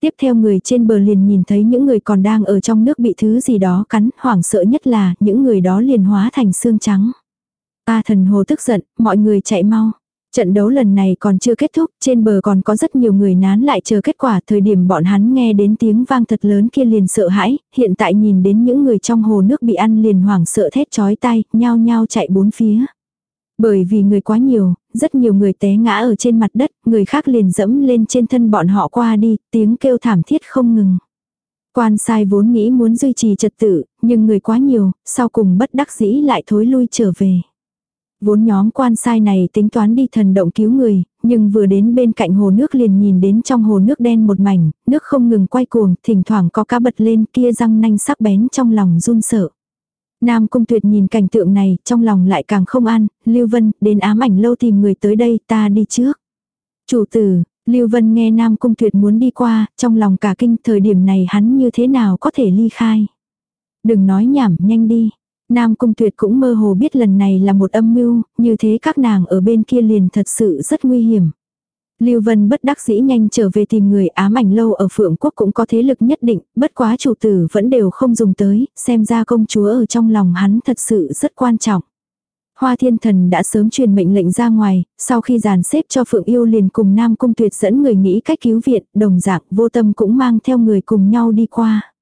Tiếp theo người trên bờ liền nhìn thấy những người còn đang ở trong nước bị thứ gì đó cắn, hoảng sợ nhất là những người đó liền hóa thành xương trắng a thần hồ tức giận, mọi người chạy mau. Trận đấu lần này còn chưa kết thúc, trên bờ còn có rất nhiều người nán lại chờ kết quả thời điểm bọn hắn nghe đến tiếng vang thật lớn kia liền sợ hãi, hiện tại nhìn đến những người trong hồ nước bị ăn liền hoảng sợ thét chói tay, nhao nhao chạy bốn phía. Bởi vì người quá nhiều, rất nhiều người té ngã ở trên mặt đất, người khác liền dẫm lên trên thân bọn họ qua đi, tiếng kêu thảm thiết không ngừng. Quan sai vốn nghĩ muốn duy trì trật tự, nhưng người quá nhiều, sau cùng bất đắc dĩ lại thối lui trở về. Vốn nhóm quan sai này tính toán đi thần động cứu người, nhưng vừa đến bên cạnh hồ nước liền nhìn đến trong hồ nước đen một mảnh, nước không ngừng quay cuồng, thỉnh thoảng có cá bật lên kia răng nanh sắc bén trong lòng run sợ. Nam Cung Tuyệt nhìn cảnh tượng này, trong lòng lại càng không an, Lưu Vân, đến ám ảnh lâu tìm người tới đây, ta đi trước. Chủ tử, Lưu Vân nghe Nam Cung Tuyệt muốn đi qua, trong lòng cả kinh thời điểm này hắn như thế nào có thể ly khai. Đừng nói nhảm, nhanh đi. Nam Cung Tuyệt cũng mơ hồ biết lần này là một âm mưu, như thế các nàng ở bên kia liền thật sự rất nguy hiểm. Lưu Vân bất đắc dĩ nhanh trở về tìm người ám ảnh lâu ở Phượng Quốc cũng có thế lực nhất định, bất quá chủ tử vẫn đều không dùng tới, xem ra công chúa ở trong lòng hắn thật sự rất quan trọng. Hoa thiên thần đã sớm truyền mệnh lệnh ra ngoài, sau khi dàn xếp cho Phượng Yêu liền cùng Nam Cung Tuyệt dẫn người nghĩ cách cứu viện, đồng dạng vô tâm cũng mang theo người cùng nhau đi qua.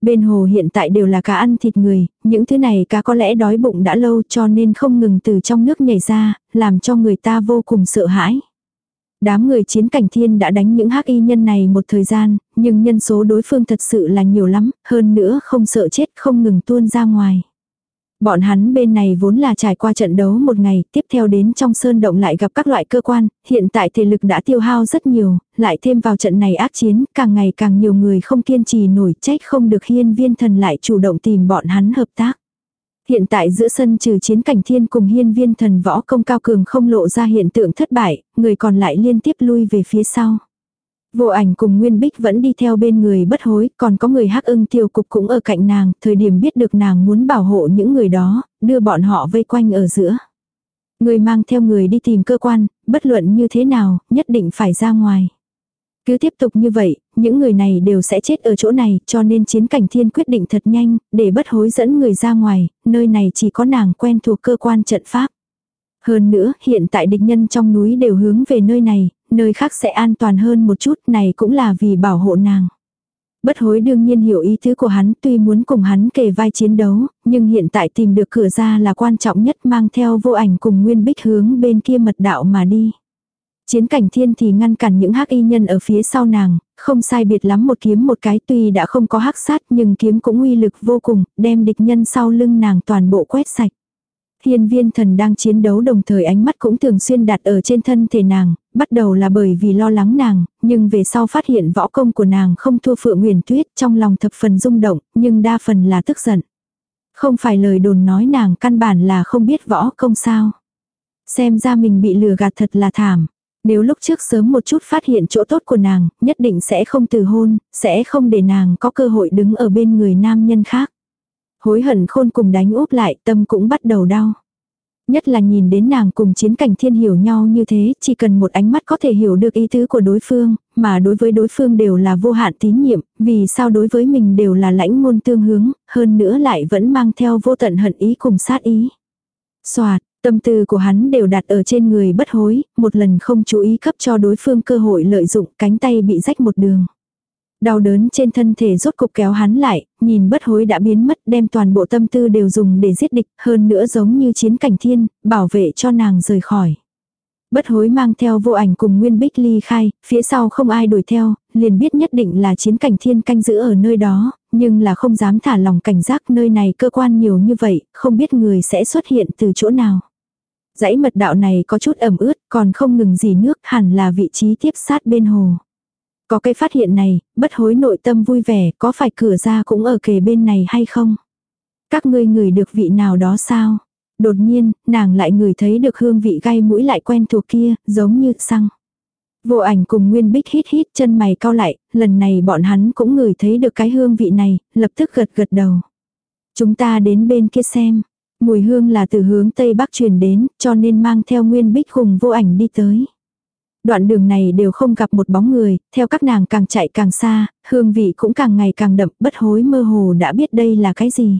Bên hồ hiện tại đều là cá ăn thịt người, những thứ này cá có lẽ đói bụng đã lâu cho nên không ngừng từ trong nước nhảy ra, làm cho người ta vô cùng sợ hãi. Đám người chiến cảnh thiên đã đánh những hắc y nhân này một thời gian, nhưng nhân số đối phương thật sự là nhiều lắm, hơn nữa không sợ chết không ngừng tuôn ra ngoài. Bọn hắn bên này vốn là trải qua trận đấu một ngày, tiếp theo đến trong sơn động lại gặp các loại cơ quan, hiện tại thể lực đã tiêu hao rất nhiều, lại thêm vào trận này ác chiến, càng ngày càng nhiều người không kiên trì nổi trách không được hiên viên thần lại chủ động tìm bọn hắn hợp tác. Hiện tại giữa sân trừ chiến cảnh thiên cùng hiên viên thần võ công cao cường không lộ ra hiện tượng thất bại, người còn lại liên tiếp lui về phía sau. Vô ảnh cùng Nguyên Bích vẫn đi theo bên người bất hối, còn có người hắc ưng tiêu cục cũng ở cạnh nàng, thời điểm biết được nàng muốn bảo hộ những người đó, đưa bọn họ vây quanh ở giữa. Người mang theo người đi tìm cơ quan, bất luận như thế nào, nhất định phải ra ngoài. Cứ tiếp tục như vậy, những người này đều sẽ chết ở chỗ này, cho nên chiến cảnh thiên quyết định thật nhanh, để bất hối dẫn người ra ngoài, nơi này chỉ có nàng quen thuộc cơ quan trận pháp. Hơn nữa, hiện tại địch nhân trong núi đều hướng về nơi này, nơi khác sẽ an toàn hơn một chút, này cũng là vì bảo hộ nàng. Bất hối đương nhiên hiểu ý tứ của hắn tuy muốn cùng hắn kề vai chiến đấu, nhưng hiện tại tìm được cửa ra là quan trọng nhất mang theo vô ảnh cùng nguyên bích hướng bên kia mật đạo mà đi. Chiến cảnh thiên thì ngăn cản những hắc y nhân ở phía sau nàng, không sai biệt lắm một kiếm một cái tuy đã không có hắc sát nhưng kiếm cũng uy lực vô cùng, đem địch nhân sau lưng nàng toàn bộ quét sạch. Hiên viên thần đang chiến đấu đồng thời ánh mắt cũng thường xuyên đặt ở trên thân thể nàng, bắt đầu là bởi vì lo lắng nàng, nhưng về sau phát hiện võ công của nàng không thua phượng nguyền tuyết trong lòng thập phần rung động, nhưng đa phần là tức giận. Không phải lời đồn nói nàng căn bản là không biết võ công sao. Xem ra mình bị lừa gạt thật là thảm. Nếu lúc trước sớm một chút phát hiện chỗ tốt của nàng, nhất định sẽ không từ hôn, sẽ không để nàng có cơ hội đứng ở bên người nam nhân khác. Hối hận khôn cùng đánh úp lại, tâm cũng bắt đầu đau. Nhất là nhìn đến nàng cùng chiến cảnh thiên hiểu nhau như thế, chỉ cần một ánh mắt có thể hiểu được ý tứ của đối phương, mà đối với đối phương đều là vô hạn tín nhiệm, vì sao đối với mình đều là lãnh ngôn tương hướng, hơn nữa lại vẫn mang theo vô tận hận ý cùng sát ý. Xoạt, tâm tư của hắn đều đặt ở trên người bất hối, một lần không chú ý cấp cho đối phương cơ hội lợi dụng cánh tay bị rách một đường. Đau đớn trên thân thể rốt cục kéo hắn lại, nhìn bất hối đã biến mất đem toàn bộ tâm tư đều dùng để giết địch, hơn nữa giống như chiến cảnh thiên, bảo vệ cho nàng rời khỏi. Bất hối mang theo vô ảnh cùng Nguyên Bích ly khai, phía sau không ai đuổi theo, liền biết nhất định là chiến cảnh thiên canh giữ ở nơi đó, nhưng là không dám thả lòng cảnh giác nơi này cơ quan nhiều như vậy, không biết người sẽ xuất hiện từ chỗ nào. Dãy mật đạo này có chút ẩm ướt, còn không ngừng gì nước hẳn là vị trí tiếp sát bên hồ. Có cái phát hiện này, bất hối nội tâm vui vẻ, có phải cửa ra cũng ở kề bên này hay không? Các ngươi ngửi được vị nào đó sao? Đột nhiên, nàng lại ngửi thấy được hương vị gai mũi lại quen thuộc kia, giống như xăng. Vô ảnh cùng Nguyên Bích hít hít chân mày cao lại, lần này bọn hắn cũng ngửi thấy được cái hương vị này, lập tức gật gật đầu. Chúng ta đến bên kia xem. Mùi hương là từ hướng Tây Bắc truyền đến, cho nên mang theo Nguyên Bích cùng vô ảnh đi tới. Đoạn đường này đều không gặp một bóng người, theo các nàng càng chạy càng xa, hương vị cũng càng ngày càng đậm, bất hối mơ hồ đã biết đây là cái gì.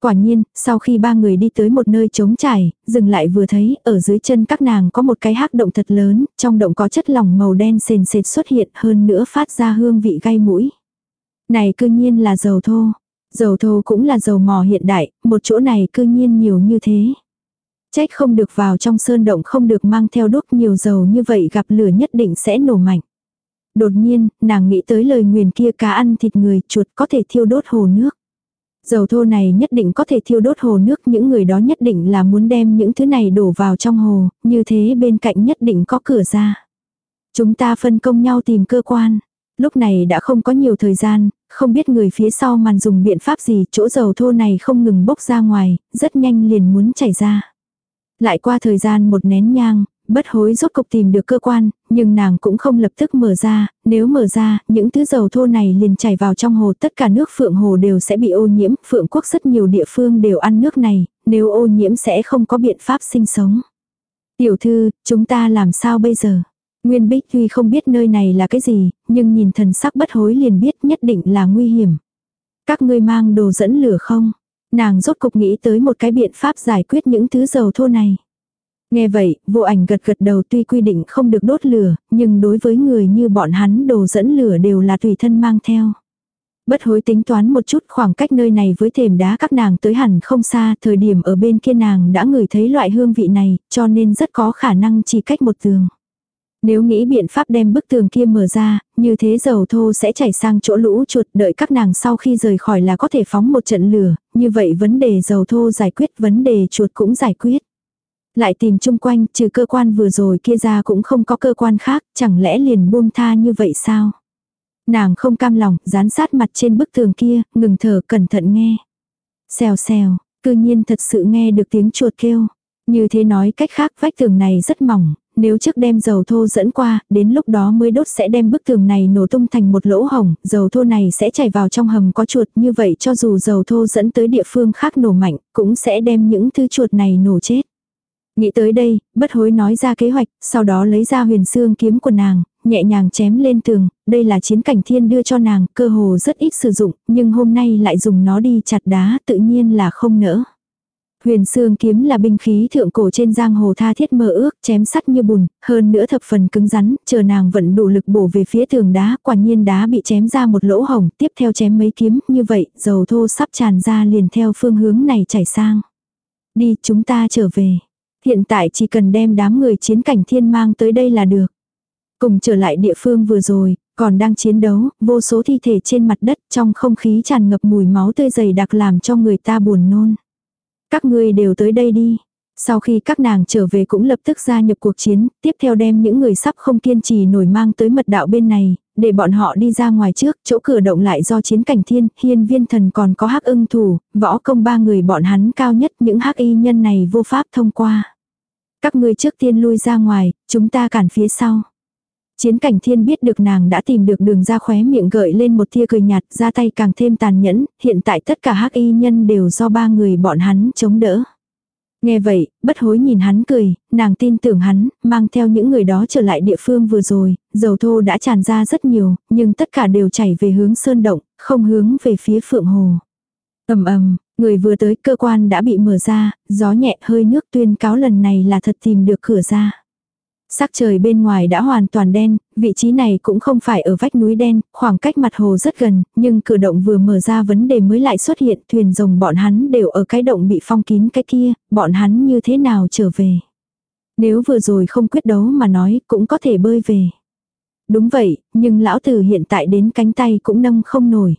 Quả nhiên, sau khi ba người đi tới một nơi trống trải, dừng lại vừa thấy, ở dưới chân các nàng có một cái hắc động thật lớn, trong động có chất lỏng màu đen sền sệt xuất hiện hơn nữa phát ra hương vị gai mũi. Này cư nhiên là dầu thô. Dầu thô cũng là dầu mò hiện đại, một chỗ này cư nhiên nhiều như thế. Trách không được vào trong sơn động không được mang theo đốt nhiều dầu như vậy gặp lửa nhất định sẽ nổ mạnh. Đột nhiên, nàng nghĩ tới lời nguyền kia cá ăn thịt người chuột có thể thiêu đốt hồ nước. Dầu thô này nhất định có thể thiêu đốt hồ nước, những người đó nhất định là muốn đem những thứ này đổ vào trong hồ, như thế bên cạnh nhất định có cửa ra. Chúng ta phân công nhau tìm cơ quan. Lúc này đã không có nhiều thời gian, không biết người phía sau màn dùng biện pháp gì, chỗ dầu thô này không ngừng bốc ra ngoài, rất nhanh liền muốn chảy ra. Lại qua thời gian một nén nhang, bất hối rốt cục tìm được cơ quan, nhưng nàng cũng không lập tức mở ra, nếu mở ra, những thứ dầu thô này liền chảy vào trong hồ, tất cả nước phượng hồ đều sẽ bị ô nhiễm, phượng quốc rất nhiều địa phương đều ăn nước này, nếu ô nhiễm sẽ không có biện pháp sinh sống. Tiểu thư, chúng ta làm sao bây giờ? Nguyên Bích tuy không biết nơi này là cái gì, nhưng nhìn thần sắc bất hối liền biết nhất định là nguy hiểm. Các ngươi mang đồ dẫn lửa không? Nàng rốt cục nghĩ tới một cái biện pháp giải quyết những thứ dầu thô này. Nghe vậy, vô ảnh gật gật đầu tuy quy định không được đốt lửa, nhưng đối với người như bọn hắn đồ dẫn lửa đều là tùy thân mang theo. Bất hối tính toán một chút khoảng cách nơi này với thềm đá các nàng tới hẳn không xa, thời điểm ở bên kia nàng đã ngửi thấy loại hương vị này, cho nên rất có khả năng chỉ cách một tường. Nếu nghĩ biện pháp đem bức tường kia mở ra, như thế dầu thô sẽ chảy sang chỗ lũ chuột đợi các nàng sau khi rời khỏi là có thể phóng một trận lửa, như vậy vấn đề dầu thô giải quyết vấn đề chuột cũng giải quyết. Lại tìm chung quanh, trừ cơ quan vừa rồi kia ra cũng không có cơ quan khác, chẳng lẽ liền buông tha như vậy sao? Nàng không cam lòng, dán sát mặt trên bức tường kia, ngừng thở cẩn thận nghe. Xèo xèo, cư nhiên thật sự nghe được tiếng chuột kêu. Như thế nói cách khác vách tường này rất mỏng, nếu trước đem dầu thô dẫn qua, đến lúc đó mới đốt sẽ đem bức tường này nổ tung thành một lỗ hổng, dầu thô này sẽ chảy vào trong hầm có chuột, như vậy cho dù dầu thô dẫn tới địa phương khác nổ mạnh, cũng sẽ đem những thứ chuột này nổ chết. Nghĩ tới đây, bất hối nói ra kế hoạch, sau đó lấy ra huyền xương kiếm của nàng, nhẹ nhàng chém lên tường, đây là chiến cảnh thiên đưa cho nàng, cơ hồ rất ít sử dụng, nhưng hôm nay lại dùng nó đi chặt đá, tự nhiên là không nỡ. Huyền xương kiếm là binh khí thượng cổ trên giang hồ tha thiết mơ ước, chém sắt như bùn, hơn nữa thập phần cứng rắn, chờ nàng vẫn đủ lực bổ về phía tường đá, quả nhiên đá bị chém ra một lỗ hổng, tiếp theo chém mấy kiếm, như vậy, dầu thô sắp tràn ra liền theo phương hướng này chảy sang. Đi, chúng ta trở về. Hiện tại chỉ cần đem đám người chiến cảnh thiên mang tới đây là được. Cùng trở lại địa phương vừa rồi, còn đang chiến đấu, vô số thi thể trên mặt đất trong không khí tràn ngập mùi máu tươi dày đặc làm cho người ta buồn nôn. Các ngươi đều tới đây đi. Sau khi các nàng trở về cũng lập tức gia nhập cuộc chiến, tiếp theo đem những người sắp không kiên trì nổi mang tới mật đạo bên này, để bọn họ đi ra ngoài trước, chỗ cửa động lại do chiến cảnh thiên, hiên viên thần còn có hắc ưng thủ, võ công ba người bọn hắn cao nhất những hắc y nhân này vô pháp thông qua. Các ngươi trước tiên lui ra ngoài, chúng ta cản phía sau. Chiến cảnh thiên biết được nàng đã tìm được đường ra khóe miệng gợi lên một tia cười nhạt ra tay càng thêm tàn nhẫn, hiện tại tất cả hắc y nhân đều do ba người bọn hắn chống đỡ. Nghe vậy, bất hối nhìn hắn cười, nàng tin tưởng hắn, mang theo những người đó trở lại địa phương vừa rồi, dầu thô đã tràn ra rất nhiều, nhưng tất cả đều chảy về hướng sơn động, không hướng về phía phượng hồ. ầm ầm người vừa tới cơ quan đã bị mở ra, gió nhẹ hơi nước tuyên cáo lần này là thật tìm được cửa ra. Sắc trời bên ngoài đã hoàn toàn đen, vị trí này cũng không phải ở vách núi đen, khoảng cách mặt hồ rất gần, nhưng cửa động vừa mở ra vấn đề mới lại xuất hiện, thuyền rồng bọn hắn đều ở cái động bị phong kín cái kia, bọn hắn như thế nào trở về. Nếu vừa rồi không quyết đấu mà nói cũng có thể bơi về. Đúng vậy, nhưng lão tử hiện tại đến cánh tay cũng nâng không nổi.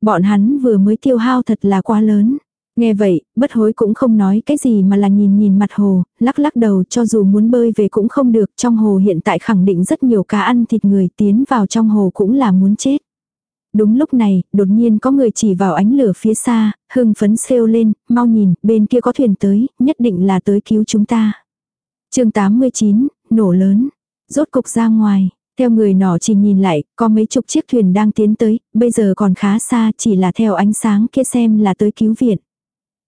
Bọn hắn vừa mới tiêu hao thật là quá lớn. Nghe vậy, bất hối cũng không nói cái gì mà là nhìn nhìn mặt hồ, lắc lắc đầu cho dù muốn bơi về cũng không được, trong hồ hiện tại khẳng định rất nhiều cá ăn thịt người tiến vào trong hồ cũng là muốn chết. Đúng lúc này, đột nhiên có người chỉ vào ánh lửa phía xa, hưng phấn xêu lên, mau nhìn, bên kia có thuyền tới, nhất định là tới cứu chúng ta. chương 89, nổ lớn, rốt cục ra ngoài, theo người nọ chỉ nhìn lại, có mấy chục chiếc thuyền đang tiến tới, bây giờ còn khá xa, chỉ là theo ánh sáng kia xem là tới cứu viện.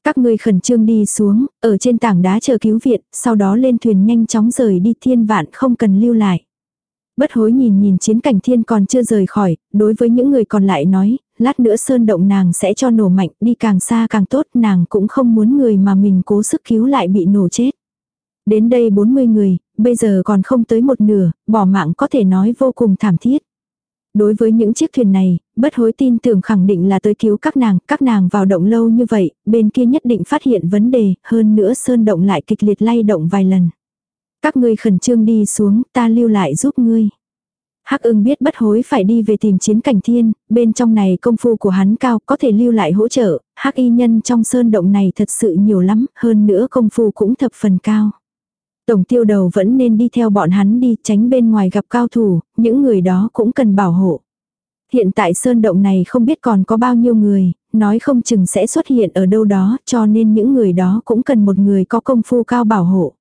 Các ngươi khẩn trương đi xuống, ở trên tảng đá chờ cứu viện, sau đó lên thuyền nhanh chóng rời đi thiên vạn không cần lưu lại. Bất hối nhìn nhìn chiến cảnh thiên còn chưa rời khỏi, đối với những người còn lại nói, lát nữa sơn động nàng sẽ cho nổ mạnh, đi càng xa càng tốt, nàng cũng không muốn người mà mình cố sức cứu lại bị nổ chết. Đến đây 40 người, bây giờ còn không tới một nửa, bỏ mạng có thể nói vô cùng thảm thiết. Đối với những chiếc thuyền này, bất hối tin tưởng khẳng định là tới cứu các nàng, các nàng vào động lâu như vậy, bên kia nhất định phát hiện vấn đề, hơn nữa sơn động lại kịch liệt lay động vài lần. Các ngươi khẩn trương đi xuống, ta lưu lại giúp ngươi. Hắc ưng biết bất hối phải đi về tìm chiến cảnh thiên, bên trong này công phu của hắn cao có thể lưu lại hỗ trợ, hắc y nhân trong sơn động này thật sự nhiều lắm, hơn nữa công phu cũng thập phần cao. Tổng tiêu đầu vẫn nên đi theo bọn hắn đi tránh bên ngoài gặp cao thủ, những người đó cũng cần bảo hộ. Hiện tại sơn động này không biết còn có bao nhiêu người, nói không chừng sẽ xuất hiện ở đâu đó cho nên những người đó cũng cần một người có công phu cao bảo hộ.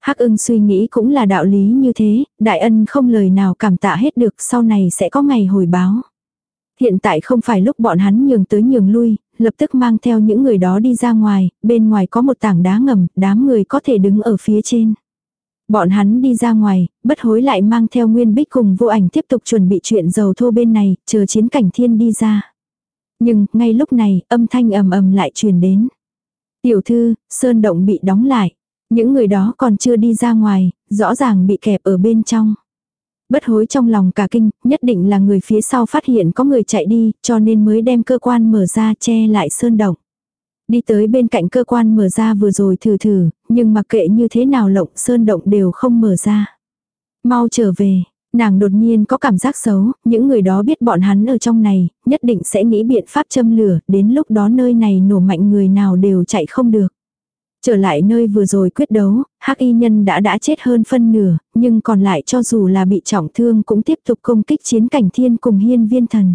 Hắc ưng suy nghĩ cũng là đạo lý như thế, đại ân không lời nào cảm tạ hết được sau này sẽ có ngày hồi báo. Hiện tại không phải lúc bọn hắn nhường tới nhường lui, lập tức mang theo những người đó đi ra ngoài, bên ngoài có một tảng đá ngầm, đám người có thể đứng ở phía trên. Bọn hắn đi ra ngoài, bất hối lại mang theo nguyên bích cùng vô ảnh tiếp tục chuẩn bị chuyện dầu thô bên này, chờ chiến cảnh thiên đi ra. Nhưng, ngay lúc này, âm thanh ầm ầm lại truyền đến. Tiểu thư, sơn động bị đóng lại. Những người đó còn chưa đi ra ngoài, rõ ràng bị kẹp ở bên trong. Bất hối trong lòng cả kinh, nhất định là người phía sau phát hiện có người chạy đi, cho nên mới đem cơ quan mở ra che lại sơn động. Đi tới bên cạnh cơ quan mở ra vừa rồi thử thử, nhưng mặc kệ như thế nào lộng sơn động đều không mở ra. Mau trở về, nàng đột nhiên có cảm giác xấu, những người đó biết bọn hắn ở trong này, nhất định sẽ nghĩ biện pháp châm lửa, đến lúc đó nơi này nổ mạnh người nào đều chạy không được. Trở lại nơi vừa rồi quyết đấu, hắc y nhân đã đã chết hơn phân nửa, nhưng còn lại cho dù là bị trọng thương cũng tiếp tục công kích chiến cảnh thiên cùng hiên viên thần.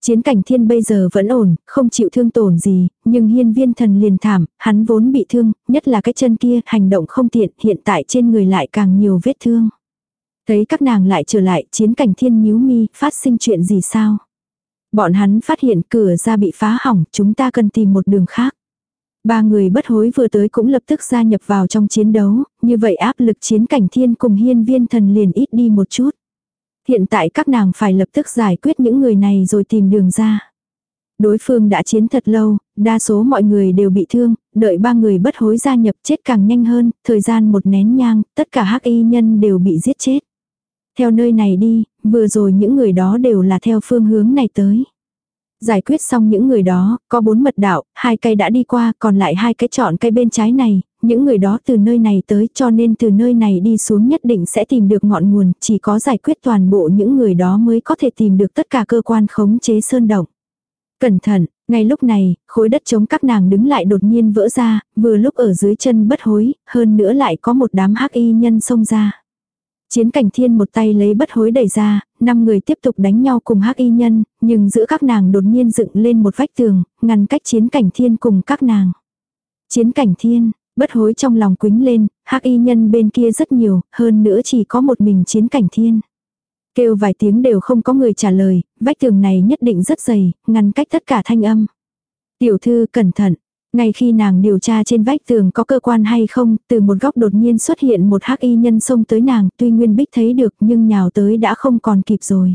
Chiến cảnh thiên bây giờ vẫn ổn, không chịu thương tổn gì, nhưng hiên viên thần liền thảm, hắn vốn bị thương, nhất là cái chân kia, hành động không tiện, hiện tại trên người lại càng nhiều vết thương. Thấy các nàng lại trở lại, chiến cảnh thiên nhíu mi, phát sinh chuyện gì sao? Bọn hắn phát hiện cửa ra bị phá hỏng, chúng ta cần tìm một đường khác. Ba người bất hối vừa tới cũng lập tức gia nhập vào trong chiến đấu, như vậy áp lực chiến cảnh thiên cùng hiên viên thần liền ít đi một chút. Hiện tại các nàng phải lập tức giải quyết những người này rồi tìm đường ra. Đối phương đã chiến thật lâu, đa số mọi người đều bị thương, đợi ba người bất hối gia nhập chết càng nhanh hơn, thời gian một nén nhang, tất cả hắc y nhân đều bị giết chết. Theo nơi này đi, vừa rồi những người đó đều là theo phương hướng này tới. Giải quyết xong những người đó, có bốn mật đạo, hai cây đã đi qua, còn lại hai cái chọn cây bên trái này, những người đó từ nơi này tới cho nên từ nơi này đi xuống nhất định sẽ tìm được ngọn nguồn, chỉ có giải quyết toàn bộ những người đó mới có thể tìm được tất cả cơ quan khống chế sơn động. Cẩn thận, ngay lúc này, khối đất chống các nàng đứng lại đột nhiên vỡ ra, vừa lúc ở dưới chân bất hối, hơn nữa lại có một đám hắc y nhân xông ra. Chiến cảnh thiên một tay lấy bất hối đẩy ra, năm người tiếp tục đánh nhau cùng hắc y nhân, nhưng giữa các nàng đột nhiên dựng lên một vách tường, ngăn cách chiến cảnh thiên cùng các nàng. Chiến cảnh thiên, bất hối trong lòng quính lên, hắc y nhân bên kia rất nhiều, hơn nữa chỉ có một mình chiến cảnh thiên. Kêu vài tiếng đều không có người trả lời, vách tường này nhất định rất dày, ngăn cách tất cả thanh âm. Tiểu thư cẩn thận, ngay khi nàng điều tra trên vách tường có cơ quan hay không, từ một góc đột nhiên xuất hiện một hắc y nhân xông tới nàng, tuy Nguyên Bích thấy được nhưng nhào tới đã không còn kịp rồi.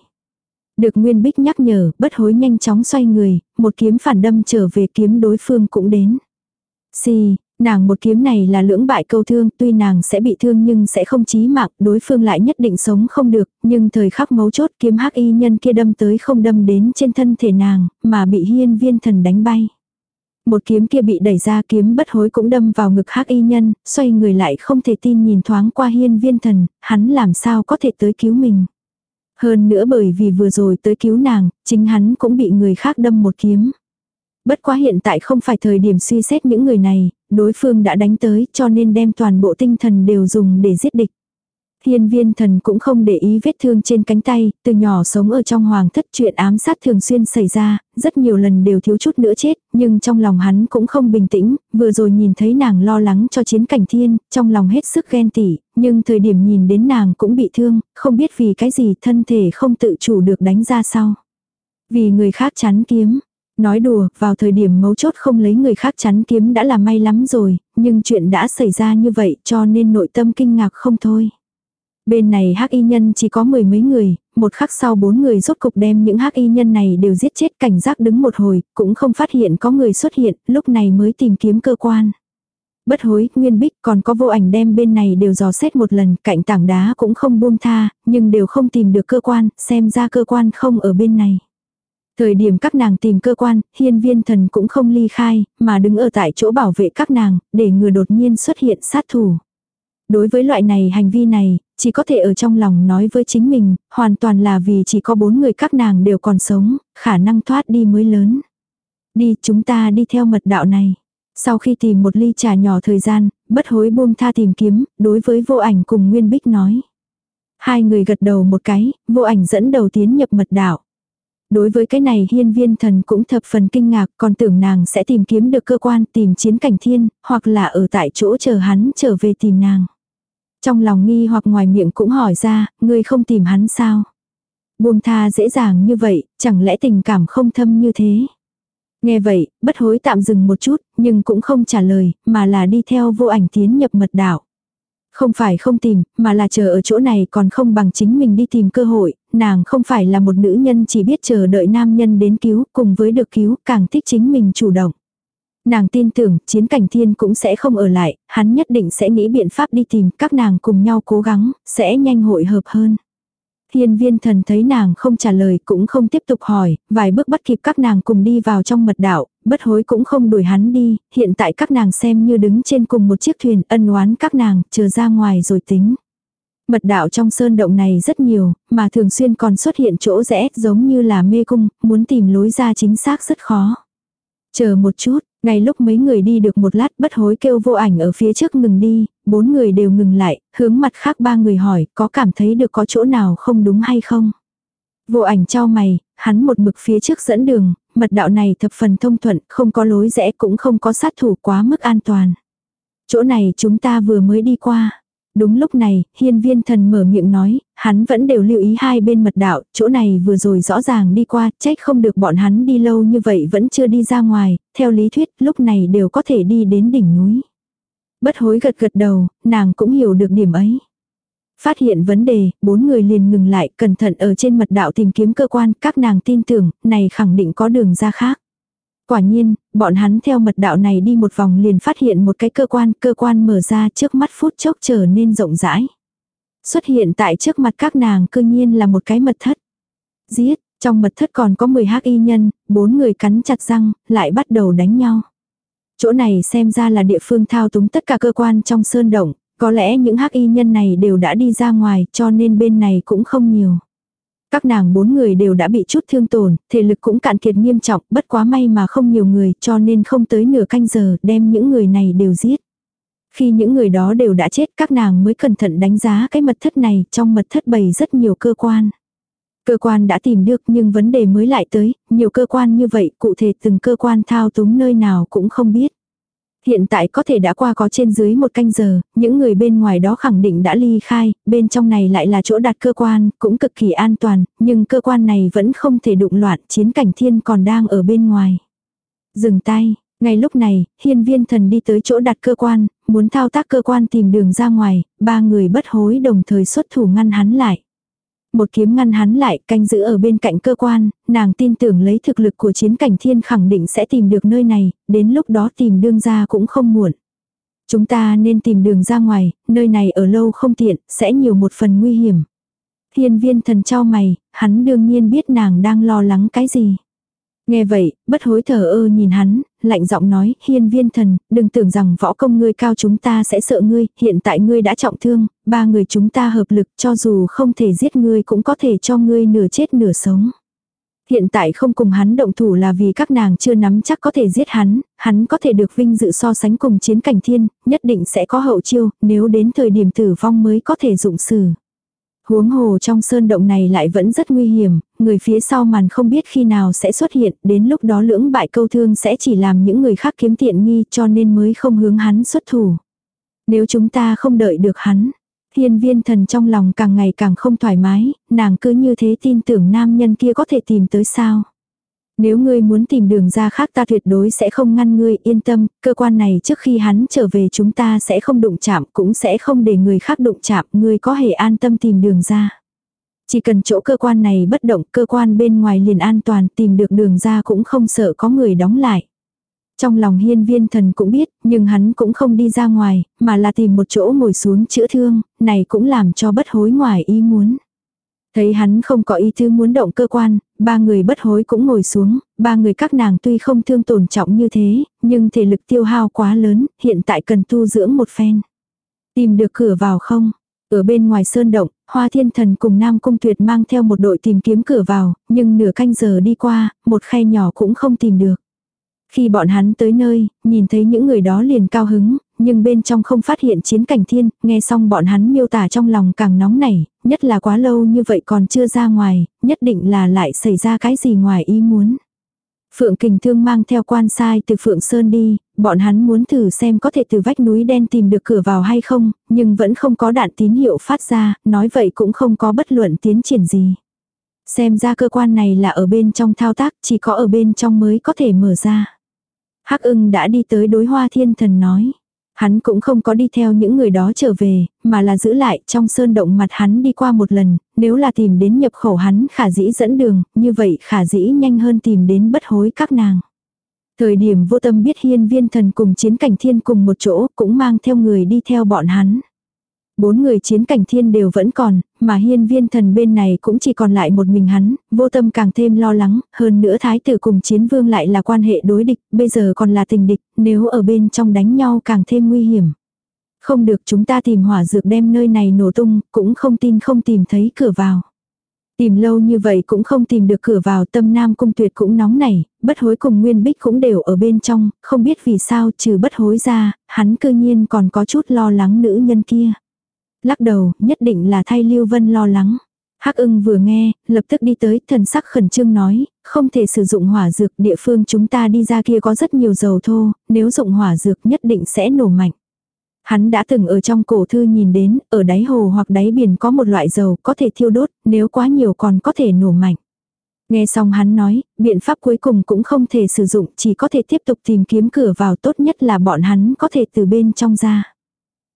Được Nguyên Bích nhắc nhở, bất hối nhanh chóng xoay người, một kiếm phản đâm trở về kiếm đối phương cũng đến. Xì, nàng một kiếm này là lưỡng bại câu thương, tuy nàng sẽ bị thương nhưng sẽ không chí mạng, đối phương lại nhất định sống không được, nhưng thời khắc mấu chốt kiếm hắc y nhân kia đâm tới không đâm đến trên thân thể nàng, mà bị hiên viên thần đánh bay. Một kiếm kia bị đẩy ra kiếm bất hối cũng đâm vào ngực hắc y nhân, xoay người lại không thể tin nhìn thoáng qua hiên viên thần, hắn làm sao có thể tới cứu mình. Hơn nữa bởi vì vừa rồi tới cứu nàng, chính hắn cũng bị người khác đâm một kiếm. Bất quá hiện tại không phải thời điểm suy xét những người này, đối phương đã đánh tới cho nên đem toàn bộ tinh thần đều dùng để giết địch thiên viên thần cũng không để ý vết thương trên cánh tay, từ nhỏ sống ở trong hoàng thất chuyện ám sát thường xuyên xảy ra, rất nhiều lần đều thiếu chút nữa chết, nhưng trong lòng hắn cũng không bình tĩnh, vừa rồi nhìn thấy nàng lo lắng cho chiến cảnh thiên, trong lòng hết sức ghen tỉ, nhưng thời điểm nhìn đến nàng cũng bị thương, không biết vì cái gì thân thể không tự chủ được đánh ra sau. Vì người khác chắn kiếm, Nói đùa, vào thời điểm mấu chốt không lấy người khác chắn kiếm đã là may lắm rồi, nhưng chuyện đã xảy ra như vậy cho nên nội tâm kinh ngạc không thôi. Bên này hắc y nhân chỉ có mười mấy người, một khắc sau bốn người rốt cục đem những hắc y nhân này đều giết chết cảnh giác đứng một hồi, cũng không phát hiện có người xuất hiện, lúc này mới tìm kiếm cơ quan. Bất hối, nguyên bích còn có vô ảnh đem bên này đều dò xét một lần, cạnh tảng đá cũng không buông tha, nhưng đều không tìm được cơ quan, xem ra cơ quan không ở bên này. Thời điểm các nàng tìm cơ quan, hiên viên thần cũng không ly khai, mà đứng ở tại chỗ bảo vệ các nàng, để ngừa đột nhiên xuất hiện sát thủ. Đối với loại này hành vi này, chỉ có thể ở trong lòng nói với chính mình, hoàn toàn là vì chỉ có bốn người các nàng đều còn sống, khả năng thoát đi mới lớn. Đi, chúng ta đi theo mật đạo này. Sau khi tìm một ly trà nhỏ thời gian, bất hối buông tha tìm kiếm, đối với vô ảnh cùng Nguyên Bích nói. Hai người gật đầu một cái, vô ảnh dẫn đầu tiến nhập mật đạo. Đối với cái này hiên viên thần cũng thập phần kinh ngạc còn tưởng nàng sẽ tìm kiếm được cơ quan tìm chiến cảnh thiên, hoặc là ở tại chỗ chờ hắn trở về tìm nàng. Trong lòng nghi hoặc ngoài miệng cũng hỏi ra, ngươi không tìm hắn sao? Buông tha dễ dàng như vậy, chẳng lẽ tình cảm không thâm như thế? Nghe vậy, bất hối tạm dừng một chút, nhưng cũng không trả lời, mà là đi theo vô ảnh tiến nhập mật đảo. Không phải không tìm, mà là chờ ở chỗ này còn không bằng chính mình đi tìm cơ hội, nàng không phải là một nữ nhân chỉ biết chờ đợi nam nhân đến cứu, cùng với được cứu, càng thích chính mình chủ động. Nàng tin tưởng chiến cảnh thiên cũng sẽ không ở lại, hắn nhất định sẽ nghĩ biện pháp đi tìm các nàng cùng nhau cố gắng, sẽ nhanh hội hợp hơn. Hiên viên thần thấy nàng không trả lời cũng không tiếp tục hỏi, vài bước bắt kịp các nàng cùng đi vào trong mật đạo, bất hối cũng không đuổi hắn đi, hiện tại các nàng xem như đứng trên cùng một chiếc thuyền ân oán các nàng, chờ ra ngoài rồi tính. Mật đạo trong sơn động này rất nhiều, mà thường xuyên còn xuất hiện chỗ rẽ giống như là mê cung, muốn tìm lối ra chính xác rất khó. Chờ một chút, ngay lúc mấy người đi được một lát bất hối kêu vô ảnh ở phía trước ngừng đi, bốn người đều ngừng lại, hướng mặt khác ba người hỏi có cảm thấy được có chỗ nào không đúng hay không. Vô ảnh trao mày, hắn một mực phía trước dẫn đường, mật đạo này thập phần thông thuận, không có lối rẽ cũng không có sát thủ quá mức an toàn. Chỗ này chúng ta vừa mới đi qua. Đúng lúc này, hiên viên thần mở miệng nói, hắn vẫn đều lưu ý hai bên mật đạo, chỗ này vừa rồi rõ ràng đi qua, trách không được bọn hắn đi lâu như vậy vẫn chưa đi ra ngoài, theo lý thuyết lúc này đều có thể đi đến đỉnh núi. Bất hối gật gật đầu, nàng cũng hiểu được điểm ấy. Phát hiện vấn đề, bốn người liền ngừng lại, cẩn thận ở trên mật đạo tìm kiếm cơ quan, các nàng tin tưởng, này khẳng định có đường ra khác. Quả nhiên, bọn hắn theo mật đạo này đi một vòng liền phát hiện một cái cơ quan, cơ quan mở ra trước mắt phút chốc trở nên rộng rãi. Xuất hiện tại trước mặt các nàng cư nhiên là một cái mật thất. Giết, trong mật thất còn có 10 hắc y nhân, bốn người cắn chặt răng, lại bắt đầu đánh nhau. Chỗ này xem ra là địa phương thao túng tất cả cơ quan trong sơn động, có lẽ những hắc y nhân này đều đã đi ra ngoài cho nên bên này cũng không nhiều. Các nàng bốn người đều đã bị chút thương tổn, thể lực cũng cạn kiệt nghiêm trọng, bất quá may mà không nhiều người cho nên không tới nửa canh giờ đem những người này đều giết. Khi những người đó đều đã chết các nàng mới cẩn thận đánh giá cái mật thất này, trong mật thất bày rất nhiều cơ quan. Cơ quan đã tìm được nhưng vấn đề mới lại tới, nhiều cơ quan như vậy cụ thể từng cơ quan thao túng nơi nào cũng không biết. Hiện tại có thể đã qua có trên dưới một canh giờ, những người bên ngoài đó khẳng định đã ly khai, bên trong này lại là chỗ đặt cơ quan, cũng cực kỳ an toàn, nhưng cơ quan này vẫn không thể đụng loạn, chiến cảnh thiên còn đang ở bên ngoài. Dừng tay, ngay lúc này, hiên viên thần đi tới chỗ đặt cơ quan, muốn thao tác cơ quan tìm đường ra ngoài, ba người bất hối đồng thời xuất thủ ngăn hắn lại một kiếm ngăn hắn lại, canh giữ ở bên cạnh cơ quan, nàng tin tưởng lấy thực lực của chiến cảnh thiên khẳng định sẽ tìm được nơi này, đến lúc đó tìm đương ra cũng không muộn. Chúng ta nên tìm đường ra ngoài, nơi này ở lâu không tiện, sẽ nhiều một phần nguy hiểm. Thiên viên thần trao mày, hắn đương nhiên biết nàng đang lo lắng cái gì. Nghe vậy, bất hối thở ơ nhìn hắn, lạnh giọng nói, hiên viên thần, đừng tưởng rằng võ công ngươi cao chúng ta sẽ sợ ngươi, hiện tại ngươi đã trọng thương, ba người chúng ta hợp lực cho dù không thể giết ngươi cũng có thể cho ngươi nửa chết nửa sống. Hiện tại không cùng hắn động thủ là vì các nàng chưa nắm chắc có thể giết hắn, hắn có thể được vinh dự so sánh cùng chiến cảnh thiên, nhất định sẽ có hậu chiêu, nếu đến thời điểm tử vong mới có thể dụng xử. Huống hồ trong sơn động này lại vẫn rất nguy hiểm, người phía sau màn không biết khi nào sẽ xuất hiện, đến lúc đó lưỡng bại câu thương sẽ chỉ làm những người khác kiếm tiện nghi cho nên mới không hướng hắn xuất thủ. Nếu chúng ta không đợi được hắn, thiên viên thần trong lòng càng ngày càng không thoải mái, nàng cứ như thế tin tưởng nam nhân kia có thể tìm tới sao. Nếu ngươi muốn tìm đường ra khác ta tuyệt đối sẽ không ngăn ngươi yên tâm, cơ quan này trước khi hắn trở về chúng ta sẽ không đụng chạm cũng sẽ không để người khác đụng chạm, ngươi có thể an tâm tìm đường ra. Chỉ cần chỗ cơ quan này bất động, cơ quan bên ngoài liền an toàn, tìm được đường ra cũng không sợ có người đóng lại. Trong lòng hiên viên thần cũng biết, nhưng hắn cũng không đi ra ngoài, mà là tìm một chỗ ngồi xuống chữa thương, này cũng làm cho bất hối ngoài ý muốn. Thấy hắn không có ý thứ muốn động cơ quan, ba người bất hối cũng ngồi xuống, ba người các nàng tuy không thương tổn trọng như thế, nhưng thể lực tiêu hao quá lớn, hiện tại cần tu dưỡng một phen. Tìm được cửa vào không? Ở bên ngoài sơn động, Hoa Thiên Thần cùng Nam Cung Tuyệt mang theo một đội tìm kiếm cửa vào, nhưng nửa canh giờ đi qua, một khe nhỏ cũng không tìm được. Khi bọn hắn tới nơi, nhìn thấy những người đó liền cao hứng, nhưng bên trong không phát hiện chiến cảnh thiên, nghe xong bọn hắn miêu tả trong lòng càng nóng nảy, nhất là quá lâu như vậy còn chưa ra ngoài, nhất định là lại xảy ra cái gì ngoài ý muốn. Phượng Kình Thương mang theo quan sai từ Phượng Sơn đi, bọn hắn muốn thử xem có thể từ vách núi đen tìm được cửa vào hay không, nhưng vẫn không có đạn tín hiệu phát ra, nói vậy cũng không có bất luận tiến triển gì. Xem ra cơ quan này là ở bên trong thao tác, chỉ có ở bên trong mới có thể mở ra. Hắc ưng đã đi tới đối hoa thiên thần nói. Hắn cũng không có đi theo những người đó trở về, mà là giữ lại trong sơn động mặt hắn đi qua một lần, nếu là tìm đến nhập khẩu hắn khả dĩ dẫn đường, như vậy khả dĩ nhanh hơn tìm đến bất hối các nàng. Thời điểm vô tâm biết hiên viên thần cùng chiến cảnh thiên cùng một chỗ cũng mang theo người đi theo bọn hắn. Bốn người chiến cảnh thiên đều vẫn còn, mà hiên viên thần bên này cũng chỉ còn lại một mình hắn, vô tâm càng thêm lo lắng, hơn nữa thái tử cùng chiến vương lại là quan hệ đối địch, bây giờ còn là tình địch, nếu ở bên trong đánh nhau càng thêm nguy hiểm. Không được chúng ta tìm hỏa dược đem nơi này nổ tung, cũng không tin không tìm thấy cửa vào. Tìm lâu như vậy cũng không tìm được cửa vào tâm nam cung tuyệt cũng nóng nảy, bất hối cùng nguyên bích cũng đều ở bên trong, không biết vì sao trừ bất hối ra, hắn cư nhiên còn có chút lo lắng nữ nhân kia. Lắc đầu, nhất định là thay Lưu Vân lo lắng. Hắc ưng vừa nghe, lập tức đi tới, thần sắc khẩn trương nói, không thể sử dụng hỏa dược, địa phương chúng ta đi ra kia có rất nhiều dầu thô, nếu dụng hỏa dược nhất định sẽ nổ mạnh. Hắn đã từng ở trong cổ thư nhìn đến, ở đáy hồ hoặc đáy biển có một loại dầu có thể thiêu đốt, nếu quá nhiều còn có thể nổ mạnh. Nghe xong hắn nói, biện pháp cuối cùng cũng không thể sử dụng, chỉ có thể tiếp tục tìm kiếm cửa vào tốt nhất là bọn hắn có thể từ bên trong ra.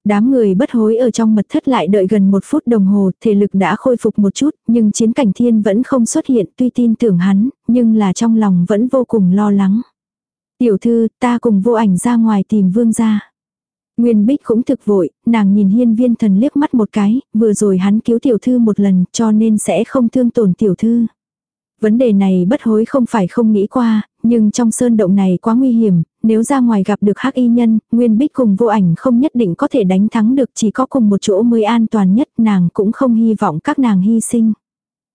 Đám người bất hối ở trong mật thất lại đợi gần một phút đồng hồ, thể lực đã khôi phục một chút, nhưng chiến cảnh thiên vẫn không xuất hiện tuy tin tưởng hắn, nhưng là trong lòng vẫn vô cùng lo lắng. Tiểu thư, ta cùng vô ảnh ra ngoài tìm vương gia. Nguyên Bích cũng thực vội, nàng nhìn hiên viên thần liếc mắt một cái, vừa rồi hắn cứu tiểu thư một lần cho nên sẽ không thương tổn tiểu thư. Vấn đề này bất hối không phải không nghĩ qua, nhưng trong sơn động này quá nguy hiểm, nếu ra ngoài gặp được hắc y nhân, Nguyên Bích cùng vô ảnh không nhất định có thể đánh thắng được chỉ có cùng một chỗ mới an toàn nhất, nàng cũng không hy vọng các nàng hy sinh.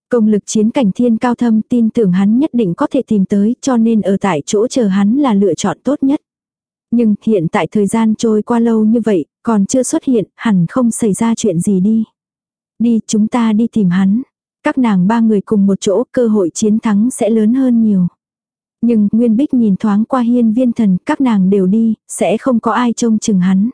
Công lực chiến cảnh thiên cao thâm tin tưởng hắn nhất định có thể tìm tới cho nên ở tại chỗ chờ hắn là lựa chọn tốt nhất. Nhưng hiện tại thời gian trôi qua lâu như vậy, còn chưa xuất hiện, hẳn không xảy ra chuyện gì đi. Đi, chúng ta đi tìm hắn. Các nàng ba người cùng một chỗ, cơ hội chiến thắng sẽ lớn hơn nhiều. Nhưng, Nguyên Bích nhìn thoáng qua hiên viên thần, các nàng đều đi, sẽ không có ai trông chừng hắn.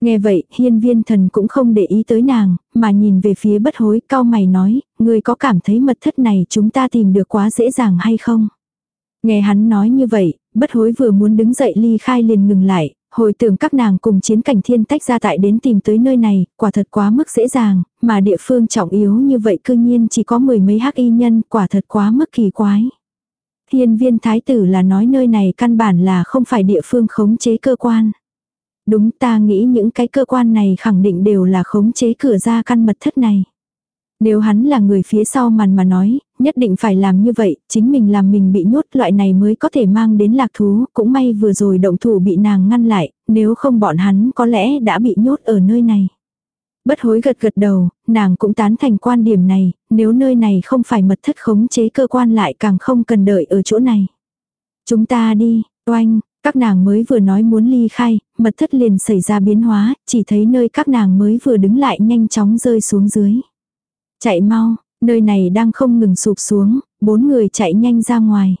Nghe vậy, hiên viên thần cũng không để ý tới nàng, mà nhìn về phía bất hối, cao mày nói, người có cảm thấy mật thất này chúng ta tìm được quá dễ dàng hay không? Nghe hắn nói như vậy, bất hối vừa muốn đứng dậy ly khai liền ngừng lại, hồi tưởng các nàng cùng chiến cảnh thiên tách ra tại đến tìm tới nơi này, quả thật quá mức dễ dàng, mà địa phương trọng yếu như vậy cư nhiên chỉ có mười mấy hắc y nhân, quả thật quá mức kỳ quái. Thiên viên thái tử là nói nơi này căn bản là không phải địa phương khống chế cơ quan. Đúng ta nghĩ những cái cơ quan này khẳng định đều là khống chế cửa ra căn mật thất này. Nếu hắn là người phía sau màn mà nói, nhất định phải làm như vậy, chính mình làm mình bị nhốt loại này mới có thể mang đến lạc thú, cũng may vừa rồi động thủ bị nàng ngăn lại, nếu không bọn hắn có lẽ đã bị nhốt ở nơi này. Bất hối gật gật đầu, nàng cũng tán thành quan điểm này, nếu nơi này không phải mật thất khống chế cơ quan lại càng không cần đợi ở chỗ này. Chúng ta đi, oanh, các nàng mới vừa nói muốn ly khai, mật thất liền xảy ra biến hóa, chỉ thấy nơi các nàng mới vừa đứng lại nhanh chóng rơi xuống dưới. Chạy mau, nơi này đang không ngừng sụp xuống, bốn người chạy nhanh ra ngoài.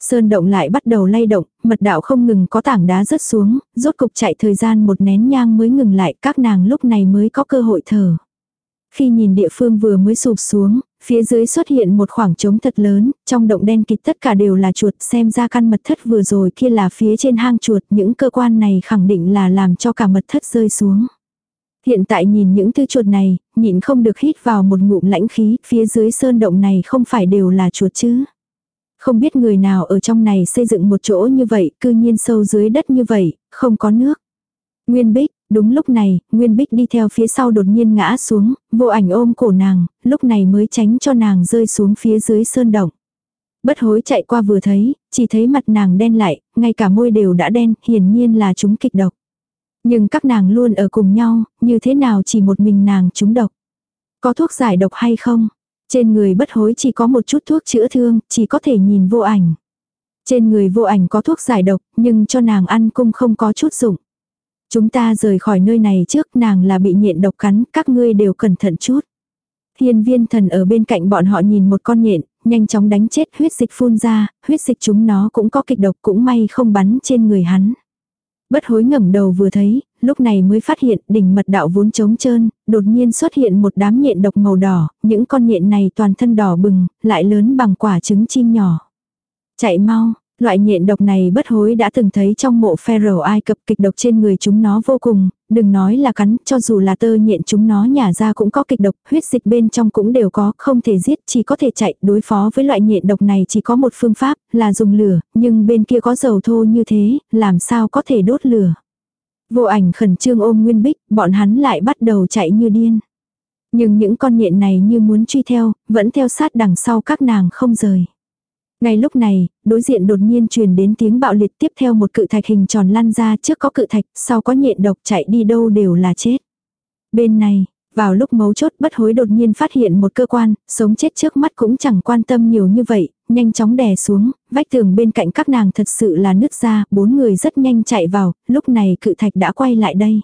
Sơn động lại bắt đầu lay động, mật đạo không ngừng có tảng đá rớt xuống, rốt cục chạy thời gian một nén nhang mới ngừng lại, các nàng lúc này mới có cơ hội thở. Khi nhìn địa phương vừa mới sụp xuống, phía dưới xuất hiện một khoảng trống thật lớn, trong động đen kịt tất cả đều là chuột, xem ra căn mật thất vừa rồi kia là phía trên hang chuột, những cơ quan này khẳng định là làm cho cả mật thất rơi xuống. Hiện tại nhìn những thứ chuột này, nhịn không được hít vào một ngụm lãnh khí, phía dưới sơn động này không phải đều là chuột chứ. Không biết người nào ở trong này xây dựng một chỗ như vậy, cư nhiên sâu dưới đất như vậy, không có nước. Nguyên Bích, đúng lúc này, Nguyên Bích đi theo phía sau đột nhiên ngã xuống, vô ảnh ôm cổ nàng, lúc này mới tránh cho nàng rơi xuống phía dưới sơn động. Bất hối chạy qua vừa thấy, chỉ thấy mặt nàng đen lại, ngay cả môi đều đã đen, hiển nhiên là chúng kịch độc. Nhưng các nàng luôn ở cùng nhau, như thế nào chỉ một mình nàng trúng độc. Có thuốc giải độc hay không? Trên người bất hối chỉ có một chút thuốc chữa thương, chỉ có thể nhìn vô ảnh. Trên người vô ảnh có thuốc giải độc, nhưng cho nàng ăn cung không có chút dụng. Chúng ta rời khỏi nơi này trước nàng là bị nhện độc cắn, các ngươi đều cẩn thận chút. Thiên viên thần ở bên cạnh bọn họ nhìn một con nhện, nhanh chóng đánh chết huyết dịch phun ra, huyết dịch chúng nó cũng có kịch độc cũng may không bắn trên người hắn. Bất hối ngẩng đầu vừa thấy, lúc này mới phát hiện đỉnh mật đạo vốn trống trơn, đột nhiên xuất hiện một đám nhện độc màu đỏ, những con nhện này toàn thân đỏ bừng, lại lớn bằng quả trứng chim nhỏ. Chạy mau, Loại nhện độc này bất hối đã từng thấy trong mộ Pharaoh Ai Cập kịch độc trên người chúng nó vô cùng, đừng nói là cắn, cho dù là tơ nhện chúng nó nhả ra cũng có kịch độc, huyết dịch bên trong cũng đều có, không thể giết, chỉ có thể chạy, đối phó với loại nhện độc này chỉ có một phương pháp, là dùng lửa, nhưng bên kia có dầu thô như thế, làm sao có thể đốt lửa. Vô ảnh khẩn trương ôm Nguyên Bích, bọn hắn lại bắt đầu chạy như điên. Nhưng những con nhện này như muốn truy theo, vẫn theo sát đằng sau các nàng không rời. Ngay lúc này, đối diện đột nhiên truyền đến tiếng bạo liệt tiếp theo một cự thạch hình tròn lăn ra trước có cự thạch, sau có nhện độc chạy đi đâu đều là chết. Bên này, vào lúc mấu chốt bất hối đột nhiên phát hiện một cơ quan, sống chết trước mắt cũng chẳng quan tâm nhiều như vậy, nhanh chóng đè xuống, vách tường bên cạnh các nàng thật sự là nứt ra, bốn người rất nhanh chạy vào, lúc này cự thạch đã quay lại đây.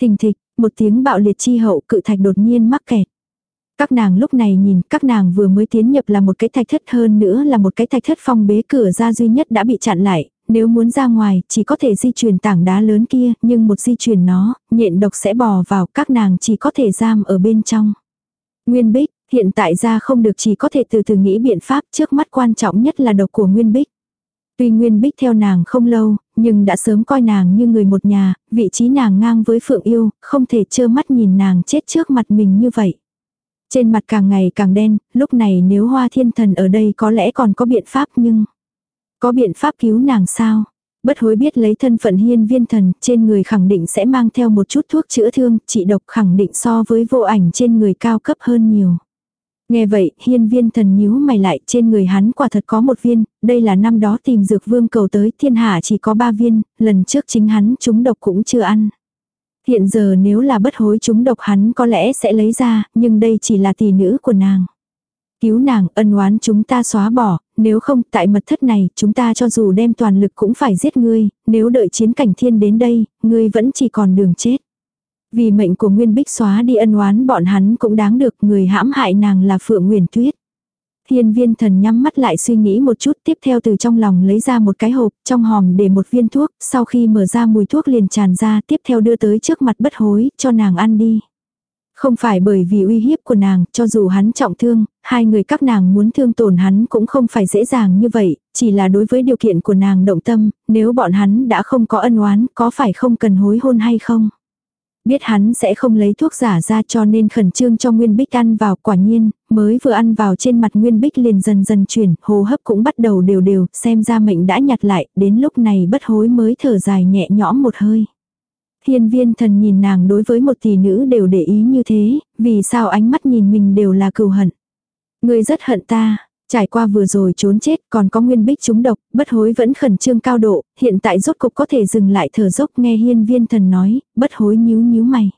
Thình thịch, một tiếng bạo liệt chi hậu cự thạch đột nhiên mắc kẹt. Các nàng lúc này nhìn, các nàng vừa mới tiến nhập là một cái thạch thất hơn nữa là một cái thạch thất phong bế cửa ra duy nhất đã bị chặn lại, nếu muốn ra ngoài chỉ có thể di chuyển tảng đá lớn kia, nhưng một di chuyển nó, nhện độc sẽ bò vào, các nàng chỉ có thể giam ở bên trong. Nguyên Bích, hiện tại ra không được chỉ có thể từ từ nghĩ biện pháp trước mắt quan trọng nhất là độc của Nguyên Bích. Tuy Nguyên Bích theo nàng không lâu, nhưng đã sớm coi nàng như người một nhà, vị trí nàng ngang với Phượng Yêu, không thể trơ mắt nhìn nàng chết trước mặt mình như vậy. Trên mặt càng ngày càng đen, lúc này nếu hoa thiên thần ở đây có lẽ còn có biện pháp nhưng... Có biện pháp cứu nàng sao? Bất hối biết lấy thân phận hiên viên thần, trên người khẳng định sẽ mang theo một chút thuốc chữa thương, trị độc khẳng định so với vô ảnh trên người cao cấp hơn nhiều. Nghe vậy, hiên viên thần nhíu mày lại, trên người hắn quả thật có một viên, đây là năm đó tìm dược vương cầu tới, thiên hạ chỉ có ba viên, lần trước chính hắn chúng độc cũng chưa ăn. Hiện giờ nếu là bất hối chúng độc hắn có lẽ sẽ lấy ra, nhưng đây chỉ là tỷ nữ của nàng. Cứu nàng, ân oán chúng ta xóa bỏ, nếu không tại mật thất này, chúng ta cho dù đem toàn lực cũng phải giết ngươi, nếu đợi chiến cảnh thiên đến đây, ngươi vẫn chỉ còn đường chết. Vì mệnh của Nguyên Bích xóa đi ân oán bọn hắn cũng đáng được người hãm hại nàng là Phượng Nguyền Tuyết. Thiên viên thần nhắm mắt lại suy nghĩ một chút tiếp theo từ trong lòng lấy ra một cái hộp, trong hòm để một viên thuốc, sau khi mở ra mùi thuốc liền tràn ra tiếp theo đưa tới trước mặt bất hối, cho nàng ăn đi. Không phải bởi vì uy hiếp của nàng, cho dù hắn trọng thương, hai người các nàng muốn thương tổn hắn cũng không phải dễ dàng như vậy, chỉ là đối với điều kiện của nàng động tâm, nếu bọn hắn đã không có ân oán, có phải không cần hối hôn hay không? Biết hắn sẽ không lấy thuốc giả ra cho nên khẩn trương cho Nguyên Bích ăn vào quả nhiên, mới vừa ăn vào trên mặt Nguyên Bích liền dần dần chuyển, hô hấp cũng bắt đầu đều đều, xem ra mệnh đã nhặt lại, đến lúc này bất hối mới thở dài nhẹ nhõm một hơi. Thiên viên thần nhìn nàng đối với một tỷ nữ đều để ý như thế, vì sao ánh mắt nhìn mình đều là cừu hận. Người rất hận ta, Trải qua vừa rồi trốn chết còn có nguyên bích trúng độc, bất hối vẫn khẩn trương cao độ, hiện tại rốt cục có thể dừng lại thở dốc nghe hiên viên thần nói, bất hối nhíu nhíu mày.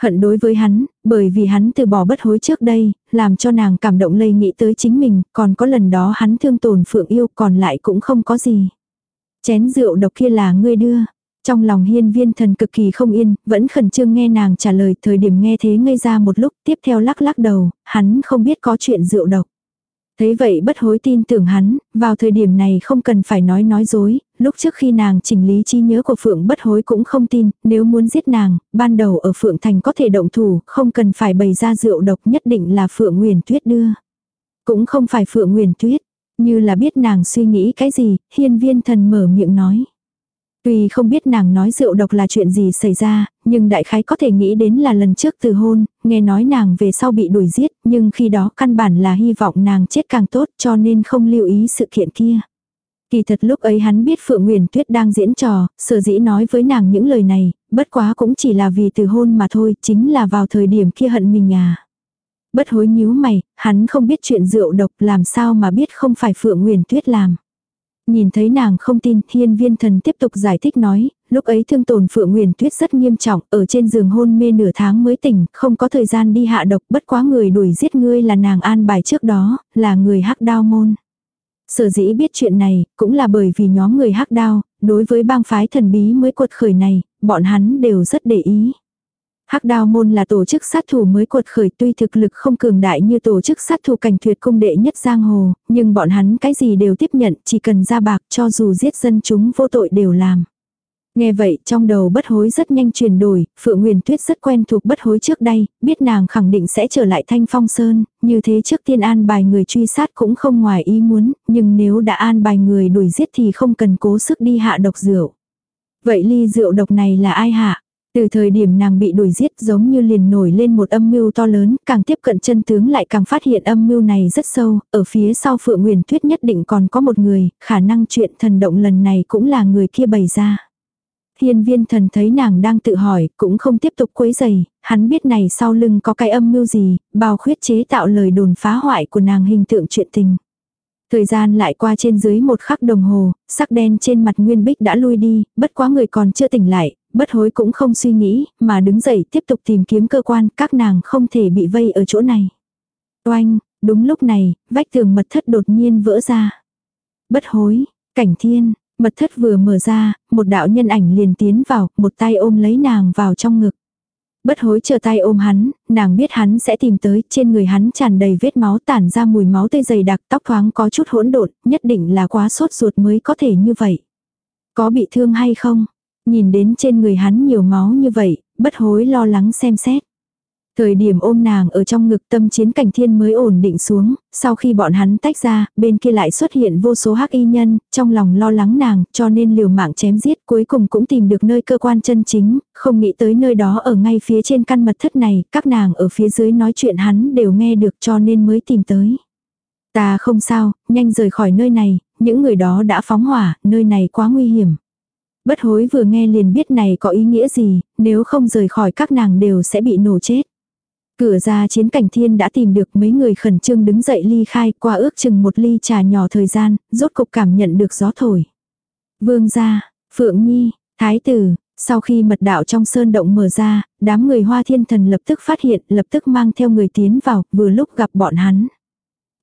Hận đối với hắn, bởi vì hắn từ bỏ bất hối trước đây, làm cho nàng cảm động lây nghĩ tới chính mình, còn có lần đó hắn thương tổn phượng yêu còn lại cũng không có gì. Chén rượu độc kia là ngươi đưa. Trong lòng hiên viên thần cực kỳ không yên, vẫn khẩn trương nghe nàng trả lời thời điểm nghe thế ngây ra một lúc tiếp theo lắc lắc đầu, hắn không biết có chuyện rượu độc. Thấy vậy bất hối tin tưởng hắn, vào thời điểm này không cần phải nói nói dối, lúc trước khi nàng chỉnh lý trí nhớ của Phượng bất hối cũng không tin, nếu muốn giết nàng, ban đầu ở Phượng Thành có thể động thủ, không cần phải bày ra rượu độc nhất định là Phượng Nguyền Tuyết đưa. Cũng không phải Phượng Nguyền Tuyết, như là biết nàng suy nghĩ cái gì, hiên viên thần mở miệng nói. Tuy không biết nàng nói rượu độc là chuyện gì xảy ra, nhưng đại khái có thể nghĩ đến là lần trước từ hôn, nghe nói nàng về sau bị đuổi giết, nhưng khi đó căn bản là hy vọng nàng chết càng tốt cho nên không lưu ý sự kiện kia. Kỳ thật lúc ấy hắn biết Phượng Nguyền Tuyết đang diễn trò, sở dĩ nói với nàng những lời này, bất quá cũng chỉ là vì từ hôn mà thôi, chính là vào thời điểm kia hận mình à. Bất hối nhíu mày, hắn không biết chuyện rượu độc làm sao mà biết không phải Phượng Nguyền Tuyết làm. Nhìn thấy nàng không tin, thiên viên thần tiếp tục giải thích nói, Lúc ấy thương tổn Phượng Nguyền Tuyết rất nghiêm trọng, ở trên giường hôn mê nửa tháng mới tỉnh, không có thời gian đi hạ độc, bất quá người đuổi giết ngươi là nàng an bài trước đó, là người hắc đao môn. Sở dĩ biết chuyện này, cũng là bởi vì nhóm người hắc đao, đối với bang phái thần bí mới cuột khởi này, bọn hắn đều rất để ý. Hắc đao môn là tổ chức sát thủ mới cuột khởi tuy thực lực không cường đại như tổ chức sát thủ cảnh tuyệt cung đệ nhất giang hồ, nhưng bọn hắn cái gì đều tiếp nhận, chỉ cần ra bạc cho dù giết dân chúng vô tội đều làm. Nghe vậy trong đầu bất hối rất nhanh chuyển đổi, Phượng Nguyền Tuyết rất quen thuộc bất hối trước đây, biết nàng khẳng định sẽ trở lại Thanh Phong Sơn, như thế trước tiên an bài người truy sát cũng không ngoài ý muốn, nhưng nếu đã an bài người đuổi giết thì không cần cố sức đi hạ độc rượu. Vậy ly rượu độc này là ai hạ? Từ thời điểm nàng bị đuổi giết giống như liền nổi lên một âm mưu to lớn, càng tiếp cận chân tướng lại càng phát hiện âm mưu này rất sâu, ở phía sau Phượng Nguyền Tuyết nhất định còn có một người, khả năng chuyện thần động lần này cũng là người kia bày ra. Hiên viên thần thấy nàng đang tự hỏi, cũng không tiếp tục quấy giày, hắn biết này sau lưng có cái âm mưu gì, bao khuyết chế tạo lời đồn phá hoại của nàng hình tượng chuyện tình. Thời gian lại qua trên dưới một khắc đồng hồ, sắc đen trên mặt Nguyên Bích đã lui đi, bất quá người còn chưa tỉnh lại, bất hối cũng không suy nghĩ, mà đứng dậy tiếp tục tìm kiếm cơ quan, các nàng không thể bị vây ở chỗ này. Oanh, đúng lúc này, vách tường mật thất đột nhiên vỡ ra. Bất hối, cảnh thiên, Mật thất vừa mở ra, một đạo nhân ảnh liền tiến vào, một tay ôm lấy nàng vào trong ngực. Bất hối chờ tay ôm hắn, nàng biết hắn sẽ tìm tới, trên người hắn tràn đầy vết máu tản ra mùi máu tươi dày đặc, tóc thoáng có chút hỗn độn, nhất định là quá sốt ruột mới có thể như vậy. Có bị thương hay không? Nhìn đến trên người hắn nhiều máu như vậy, bất hối lo lắng xem xét. Thời điểm ôm nàng ở trong ngực tâm chiến cảnh thiên mới ổn định xuống, sau khi bọn hắn tách ra, bên kia lại xuất hiện vô số hắc y nhân, trong lòng lo lắng nàng, cho nên liều mạng chém giết cuối cùng cũng tìm được nơi cơ quan chân chính, không nghĩ tới nơi đó ở ngay phía trên căn mật thất này, các nàng ở phía dưới nói chuyện hắn đều nghe được cho nên mới tìm tới. Ta không sao, nhanh rời khỏi nơi này, những người đó đã phóng hỏa, nơi này quá nguy hiểm. Bất hối vừa nghe liền biết này có ý nghĩa gì, nếu không rời khỏi các nàng đều sẽ bị nổ chết. Cửa ra chiến cảnh thiên đã tìm được mấy người khẩn trương đứng dậy ly khai qua ước chừng một ly trà nhỏ thời gian, rốt cục cảm nhận được gió thổi. Vương gia, Phượng Nhi, Thái tử, sau khi mật đạo trong sơn động mở ra, đám người hoa thiên thần lập tức phát hiện, lập tức mang theo người tiến vào, vừa lúc gặp bọn hắn.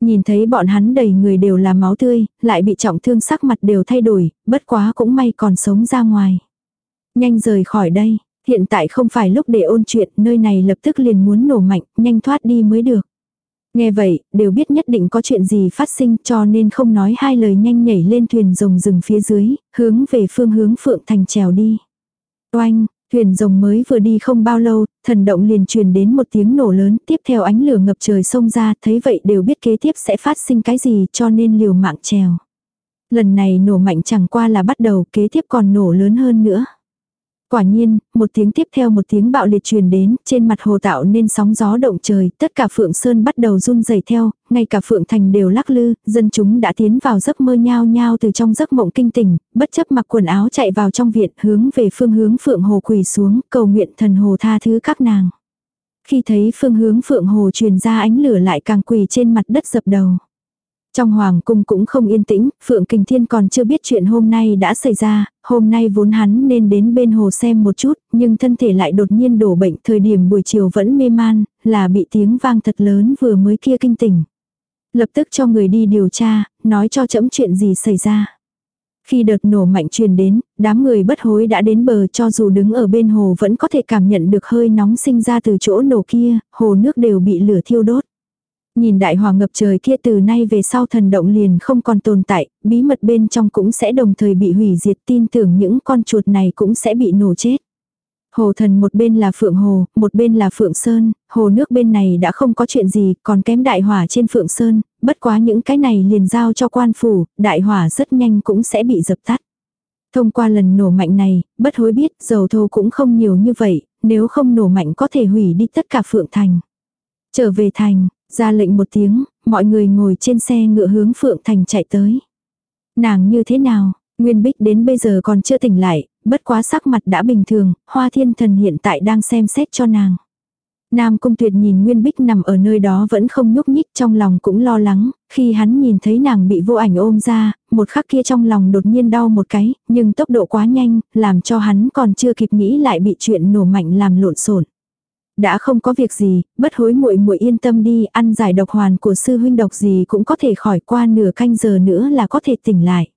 Nhìn thấy bọn hắn đầy người đều là máu tươi, lại bị trọng thương sắc mặt đều thay đổi, bất quá cũng may còn sống ra ngoài. Nhanh rời khỏi đây, Hiện tại không phải lúc để ôn chuyện, nơi này lập tức liền muốn nổ mạnh, nhanh thoát đi mới được. Nghe vậy, đều biết nhất định có chuyện gì phát sinh cho nên không nói hai lời nhanh nhảy lên thuyền rồng rừng phía dưới, hướng về phương hướng Phượng Thành trèo đi. Oanh, thuyền rồng mới vừa đi không bao lâu, thần động liền truyền đến một tiếng nổ lớn, tiếp theo ánh lửa ngập trời xông ra, thấy vậy đều biết kế tiếp sẽ phát sinh cái gì cho nên liều mạng trèo. Lần này nổ mạnh chẳng qua là bắt đầu, kế tiếp còn nổ lớn hơn nữa. Quả nhiên, một tiếng tiếp theo một tiếng bạo liệt truyền đến, trên mặt hồ tạo nên sóng gió động trời, tất cả Phượng Sơn bắt đầu run rẩy theo, ngay cả Phượng Thành đều lắc lư, dân chúng đã tiến vào giấc mơ nhao nhao từ trong giấc mộng kinh tỉnh, bất chấp mặc quần áo chạy vào trong viện hướng về phương hướng Phượng Hồ quỳ xuống, cầu nguyện thần hồ tha thứ các nàng. Khi thấy phương hướng Phượng Hồ truyền ra ánh lửa lại càng quỳ trên mặt đất dập đầu. Trong hoàng cung cũng không yên tĩnh, Phượng Kình Thiên còn chưa biết chuyện hôm nay đã xảy ra, hôm nay vốn hắn nên đến bên hồ xem một chút, nhưng thân thể lại đột nhiên đổ bệnh thời điểm buổi chiều vẫn mê man, là bị tiếng vang thật lớn vừa mới kia kinh tỉnh. Lập tức cho người đi điều tra, nói cho chấm chuyện gì xảy ra. Khi đợt nổ mạnh truyền đến, đám người bất hối đã đến bờ cho dù đứng ở bên hồ vẫn có thể cảm nhận được hơi nóng sinh ra từ chỗ nổ kia, hồ nước đều bị lửa thiêu đốt. Nhìn đại hỏa ngập trời kia từ nay về sau thần động liền không còn tồn tại, bí mật bên trong cũng sẽ đồng thời bị hủy diệt tin tưởng những con chuột này cũng sẽ bị nổ chết. Hồ thần một bên là Phượng Hồ, một bên là Phượng Sơn, hồ nước bên này đã không có chuyện gì, còn kém đại hỏa trên Phượng Sơn, bất quá những cái này liền giao cho quan phủ, đại hỏa rất nhanh cũng sẽ bị dập tắt. Thông qua lần nổ mạnh này, bất hối biết dầu thô cũng không nhiều như vậy, nếu không nổ mạnh có thể hủy đi tất cả Phượng Thành. Trở về thành, ra lệnh một tiếng, mọi người ngồi trên xe ngựa hướng Phượng Thành chạy tới. Nàng như thế nào? Nguyên Bích đến bây giờ còn chưa tỉnh lại, bất quá sắc mặt đã bình thường, Hoa Thiên Thần hiện tại đang xem xét cho nàng. Nam Cung Tuyệt nhìn Nguyên Bích nằm ở nơi đó vẫn không nhúc nhích trong lòng cũng lo lắng, khi hắn nhìn thấy nàng bị vô ảnh ôm ra, một khắc kia trong lòng đột nhiên đau một cái, nhưng tốc độ quá nhanh, làm cho hắn còn chưa kịp nghĩ lại bị chuyện nổ mạnh làm lộn xộn. Đã không có việc gì, bất hối muội muội yên tâm đi, ăn giải độc hoàn của sư huynh độc gì cũng có thể khỏi qua nửa canh giờ nữa là có thể tỉnh lại.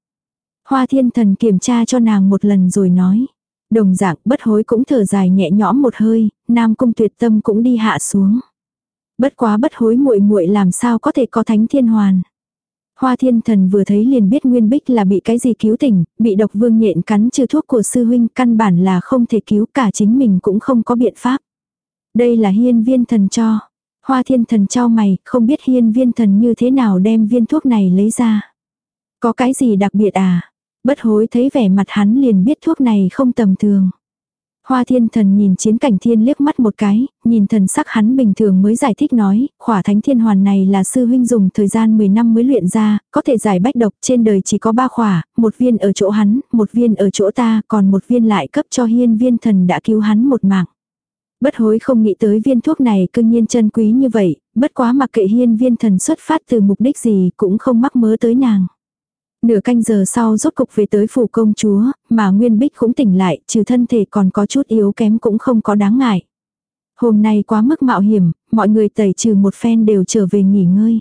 Hoa thiên thần kiểm tra cho nàng một lần rồi nói. Đồng dạng bất hối cũng thở dài nhẹ nhõm một hơi, nam cung tuyệt tâm cũng đi hạ xuống. Bất quá bất hối muội muội làm sao có thể có thánh thiên hoàn. Hoa thiên thần vừa thấy liền biết Nguyên Bích là bị cái gì cứu tỉnh, bị độc vương nhện cắn trừ thuốc của sư huynh căn bản là không thể cứu cả chính mình cũng không có biện pháp. Đây là hiên viên thần cho. Hoa thiên thần cho mày, không biết hiên viên thần như thế nào đem viên thuốc này lấy ra. Có cái gì đặc biệt à? Bất hối thấy vẻ mặt hắn liền biết thuốc này không tầm thường. Hoa thiên thần nhìn chiến cảnh thiên liếc mắt một cái, nhìn thần sắc hắn bình thường mới giải thích nói, khỏa thánh thiên hoàn này là sư huynh dùng thời gian 10 năm mới luyện ra, có thể giải bách độc trên đời chỉ có ba khỏa, một viên ở chỗ hắn, một viên ở chỗ ta, còn một viên lại cấp cho hiên viên thần đã cứu hắn một mạng. Bất hối không nghĩ tới viên thuốc này cương nhiên chân quý như vậy, bất quá mặc kệ hiên viên thần xuất phát từ mục đích gì cũng không mắc mớ tới nàng. Nửa canh giờ sau rốt cục về tới phủ công chúa, mà Nguyên Bích cũng tỉnh lại, trừ thân thể còn có chút yếu kém cũng không có đáng ngại. Hôm nay quá mức mạo hiểm, mọi người tẩy trừ một phen đều trở về nghỉ ngơi.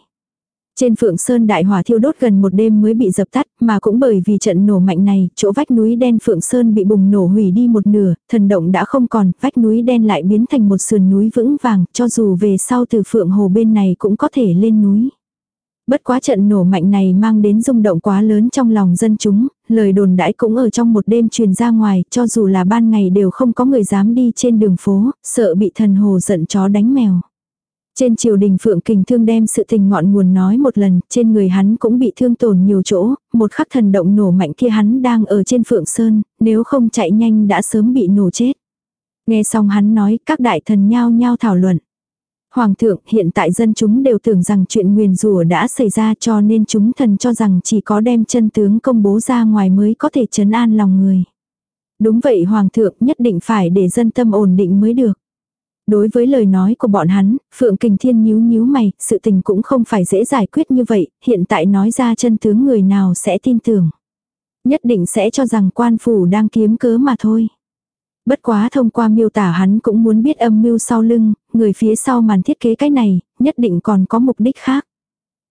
Trên Phượng Sơn đại hỏa thiêu đốt gần một đêm mới bị dập tắt, mà cũng bởi vì trận nổ mạnh này, chỗ vách núi đen Phượng Sơn bị bùng nổ hủy đi một nửa, thần động đã không còn, vách núi đen lại biến thành một sườn núi vững vàng, cho dù về sau từ Phượng Hồ bên này cũng có thể lên núi. Bất quá trận nổ mạnh này mang đến rung động quá lớn trong lòng dân chúng, lời đồn đãi cũng ở trong một đêm truyền ra ngoài, cho dù là ban ngày đều không có người dám đi trên đường phố, sợ bị thần hồ giận chó đánh mèo. Trên triều đình Phượng Kình Thương đem sự tình ngọn nguồn nói một lần, trên người hắn cũng bị thương tổn nhiều chỗ, một khắc thần động nổ mạnh kia hắn đang ở trên Phượng Sơn, nếu không chạy nhanh đã sớm bị nổ chết. Nghe xong hắn nói, các đại thần nhao nhao thảo luận. Hoàng thượng, hiện tại dân chúng đều tưởng rằng chuyện nguyền rủa đã xảy ra cho nên chúng thần cho rằng chỉ có đem chân tướng công bố ra ngoài mới có thể chấn an lòng người. Đúng vậy Hoàng thượng nhất định phải để dân tâm ổn định mới được. Đối với lời nói của bọn hắn, Phượng Kình Thiên nhíu nhíu mày, sự tình cũng không phải dễ giải quyết như vậy, hiện tại nói ra chân tướng người nào sẽ tin tưởng. Nhất định sẽ cho rằng quan phủ đang kiếm cớ mà thôi. Bất quá thông qua miêu tả hắn cũng muốn biết âm mưu sau lưng, người phía sau màn thiết kế cái này, nhất định còn có mục đích khác.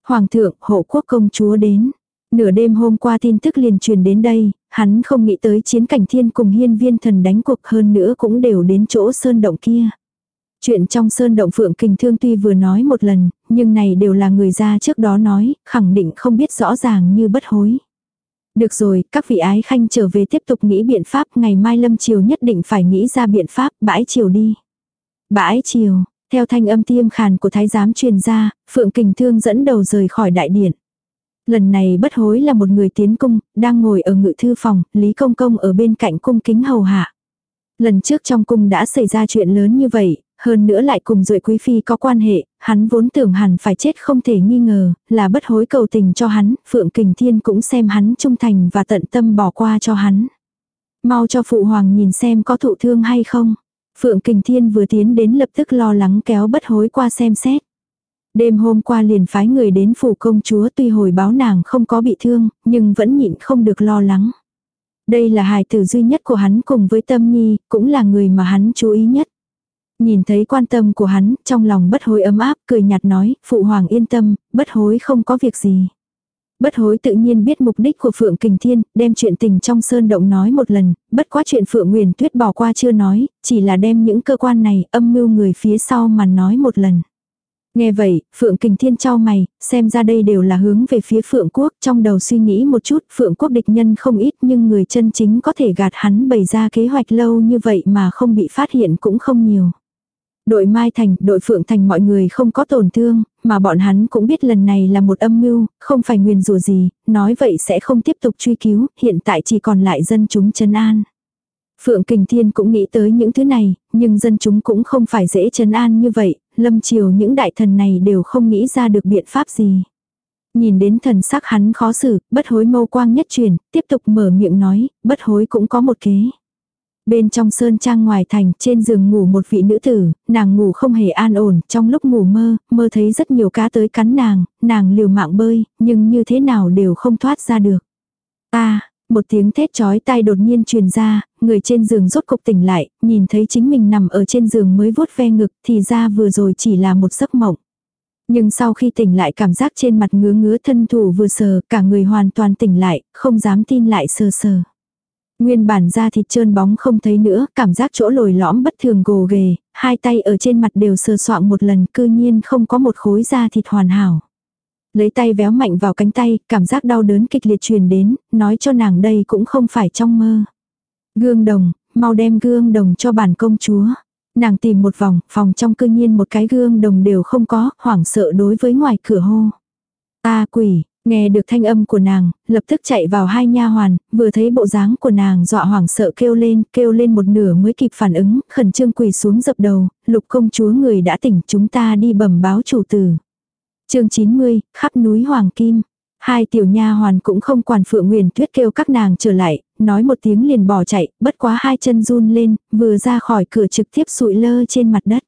Hoàng thượng, hộ quốc công chúa đến. Nửa đêm hôm qua tin tức liền truyền đến đây, hắn không nghĩ tới chiến cảnh thiên cùng hiên viên thần đánh cuộc hơn nữa cũng đều đến chỗ sơn động kia. Chuyện trong sơn động phượng kình thương tuy vừa nói một lần, nhưng này đều là người ra trước đó nói, khẳng định không biết rõ ràng như bất hối. Được rồi, các vị ái khanh trở về tiếp tục nghĩ biện pháp, ngày mai lâm chiều nhất định phải nghĩ ra biện pháp, bãi chiều đi. Bãi chiều, theo thanh âm tiêm khàn của thái giám truyền ra, Phượng Kình Thương dẫn đầu rời khỏi đại điện. Lần này bất hối là một người tiến cung, đang ngồi ở ngự thư phòng, Lý Công Công ở bên cạnh cung kính hầu hạ. Lần trước trong cung đã xảy ra chuyện lớn như vậy, hơn nữa lại cùng duệ quý phi có quan hệ, hắn vốn tưởng hẳn phải chết không thể nghi ngờ, là bất hối cầu tình cho hắn, Phượng Kình Thiên cũng xem hắn trung thành và tận tâm bỏ qua cho hắn. Mau cho phụ hoàng nhìn xem có thụ thương hay không. Phượng Kình Thiên vừa tiến đến lập tức lo lắng kéo bất hối qua xem xét. Đêm hôm qua liền phái người đến phủ công chúa tuy hồi báo nàng không có bị thương, nhưng vẫn nhịn không được lo lắng. Đây là hài tử duy nhất của hắn cùng với tâm nhi, cũng là người mà hắn chú ý nhất. Nhìn thấy quan tâm của hắn, trong lòng bất hối ấm áp, cười nhạt nói, phụ hoàng yên tâm, bất hối không có việc gì. Bất hối tự nhiên biết mục đích của Phượng Kình Thiên, đem chuyện tình trong sơn động nói một lần, bất quá chuyện Phượng Nguyền Tuyết bỏ qua chưa nói, chỉ là đem những cơ quan này âm mưu người phía sau mà nói một lần. Nghe vậy, Phượng Kình Thiên trao mày, xem ra đây đều là hướng về phía Phượng Quốc, trong đầu suy nghĩ một chút, Phượng Quốc địch nhân không ít nhưng người chân chính có thể gạt hắn bày ra kế hoạch lâu như vậy mà không bị phát hiện cũng không nhiều. Đội Mai Thành, đội Phượng Thành mọi người không có tổn thương, mà bọn hắn cũng biết lần này là một âm mưu, không phải nguyền rủa gì, nói vậy sẽ không tiếp tục truy cứu, hiện tại chỉ còn lại dân chúng chân an. Phượng Kình Thiên cũng nghĩ tới những thứ này, nhưng dân chúng cũng không phải dễ trấn an như vậy, lâm chiều những đại thần này đều không nghĩ ra được biện pháp gì. Nhìn đến thần sắc hắn khó xử, bất hối mâu quang nhất truyền, tiếp tục mở miệng nói, bất hối cũng có một kế. Bên trong sơn trang ngoài thành, trên giường ngủ một vị nữ tử, nàng ngủ không hề an ổn, trong lúc ngủ mơ, mơ thấy rất nhiều cá tới cắn nàng, nàng liều mạng bơi, nhưng như thế nào đều không thoát ra được. Ta, một tiếng thét chói tai đột nhiên truyền ra, người trên giường rốt cục tỉnh lại, nhìn thấy chính mình nằm ở trên giường mới vuốt ve ngực, thì ra vừa rồi chỉ là một giấc mộng. Nhưng sau khi tỉnh lại cảm giác trên mặt ngứa ngứa thân thủ vừa sờ, cả người hoàn toàn tỉnh lại, không dám tin lại sờ sờ. Nguyên bản da thịt trơn bóng không thấy nữa, cảm giác chỗ lồi lõm bất thường gồ ghề, hai tay ở trên mặt đều sờ soạng một lần cư nhiên không có một khối da thịt hoàn hảo. Lấy tay véo mạnh vào cánh tay, cảm giác đau đớn kịch liệt truyền đến, nói cho nàng đây cũng không phải trong mơ. Gương đồng, mau đem gương đồng cho bản công chúa. Nàng tìm một vòng, phòng trong cư nhiên một cái gương đồng đều không có, hoảng sợ đối với ngoài cửa hô. Ta quỷ, nghe được thanh âm của nàng, lập tức chạy vào hai nha hoàn, vừa thấy bộ dáng của nàng dọa hoảng sợ kêu lên, kêu lên một nửa mới kịp phản ứng, khẩn trương quỳ xuống dập đầu, lục công chúa người đã tỉnh chúng ta đi bẩm báo chủ tử. chương 90, khắp núi Hoàng Kim. Hai tiểu nha hoàn cũng không quản Phượng Nguyền Tuyết kêu các nàng trở lại, nói một tiếng liền bỏ chạy, bất quá hai chân run lên, vừa ra khỏi cửa trực tiếp sụi lơ trên mặt đất.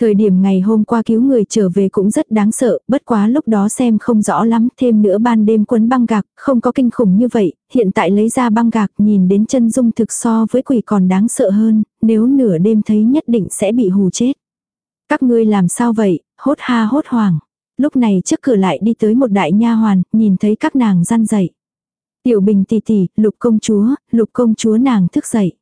Thời điểm ngày hôm qua cứu người trở về cũng rất đáng sợ, bất quá lúc đó xem không rõ lắm, thêm nữa ban đêm quấn băng gạc, không có kinh khủng như vậy, hiện tại lấy ra băng gạc nhìn đến chân dung thực so với quỷ còn đáng sợ hơn, nếu nửa đêm thấy nhất định sẽ bị hù chết. Các ngươi làm sao vậy, hốt ha hốt hoảng. Lúc này trước cửa lại đi tới một đại nha hoàn, nhìn thấy các nàng răn dậy. Tiểu bình tỷ tỷ, lục công chúa, lục công chúa nàng thức dậy.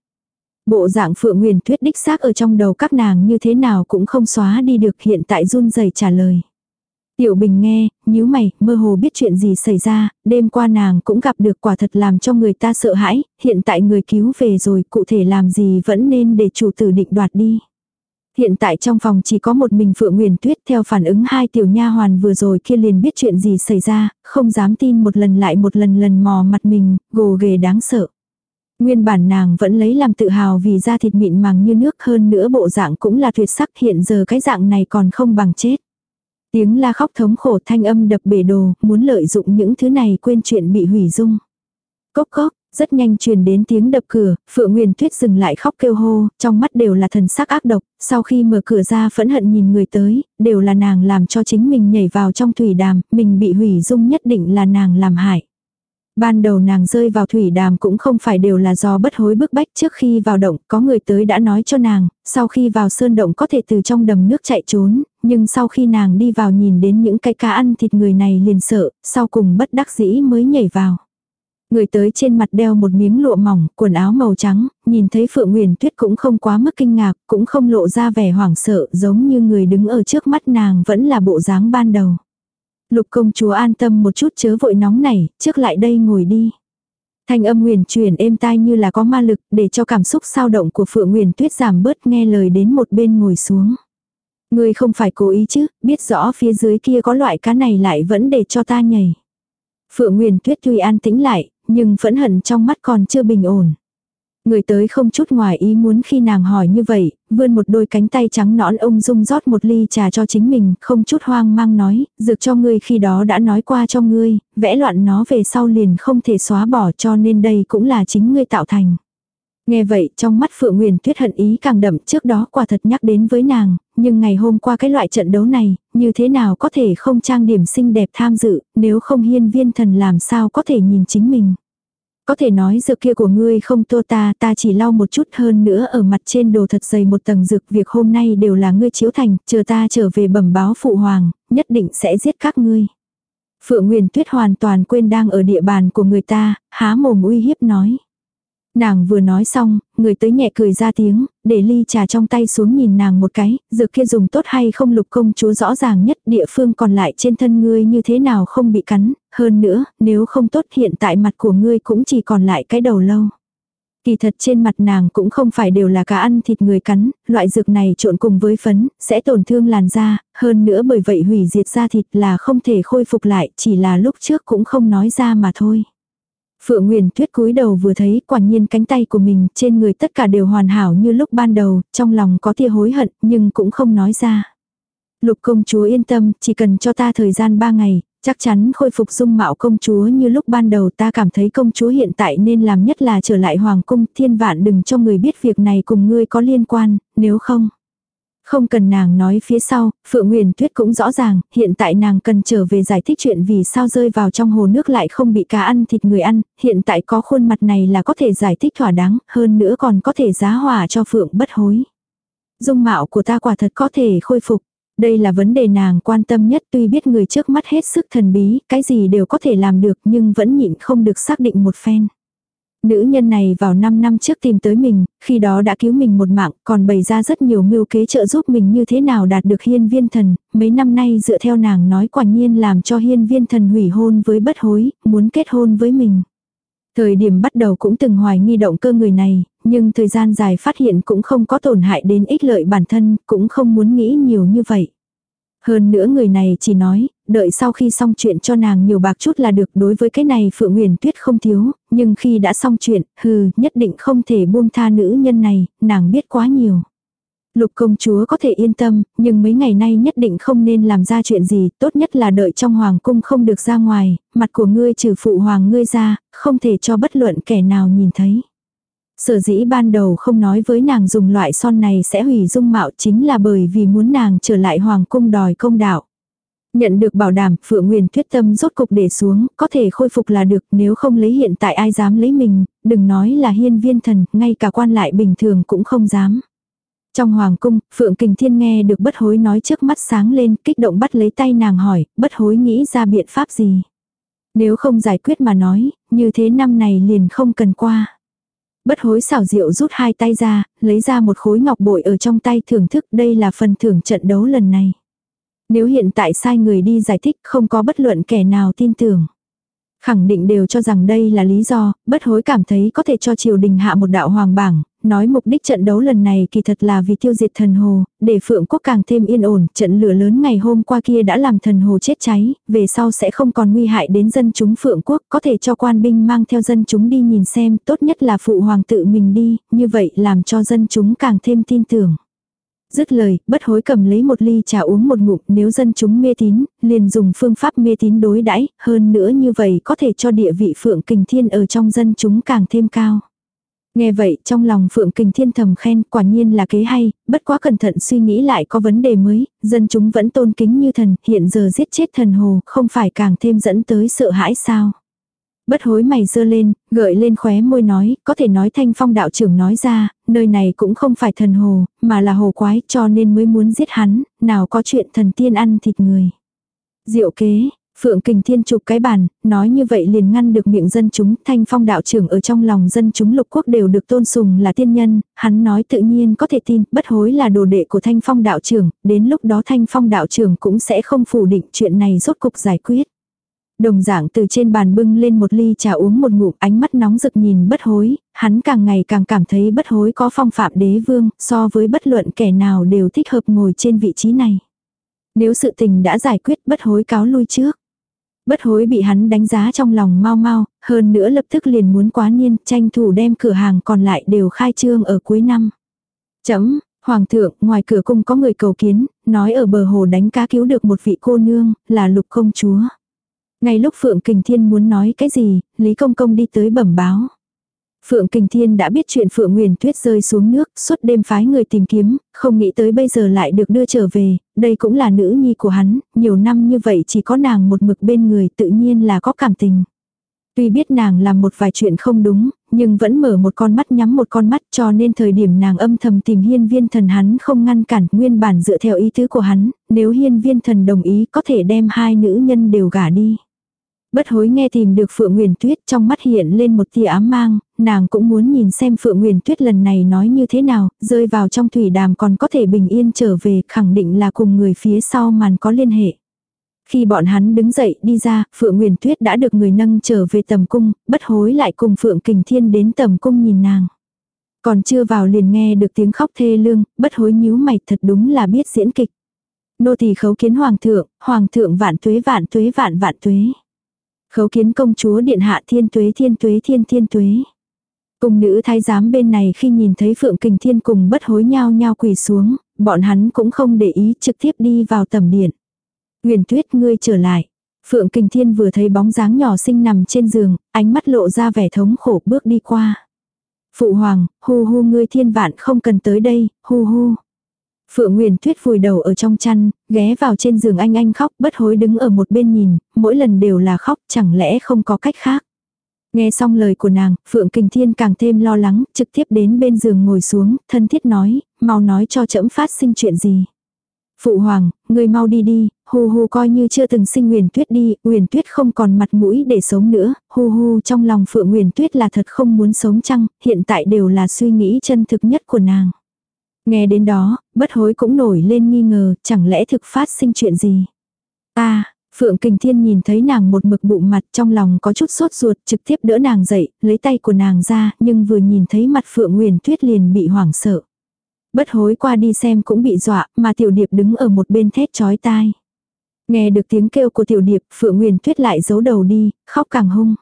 Bộ dạng phượng nguyền thuyết đích xác ở trong đầu các nàng như thế nào cũng không xóa đi được hiện tại run rẩy trả lời. Tiểu Bình nghe, nhíu mày, mơ hồ biết chuyện gì xảy ra, đêm qua nàng cũng gặp được quả thật làm cho người ta sợ hãi, hiện tại người cứu về rồi, cụ thể làm gì vẫn nên để chủ tử định đoạt đi. Hiện tại trong phòng chỉ có một mình Phượng Nguyền Tuyết theo phản ứng hai tiểu nha hoàn vừa rồi kia liền biết chuyện gì xảy ra, không dám tin một lần lại một lần lần mò mặt mình, gồ ghề đáng sợ. Nguyên bản nàng vẫn lấy làm tự hào vì da thịt mịn màng như nước hơn nữa bộ dạng cũng là tuyệt sắc hiện giờ cái dạng này còn không bằng chết. Tiếng la khóc thống khổ thanh âm đập bể đồ, muốn lợi dụng những thứ này quên chuyện bị hủy dung. Cốc cốc, rất nhanh truyền đến tiếng đập cửa, Phượng Nguyên Tuyết dừng lại khóc kêu hô, trong mắt đều là thần sắc ác độc, sau khi mở cửa ra phẫn hận nhìn người tới, đều là nàng làm cho chính mình nhảy vào trong thủy đàm, mình bị hủy dung nhất định là nàng làm hại. Ban đầu nàng rơi vào thủy đàm cũng không phải đều là do bất hối bức bách trước khi vào động, có người tới đã nói cho nàng, sau khi vào sơn động có thể từ trong đầm nước chạy trốn, nhưng sau khi nàng đi vào nhìn đến những cái cá ăn thịt người này liền sợ, sau cùng bất đắc dĩ mới nhảy vào. Người tới trên mặt đeo một miếng lụa mỏng, quần áo màu trắng, nhìn thấy Phượng Nguyền Tuyết cũng không quá mức kinh ngạc, cũng không lộ ra vẻ hoảng sợ, giống như người đứng ở trước mắt nàng vẫn là bộ dáng ban đầu. Lục công chúa an tâm một chút chớ vội nóng này, trước lại đây ngồi đi. Thanh âm nguyền truyền êm tai như là có ma lực để cho cảm xúc sao động của Phượng Nguyền Tuyết giảm bớt nghe lời đến một bên ngồi xuống. Ngươi không phải cố ý chứ, biết rõ phía dưới kia có loại cá này lại vẫn để cho ta nhảy. Phượng Nguyền Tuyết tuy an tĩnh lại, nhưng phẫn hận trong mắt còn chưa bình ổn. Người tới không chút ngoài ý muốn khi nàng hỏi như vậy, vươn một đôi cánh tay trắng nõn ông dung rót một ly trà cho chính mình, không chút hoang mang nói, dược cho ngươi khi đó đã nói qua cho ngươi, vẽ loạn nó về sau liền không thể xóa bỏ cho nên đây cũng là chính ngươi tạo thành. Nghe vậy trong mắt Phượng Nguyền Tuyết hận ý càng đậm trước đó quả thật nhắc đến với nàng, nhưng ngày hôm qua cái loại trận đấu này, như thế nào có thể không trang điểm xinh đẹp tham dự, nếu không hiên viên thần làm sao có thể nhìn chính mình. Có thể nói dược kia của ngươi không tô ta, ta chỉ lau một chút hơn nữa ở mặt trên đồ thật dày một tầng dược việc hôm nay đều là ngươi chiếu thành, chờ ta trở về bẩm báo phụ hoàng, nhất định sẽ giết các ngươi. Phượng Nguyên Tuyết hoàn toàn quên đang ở địa bàn của người ta, há mồm uy hiếp nói. Nàng vừa nói xong, người tới nhẹ cười ra tiếng, để ly trà trong tay xuống nhìn nàng một cái, dược kia dùng tốt hay không lục công chúa rõ ràng nhất địa phương còn lại trên thân ngươi như thế nào không bị cắn, hơn nữa, nếu không tốt hiện tại mặt của ngươi cũng chỉ còn lại cái đầu lâu. Kỳ thật trên mặt nàng cũng không phải đều là cá ăn thịt người cắn, loại dược này trộn cùng với phấn, sẽ tổn thương làn da, hơn nữa bởi vậy hủy diệt da thịt là không thể khôi phục lại, chỉ là lúc trước cũng không nói ra mà thôi. Phượng Nguyền Tuyết cúi đầu vừa thấy quả nhiên cánh tay của mình trên người tất cả đều hoàn hảo như lúc ban đầu, trong lòng có tia hối hận nhưng cũng không nói ra. Lục công chúa yên tâm, chỉ cần cho ta thời gian ba ngày, Chắc chắn khôi phục dung mạo công chúa như lúc ban đầu ta cảm thấy công chúa hiện tại nên làm nhất là trở lại hoàng cung thiên vạn đừng cho người biết việc này cùng ngươi có liên quan, nếu không. Không cần nàng nói phía sau, Phượng Nguyền Tuyết cũng rõ ràng, hiện tại nàng cần trở về giải thích chuyện vì sao rơi vào trong hồ nước lại không bị cá ăn thịt người ăn, hiện tại có khuôn mặt này là có thể giải thích thỏa đáng, hơn nữa còn có thể giá hòa cho Phượng bất hối. Dung mạo của ta quả thật có thể khôi phục. Đây là vấn đề nàng quan tâm nhất tuy biết người trước mắt hết sức thần bí, cái gì đều có thể làm được nhưng vẫn nhịn không được xác định một phen. Nữ nhân này vào 5 năm trước tìm tới mình, khi đó đã cứu mình một mạng, còn bày ra rất nhiều mưu kế trợ giúp mình như thế nào đạt được hiên viên thần, mấy năm nay dựa theo nàng nói quả nhiên làm cho hiên viên thần hủy hôn với bất hối, muốn kết hôn với mình. Thời điểm bắt đầu cũng từng hoài nghi động cơ người này, nhưng thời gian dài phát hiện cũng không có tổn hại đến ích lợi bản thân, cũng không muốn nghĩ nhiều như vậy. Hơn nữa người này chỉ nói, đợi sau khi xong chuyện cho nàng nhiều bạc chút là được đối với cái này Phượng Nguyền Tuyết không thiếu, nhưng khi đã xong chuyện, hừ, nhất định không thể buông tha nữ nhân này, nàng biết quá nhiều. Lục công chúa có thể yên tâm, nhưng mấy ngày nay nhất định không nên làm ra chuyện gì, tốt nhất là đợi trong hoàng cung không được ra ngoài, mặt của ngươi trừ phụ hoàng ngươi ra, không thể cho bất luận kẻ nào nhìn thấy. Sở dĩ ban đầu không nói với nàng dùng loại son này sẽ hủy dung mạo chính là bởi vì muốn nàng trở lại hoàng cung đòi công đạo. Nhận được bảo đảm, Phượng Nguyên tuyết tâm rốt cục để xuống, có thể khôi phục là được, nếu không lấy hiện tại ai dám lấy mình, đừng nói là hiên viên thần, ngay cả quan lại bình thường cũng không dám. Trong hoàng cung, Phượng Kình Thiên nghe được bất hối nói trước mắt sáng lên, kích động bắt lấy tay nàng hỏi, bất hối nghĩ ra biện pháp gì. Nếu không giải quyết mà nói, như thế năm này liền không cần qua. Bất hối xảo diệu rút hai tay ra, lấy ra một khối ngọc bội ở trong tay thưởng thức đây là phần thưởng trận đấu lần này. Nếu hiện tại sai người đi giải thích không có bất luận kẻ nào tin tưởng. Khẳng định đều cho rằng đây là lý do, bất hối cảm thấy có thể cho triều đình hạ một đạo hoàng bảng, nói mục đích trận đấu lần này kỳ thật là vì tiêu diệt thần hồ, để phượng quốc càng thêm yên ổn, trận lửa lớn ngày hôm qua kia đã làm thần hồ chết cháy, về sau sẽ không còn nguy hại đến dân chúng phượng quốc, có thể cho quan binh mang theo dân chúng đi nhìn xem, tốt nhất là phụ hoàng tự mình đi, như vậy làm cho dân chúng càng thêm tin tưởng. Dứt lời, bất hối cầm lấy một ly trà uống một ngụm nếu dân chúng mê tín, liền dùng phương pháp mê tín đối đãi hơn nữa như vậy có thể cho địa vị phượng kình thiên ở trong dân chúng càng thêm cao. Nghe vậy trong lòng Phượng Kình Thiên thầm khen quả nhiên là kế hay, bất quá cẩn thận suy nghĩ lại có vấn đề mới, dân chúng vẫn tôn kính như thần, hiện giờ giết chết thần hồ, không phải càng thêm dẫn tới sợ hãi sao. Bất hối mày dơ lên, gợi lên khóe môi nói, có thể nói thanh phong đạo trưởng nói ra, nơi này cũng không phải thần hồ, mà là hồ quái cho nên mới muốn giết hắn, nào có chuyện thần tiên ăn thịt người. Diệu kế, Phượng Kình Thiên chụp cái bàn, nói như vậy liền ngăn được miệng dân chúng, thanh phong đạo trưởng ở trong lòng dân chúng lục quốc đều được tôn sùng là tiên nhân, hắn nói tự nhiên có thể tin, bất hối là đồ đệ của thanh phong đạo trưởng, đến lúc đó thanh phong đạo trưởng cũng sẽ không phủ định chuyện này rốt cục giải quyết. Đồng dạng từ trên bàn bưng lên một ly trà uống một ngụm ánh mắt nóng rực nhìn bất hối, hắn càng ngày càng cảm thấy bất hối có phong phạm đế vương, so với bất luận kẻ nào đều thích hợp ngồi trên vị trí này. Nếu sự tình đã giải quyết bất hối cáo lui trước. Bất hối bị hắn đánh giá trong lòng mau mau, hơn nữa lập tức liền muốn quá niên, tranh thủ đem cửa hàng còn lại đều khai trương ở cuối năm. Chấm, Hoàng thượng, ngoài cửa cung có người cầu kiến, nói ở bờ hồ đánh cá cứu được một vị cô nương, là lục công chúa. Ngay lúc Phượng Kình Thiên muốn nói cái gì, Lý Công Công đi tới bẩm báo. Phượng Kình Thiên đã biết chuyện Phượng Nguyền Tuyết rơi xuống nước, suốt đêm phái người tìm kiếm, không nghĩ tới bây giờ lại được đưa trở về, đây cũng là nữ nhi của hắn, nhiều năm như vậy chỉ có nàng một mực bên người tự nhiên là có cảm tình. Tuy biết nàng làm một vài chuyện không đúng, nhưng vẫn mở một con mắt nhắm một con mắt cho nên thời điểm nàng âm thầm tìm hiên viên thần hắn không ngăn cản nguyên bản dựa theo ý tứ của hắn, nếu hiên viên thần đồng ý có thể đem hai nữ nhân đều gả đi. Bất hối nghe tìm được Phượng Nguyền Tuyết trong mắt hiện lên một tia ám mang, nàng cũng muốn nhìn xem Phượng Nguyền Tuyết lần này nói như thế nào, rơi vào trong thủy đàm còn có thể bình yên trở về, khẳng định là cùng người phía sau màn có liên hệ. Khi bọn hắn đứng dậy đi ra, Phượng Nguyền Tuyết đã được người nâng trở về tầm cung, bất hối lại cùng Phượng Kình Thiên đến tầm cung nhìn nàng. Còn chưa vào liền nghe được tiếng khóc thê lương, bất hối nhíu mày thật đúng là biết diễn kịch. Nô tỳ khấu kiến hoàng thượng, hoàng thượng vạn tuế vạn tuế vạn vạn tuế. Khấu kiến công chúa điện hạ thiên tuế thiên tuế thiên thiên tuế. Cùng nữ thái giám bên này khi nhìn thấy Phượng Kình Thiên cùng bất hối nhau nhau quỳ xuống, bọn hắn cũng không để ý trực tiếp đi vào tầm điện. Huyền tuyết ngươi trở lại. Phượng Kình Thiên vừa thấy bóng dáng nhỏ xinh nằm trên giường, ánh mắt lộ ra vẻ thống khổ bước đi qua. Phụ hoàng, hu hu ngươi thiên vạn không cần tới đây, hu hu. Phượng Nguyên Tuyết vùi đầu ở trong chăn, ghé vào trên giường anh anh khóc bất hối đứng ở một bên nhìn, mỗi lần đều là khóc chẳng lẽ không có cách khác. Nghe xong lời của nàng, Phượng Kình Thiên càng thêm lo lắng, trực tiếp đến bên giường ngồi xuống, thân thiết nói, mau nói cho trẫm phát sinh chuyện gì. Phụ hoàng, người mau đi đi, hù hù coi như chưa từng sinh Nguyền Tuyết đi, Nguyền Tuyết không còn mặt mũi để sống nữa, hù hù trong lòng Phượng Nguyền Tuyết là thật không muốn sống chăng, hiện tại đều là suy nghĩ chân thực nhất của nàng. Nghe đến đó, bất hối cũng nổi lên nghi ngờ, chẳng lẽ thực phát sinh chuyện gì. Ta, Phượng Kình Thiên nhìn thấy nàng một mực bụng mặt trong lòng có chút sốt ruột trực tiếp đỡ nàng dậy, lấy tay của nàng ra, nhưng vừa nhìn thấy mặt Phượng Nguyền Tuyết liền bị hoảng sợ. Bất hối qua đi xem cũng bị dọa, mà Tiểu Điệp đứng ở một bên thét chói tai. Nghe được tiếng kêu của Tiểu Điệp, Phượng Nguyền Tuyết lại giấu đầu đi, khóc càng hung.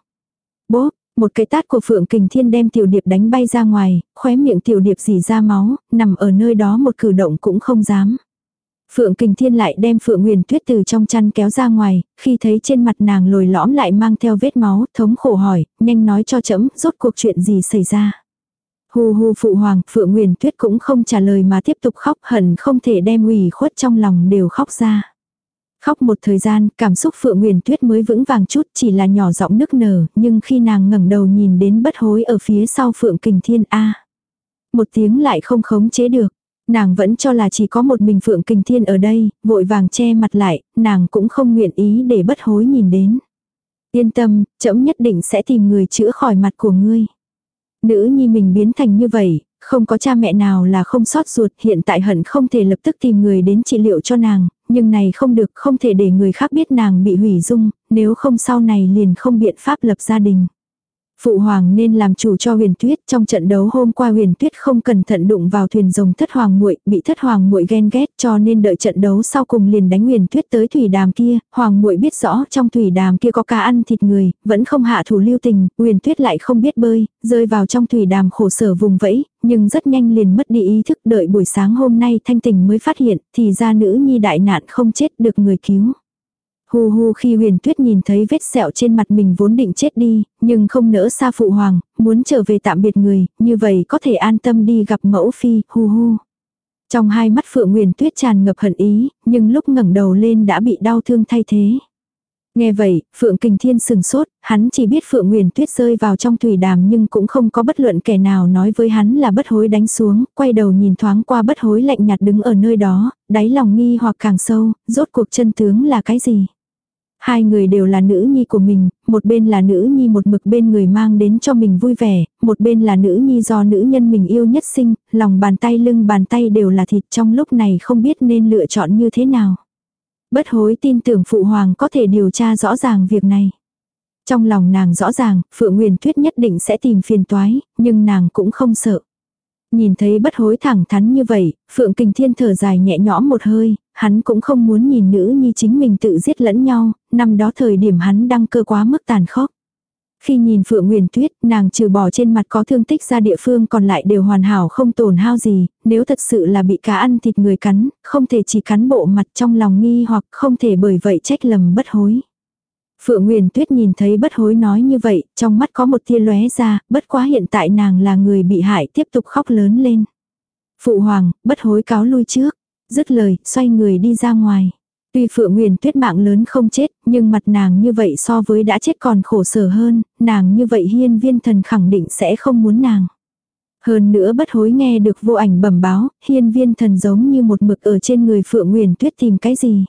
Bốp, một cái tát của Phượng Kình Thiên đem Tiểu Điệp đánh bay ra ngoài, khóe miệng Tiểu Điệp dì ra máu, nằm ở nơi đó một cử động cũng không dám. Phượng Kình Thiên lại đem Phượng Nguyền Tuyết từ trong chăn kéo ra ngoài, khi thấy trên mặt nàng lồi lõm lại mang theo vết máu, thống khổ hỏi, nhanh nói cho chấm, rốt cuộc chuyện gì xảy ra. Hù hù phụ hoàng, Phượng Nguyền Tuyết cũng không trả lời mà tiếp tục khóc hận không thể đem ủy khuất trong lòng đều khóc ra. Khóc một thời gian, cảm xúc Phượng Nguyền Tuyết mới vững vàng chút chỉ là nhỏ giọng nức nở, nhưng khi nàng ngẩng đầu nhìn đến bất hối ở phía sau Phượng Kình Thiên A. Một tiếng lại không khống chế được. Nàng vẫn cho là chỉ có một mình Phượng Kình Thiên ở đây, vội vàng che mặt lại, nàng cũng không nguyện ý để bất hối nhìn đến. Yên tâm, trẫm nhất định sẽ tìm người chữa khỏi mặt của ngươi. Nữ nhi mình biến thành như vậy, không có cha mẹ nào là không sót ruột, hiện tại hận không thể lập tức tìm người đến trị liệu cho nàng, nhưng này không được, không thể để người khác biết nàng bị hủy dung, nếu không sau này liền không biện pháp lập gia đình. Phụ hoàng nên làm chủ cho huyền tuyết. Trong trận đấu hôm qua huyền tuyết không cẩn thận đụng vào thuyền rồng thất hoàng muội bị thất hoàng muội ghen ghét cho nên đợi trận đấu sau cùng liền đánh huyền tuyết tới thủy đàm kia, hoàng muội biết rõ trong thủy đàm kia có cá ăn thịt người, vẫn không hạ thủ lưu tình, huyền tuyết lại không biết bơi, rơi vào trong thủy đàm khổ sở vùng vẫy, nhưng rất nhanh liền mất đi ý thức. Đợi buổi sáng hôm nay thanh tình mới phát hiện thì ra nữ nhi đại nạn không chết được người cứu. Hu hu khi huyền tuyết nhìn thấy vết sẹo trên mặt mình vốn định chết đi, nhưng không nỡ xa phụ hoàng, muốn trở về tạm biệt người, như vậy có thể an tâm đi gặp mẫu phi, hu hu. Trong hai mắt phượng huyền tuyết tràn ngập hận ý, nhưng lúc ngẩng đầu lên đã bị đau thương thay thế. Nghe vậy, Phượng Kình Thiên sừng sốt, hắn chỉ biết Phượng Nguyền Tuyết rơi vào trong thủy đàm nhưng cũng không có bất luận kẻ nào nói với hắn là bất hối đánh xuống, quay đầu nhìn thoáng qua bất hối lạnh nhạt đứng ở nơi đó, đáy lòng nghi hoặc càng sâu, rốt cuộc chân tướng là cái gì. Hai người đều là nữ nhi của mình, một bên là nữ nhi một mực bên người mang đến cho mình vui vẻ, một bên là nữ nhi do nữ nhân mình yêu nhất sinh, lòng bàn tay lưng bàn tay đều là thịt trong lúc này không biết nên lựa chọn như thế nào. Bất hối tin tưởng phụ hoàng có thể điều tra rõ ràng việc này. Trong lòng nàng rõ ràng, Phượng nguyên Tuyết nhất định sẽ tìm phiền toái, nhưng nàng cũng không sợ. Nhìn thấy bất hối thẳng thắn như vậy, Phượng Kình Thiên thở dài nhẹ nhõm một hơi, hắn cũng không muốn nhìn nữ nhi chính mình tự giết lẫn nhau, năm đó thời điểm hắn đăng cơ quá mức tàn khốc. Khi nhìn Phượng Nguyền Tuyết, nàng trừ bỏ trên mặt có thương tích ra địa phương còn lại đều hoàn hảo không tổn hao gì, nếu thật sự là bị cá ăn thịt người cắn, không thể chỉ cắn bộ mặt trong lòng nghi hoặc không thể bởi vậy trách lầm bất hối. Phượng Nguyền Tuyết nhìn thấy bất hối nói như vậy, trong mắt có một tia lóe ra, bất quá hiện tại nàng là người bị hại tiếp tục khóc lớn lên. Phụ hoàng, bất hối cáo lui trước, dứt lời, xoay người đi ra ngoài. Tuy Phượng Nguyên Tuyết mạng lớn không chết, nhưng mặt nàng như vậy so với đã chết còn khổ sở hơn, nàng như vậy hiên viên thần khẳng định sẽ không muốn nàng. Hơn nữa bất hối nghe được vô ảnh bẩm báo, hiên viên thần giống như một mực ở trên người Phượng Nguyên Tuyết tìm cái gì.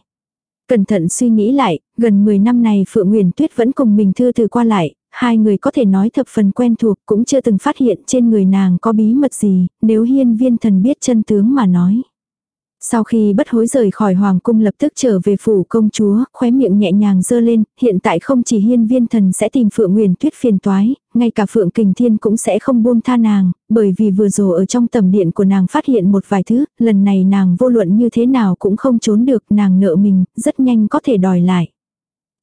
Cẩn thận suy nghĩ lại, gần 10 năm này Phượng Nguyên Tuyết vẫn cùng mình thư từ qua lại, hai người có thể nói thập phần quen thuộc cũng chưa từng phát hiện trên người nàng có bí mật gì, nếu hiên viên thần biết chân tướng mà nói. Sau khi bất hối rời khỏi hoàng cung lập tức trở về phủ công chúa, khóe miệng nhẹ nhàng dơ lên, hiện tại không chỉ hiên viên thần sẽ tìm Phượng Nguyền Tuyết phiền toái, ngay cả Phượng Kình Thiên cũng sẽ không buông tha nàng, bởi vì vừa rồi ở trong tầm điện của nàng phát hiện một vài thứ, lần này nàng vô luận như thế nào cũng không trốn được, nàng nợ mình, rất nhanh có thể đòi lại.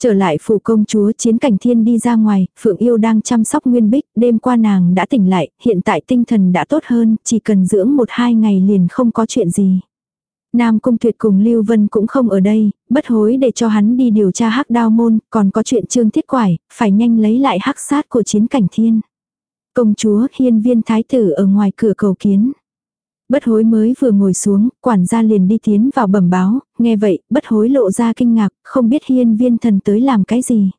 Trở lại phủ công chúa chiến cảnh thiên đi ra ngoài, Phượng Yêu đang chăm sóc Nguyên Bích, đêm qua nàng đã tỉnh lại, hiện tại tinh thần đã tốt hơn, chỉ cần dưỡng một hai ngày liền không có chuyện gì. Nam Cung Tuyệt cùng Lưu Vân cũng không ở đây, bất hối để cho hắn đi điều tra hắc đao môn, còn có chuyện trương thiết quải, phải nhanh lấy lại hắc sát của chiến cảnh thiên. Công chúa hiên viên thái tử ở ngoài cửa cầu kiến. Bất hối mới vừa ngồi xuống, quản gia liền đi tiến vào bẩm báo, nghe vậy, bất hối lộ ra kinh ngạc, không biết hiên viên thần tới làm cái gì.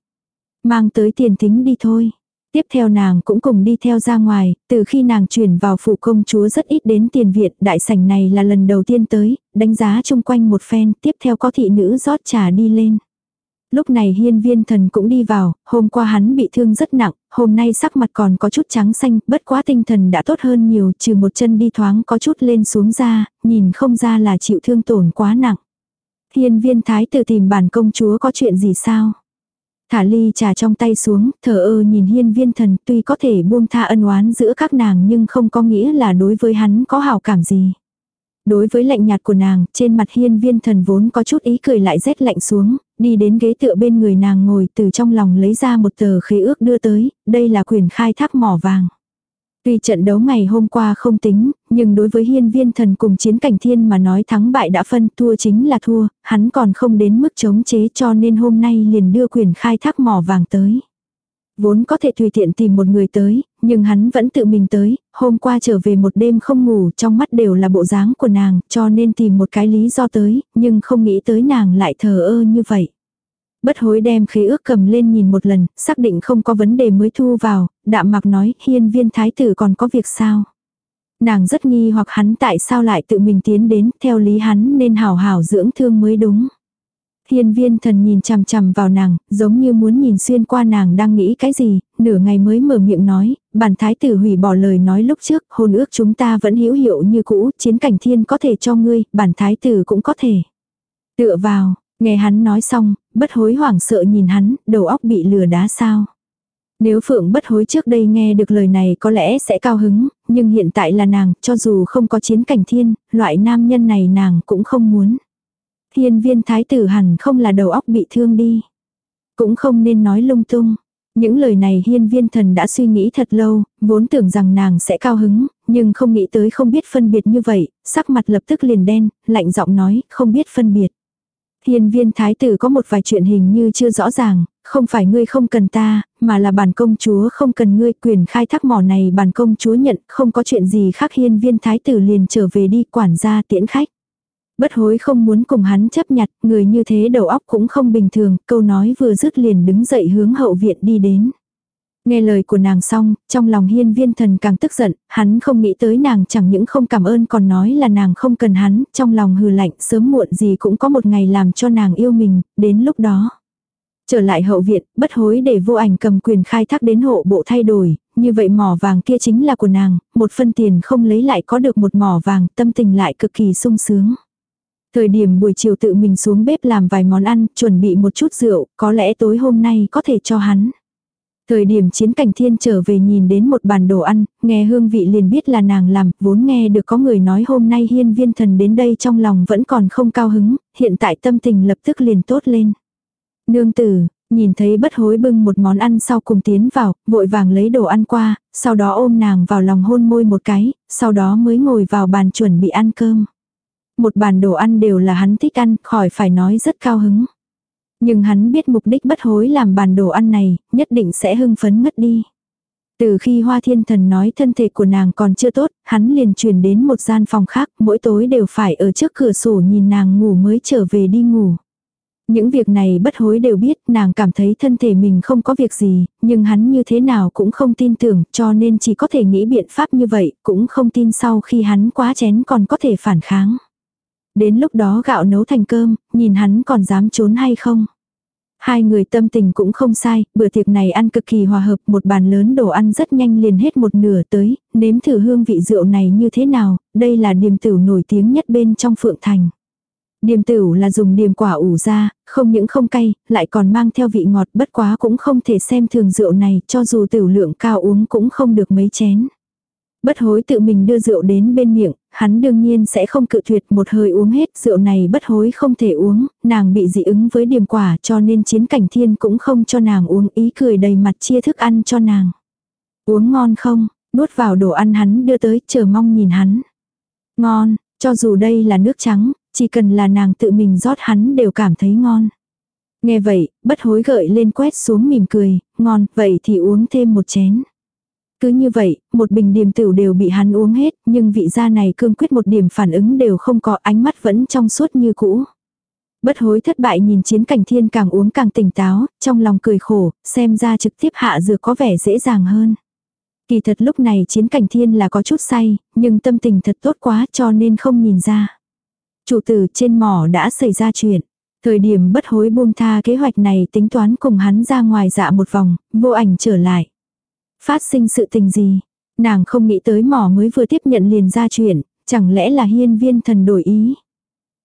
Mang tới tiền tính đi thôi. Tiếp theo nàng cũng cùng đi theo ra ngoài, từ khi nàng chuyển vào phủ công chúa rất ít đến tiền viện, đại sảnh này là lần đầu tiên tới, đánh giá chung quanh một phen, tiếp theo có thị nữ rót trà đi lên. Lúc này hiên viên thần cũng đi vào, hôm qua hắn bị thương rất nặng, hôm nay sắc mặt còn có chút trắng xanh, bất quá tinh thần đã tốt hơn nhiều, trừ một chân đi thoáng có chút lên xuống ra, nhìn không ra là chịu thương tổn quá nặng. Hiên viên thái tử tìm bản công chúa có chuyện gì sao? Thả ly trà trong tay xuống, thở ơ nhìn hiên viên thần tuy có thể buông tha ân oán giữa các nàng nhưng không có nghĩa là đối với hắn có hảo cảm gì. Đối với lạnh nhạt của nàng, trên mặt hiên viên thần vốn có chút ý cười lại rét lạnh xuống, đi đến ghế tựa bên người nàng ngồi từ trong lòng lấy ra một tờ khế ước đưa tới, đây là quyền khai thác mỏ vàng. Tuy trận đấu ngày hôm qua không tính, nhưng đối với hiên viên thần cùng chiến cảnh thiên mà nói thắng bại đã phân thua chính là thua, hắn còn không đến mức chống chế cho nên hôm nay liền đưa quyền khai thác mỏ vàng tới. Vốn có thể tùy tiện tìm một người tới, nhưng hắn vẫn tự mình tới, hôm qua trở về một đêm không ngủ trong mắt đều là bộ dáng của nàng, cho nên tìm một cái lý do tới, nhưng không nghĩ tới nàng lại thờ ơ như vậy. Bất hối đem khế ước cầm lên nhìn một lần, xác định không có vấn đề mới thu vào, đạm mặc nói hiên viên thái tử còn có việc sao. Nàng rất nghi hoặc hắn tại sao lại tự mình tiến đến, theo lý hắn nên hảo hảo dưỡng thương mới đúng. Hiên viên thần nhìn chằm chằm vào nàng, giống như muốn nhìn xuyên qua nàng đang nghĩ cái gì, nửa ngày mới mở miệng nói, bản thái tử hủy bỏ lời nói lúc trước, hôn ước chúng ta vẫn hữu hiệu như cũ, chiến cảnh thiên có thể cho ngươi, bản thái tử cũng có thể. Tựa vào, nghe hắn nói xong, bất hối hoảng sợ nhìn hắn, đầu óc bị lừa đá sao. Nếu Phượng bất hối trước đây nghe được lời này có lẽ sẽ cao hứng, nhưng hiện tại là nàng, cho dù không có chiến cảnh thiên, loại nam nhân này nàng cũng không muốn. Thiên viên thái tử hẳn không là đầu óc bị thương đi. Cũng không nên nói lung tung. Những lời này hiên viên thần đã suy nghĩ thật lâu, vốn tưởng rằng nàng sẽ cao hứng, nhưng không nghĩ tới không biết phân biệt như vậy, sắc mặt lập tức liền đen, lạnh giọng nói, không biết phân biệt. Hiên viên thái tử có một vài chuyện hình như chưa rõ ràng, không phải ngươi không cần ta, mà là bản công chúa không cần ngươi quyền khai thác mỏ này bản công chúa nhận, không có chuyện gì khác hiên viên thái tử liền trở về đi quản gia tiễn khách. Bất hối không muốn cùng hắn chấp nhặt, người như thế đầu óc cũng không bình thường, câu nói vừa dứt liền đứng dậy hướng hậu viện đi đến. Nghe lời của nàng xong, trong lòng hiên viên thần càng tức giận, hắn không nghĩ tới nàng chẳng những không cảm ơn còn nói là nàng không cần hắn, trong lòng hừ lạnh sớm muộn gì cũng có một ngày làm cho nàng yêu mình, đến lúc đó. Trở lại hậu viện, bất hối để vô ảnh cầm quyền khai thác đến hộ bộ thay đổi, như vậy mỏ vàng kia chính là của nàng, một phân tiền không lấy lại có được một mỏ vàng, tâm tình lại cực kỳ sung sướng. Thời điểm buổi chiều tự mình xuống bếp làm vài món ăn, chuẩn bị một chút rượu, có lẽ tối hôm nay có thể cho hắn. Thời điểm chiến cảnh thiên trở về nhìn đến một bàn đồ ăn, nghe hương vị liền biết là nàng làm, vốn nghe được có người nói hôm nay hiên viên thần đến đây trong lòng vẫn còn không cao hứng, hiện tại tâm tình lập tức liền tốt lên. Nương tử, nhìn thấy bất hối bưng một món ăn sau cùng tiến vào, vội vàng lấy đồ ăn qua, sau đó ôm nàng vào lòng hôn môi một cái, sau đó mới ngồi vào bàn chuẩn bị ăn cơm. Một bàn đồ ăn đều là hắn thích ăn, khỏi phải nói rất cao hứng. Nhưng hắn biết mục đích bất hối làm bàn đồ ăn này, nhất định sẽ hưng phấn ngất đi. Từ khi Hoa Thiên Thần nói thân thể của nàng còn chưa tốt, hắn liền chuyển đến một gian phòng khác, mỗi tối đều phải ở trước cửa sổ nhìn nàng ngủ mới trở về đi ngủ. Những việc này bất hối đều biết, nàng cảm thấy thân thể mình không có việc gì, nhưng hắn như thế nào cũng không tin tưởng, cho nên chỉ có thể nghĩ biện pháp như vậy, cũng không tin sau khi hắn quá chén còn có thể phản kháng. Đến lúc đó gạo nấu thành cơm, nhìn hắn còn dám trốn hay không. Hai người tâm tình cũng không sai, bữa tiệc này ăn cực kỳ hòa hợp, một bàn lớn đồ ăn rất nhanh liền hết một nửa tới, nếm thử hương vị rượu này như thế nào, đây là điềm tửu nổi tiếng nhất bên trong phượng thành. Điềm tửu là dùng điềm quả ủ ra, không những không cay, lại còn mang theo vị ngọt bất quá cũng không thể xem thường rượu này, cho dù tửu lượng cao uống cũng không được mấy chén. Bất hối tự mình đưa rượu đến bên miệng, hắn đương nhiên sẽ không cự tuyệt một hơi uống hết rượu này bất hối không thể uống, nàng bị dị ứng với điểm quả cho nên chiến cảnh thiên cũng không cho nàng uống ý cười đầy mặt chia thức ăn cho nàng. Uống ngon không, nuốt vào đồ ăn hắn đưa tới chờ mong nhìn hắn. Ngon, cho dù đây là nước trắng, Chỉ cần là nàng tự mình rót hắn đều cảm thấy ngon. Nghe vậy, bất hối gợi lên quét xuống mỉm cười, ngon, vậy thì uống thêm một chén. Cứ như vậy, một bình điểm tửu đều bị hắn uống hết, nhưng vị gia này cương quyết một điểm phản ứng đều không có ánh mắt vẫn trong suốt như cũ. Bất hối thất bại nhìn chiến cảnh thiên càng uống càng tỉnh táo, trong lòng cười khổ, xem ra trực tiếp hạ dược có vẻ dễ dàng hơn. Kỳ thật lúc này chiến cảnh thiên là có chút say, nhưng tâm tình thật tốt quá cho nên không nhìn ra. Chủ tử trên mỏ đã xảy ra chuyện. Thời điểm bất hối buông tha kế hoạch này tính toán cùng hắn ra ngoài dạ một vòng, vô ảnh trở lại. Phát sinh sự tình gì? Nàng không nghĩ tới mỏ mới vừa tiếp nhận liền ra chuyện, chẳng lẽ là hiên viên thần đổi ý.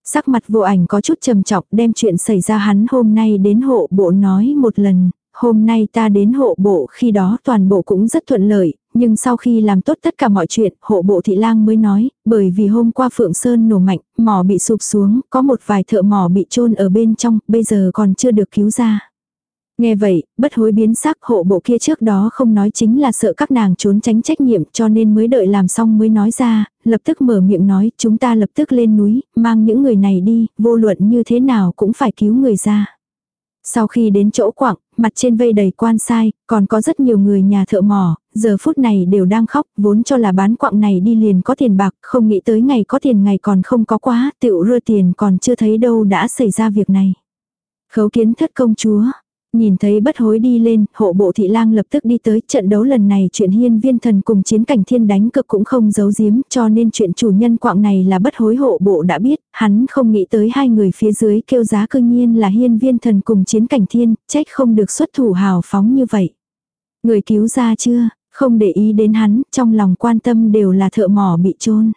Sắc mặt vô ảnh có chút trầm trọng đem chuyện xảy ra hắn hôm nay đến hộ bộ nói một lần, hôm nay ta đến hộ bộ khi đó toàn bộ cũng rất thuận lợi, nhưng sau khi làm tốt tất cả mọi chuyện, hộ bộ thị lang mới nói, bởi vì hôm qua Phượng Sơn nổ mạnh, mỏ bị sụp xuống, có một vài thợ mỏ bị chôn ở bên trong, bây giờ còn chưa được cứu ra. Nghe vậy, bất hối biến sắc hộ bộ kia trước đó không nói chính là sợ các nàng trốn tránh trách nhiệm cho nên mới đợi làm xong mới nói ra, lập tức mở miệng nói chúng ta lập tức lên núi, mang những người này đi, vô luận như thế nào cũng phải cứu người ra. Sau khi đến chỗ quảng, mặt trên vây đầy quan sai, còn có rất nhiều người nhà thợ mỏ, giờ phút này đều đang khóc, vốn cho là bán quặng này đi liền có tiền bạc, không nghĩ tới ngày có tiền ngày còn không có quá, tựu rưa tiền còn chưa thấy đâu đã xảy ra việc này. Khấu kiến thất công chúa, Nhìn thấy bất hối đi lên, hộ bộ thị lang lập tức đi tới trận đấu lần này chuyện hiên viên thần cùng chiến cảnh thiên đánh cực cũng không giấu giếm cho nên chuyện chủ nhân quạng này là bất hối hộ bộ đã biết, hắn không nghĩ tới hai người phía dưới kêu giá cương nhiên là hiên viên thần cùng chiến cảnh thiên, trách không được xuất thủ hào phóng như vậy. Người cứu ra chưa, không để ý đến hắn, trong lòng quan tâm đều là thợ mỏ bị trôn.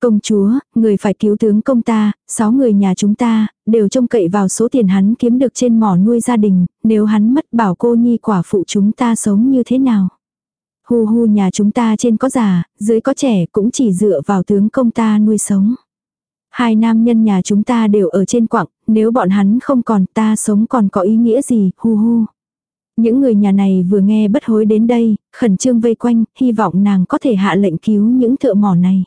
Công chúa, người phải cứu tướng công ta, sáu người nhà chúng ta, đều trông cậy vào số tiền hắn kiếm được trên mỏ nuôi gia đình, nếu hắn mất bảo cô nhi quả phụ chúng ta sống như thế nào. Hu hu nhà chúng ta trên có già, dưới có trẻ cũng chỉ dựa vào tướng công ta nuôi sống. Hai nam nhân nhà chúng ta đều ở trên quặng, nếu bọn hắn không còn ta sống còn có ý nghĩa gì, hu hu. Những người nhà này vừa nghe bất hối đến đây, khẩn trương vây quanh, hy vọng nàng có thể hạ lệnh cứu những thợ mỏ này.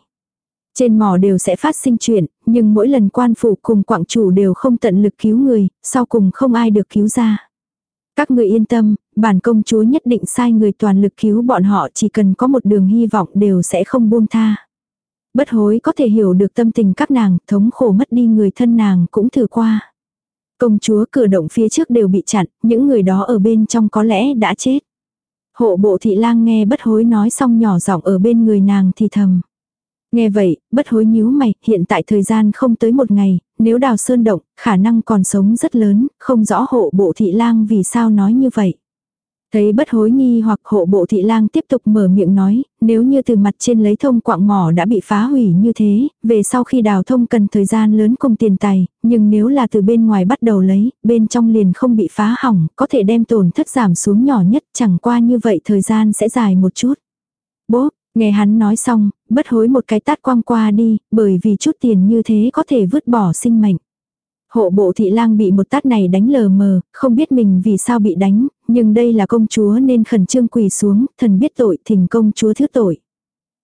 Trên mỏ đều sẽ phát sinh chuyện, nhưng mỗi lần quan phủ cùng quảng chủ đều không tận lực cứu người, sau cùng không ai được cứu ra. Các người yên tâm, bản công chúa nhất định sai người toàn lực cứu bọn họ chỉ cần có một đường hy vọng đều sẽ không buông tha. Bất hối có thể hiểu được tâm tình các nàng, thống khổ mất đi người thân nàng cũng thử qua. Công chúa cửa động phía trước đều bị chặn, những người đó ở bên trong có lẽ đã chết. Hộ bộ thị lang nghe bất hối nói xong nhỏ giọng ở bên người nàng thì thầm. Nghe vậy, bất hối nhíu mày, hiện tại thời gian không tới một ngày, nếu đào sơn động, khả năng còn sống rất lớn, không rõ hộ bộ thị lang vì sao nói như vậy. Thấy bất hối nghi hoặc hộ bộ thị lang tiếp tục mở miệng nói, nếu như từ mặt trên lấy thông quạng mỏ đã bị phá hủy như thế, về sau khi đào thông cần thời gian lớn cùng tiền tài, nhưng nếu là từ bên ngoài bắt đầu lấy, bên trong liền không bị phá hỏng, có thể đem tổn thất giảm xuống nhỏ nhất, chẳng qua như vậy thời gian sẽ dài một chút. Bố, Nghe hắn nói xong, bất hối một cái tát quang qua đi, bởi vì chút tiền như thế có thể vứt bỏ sinh mệnh. Hộ bộ thị lang bị một tát này đánh lờ mờ, không biết mình vì sao bị đánh, nhưng đây là công chúa nên khẩn trương quỳ xuống, thần biết tội thỉnh công chúa thứ tội.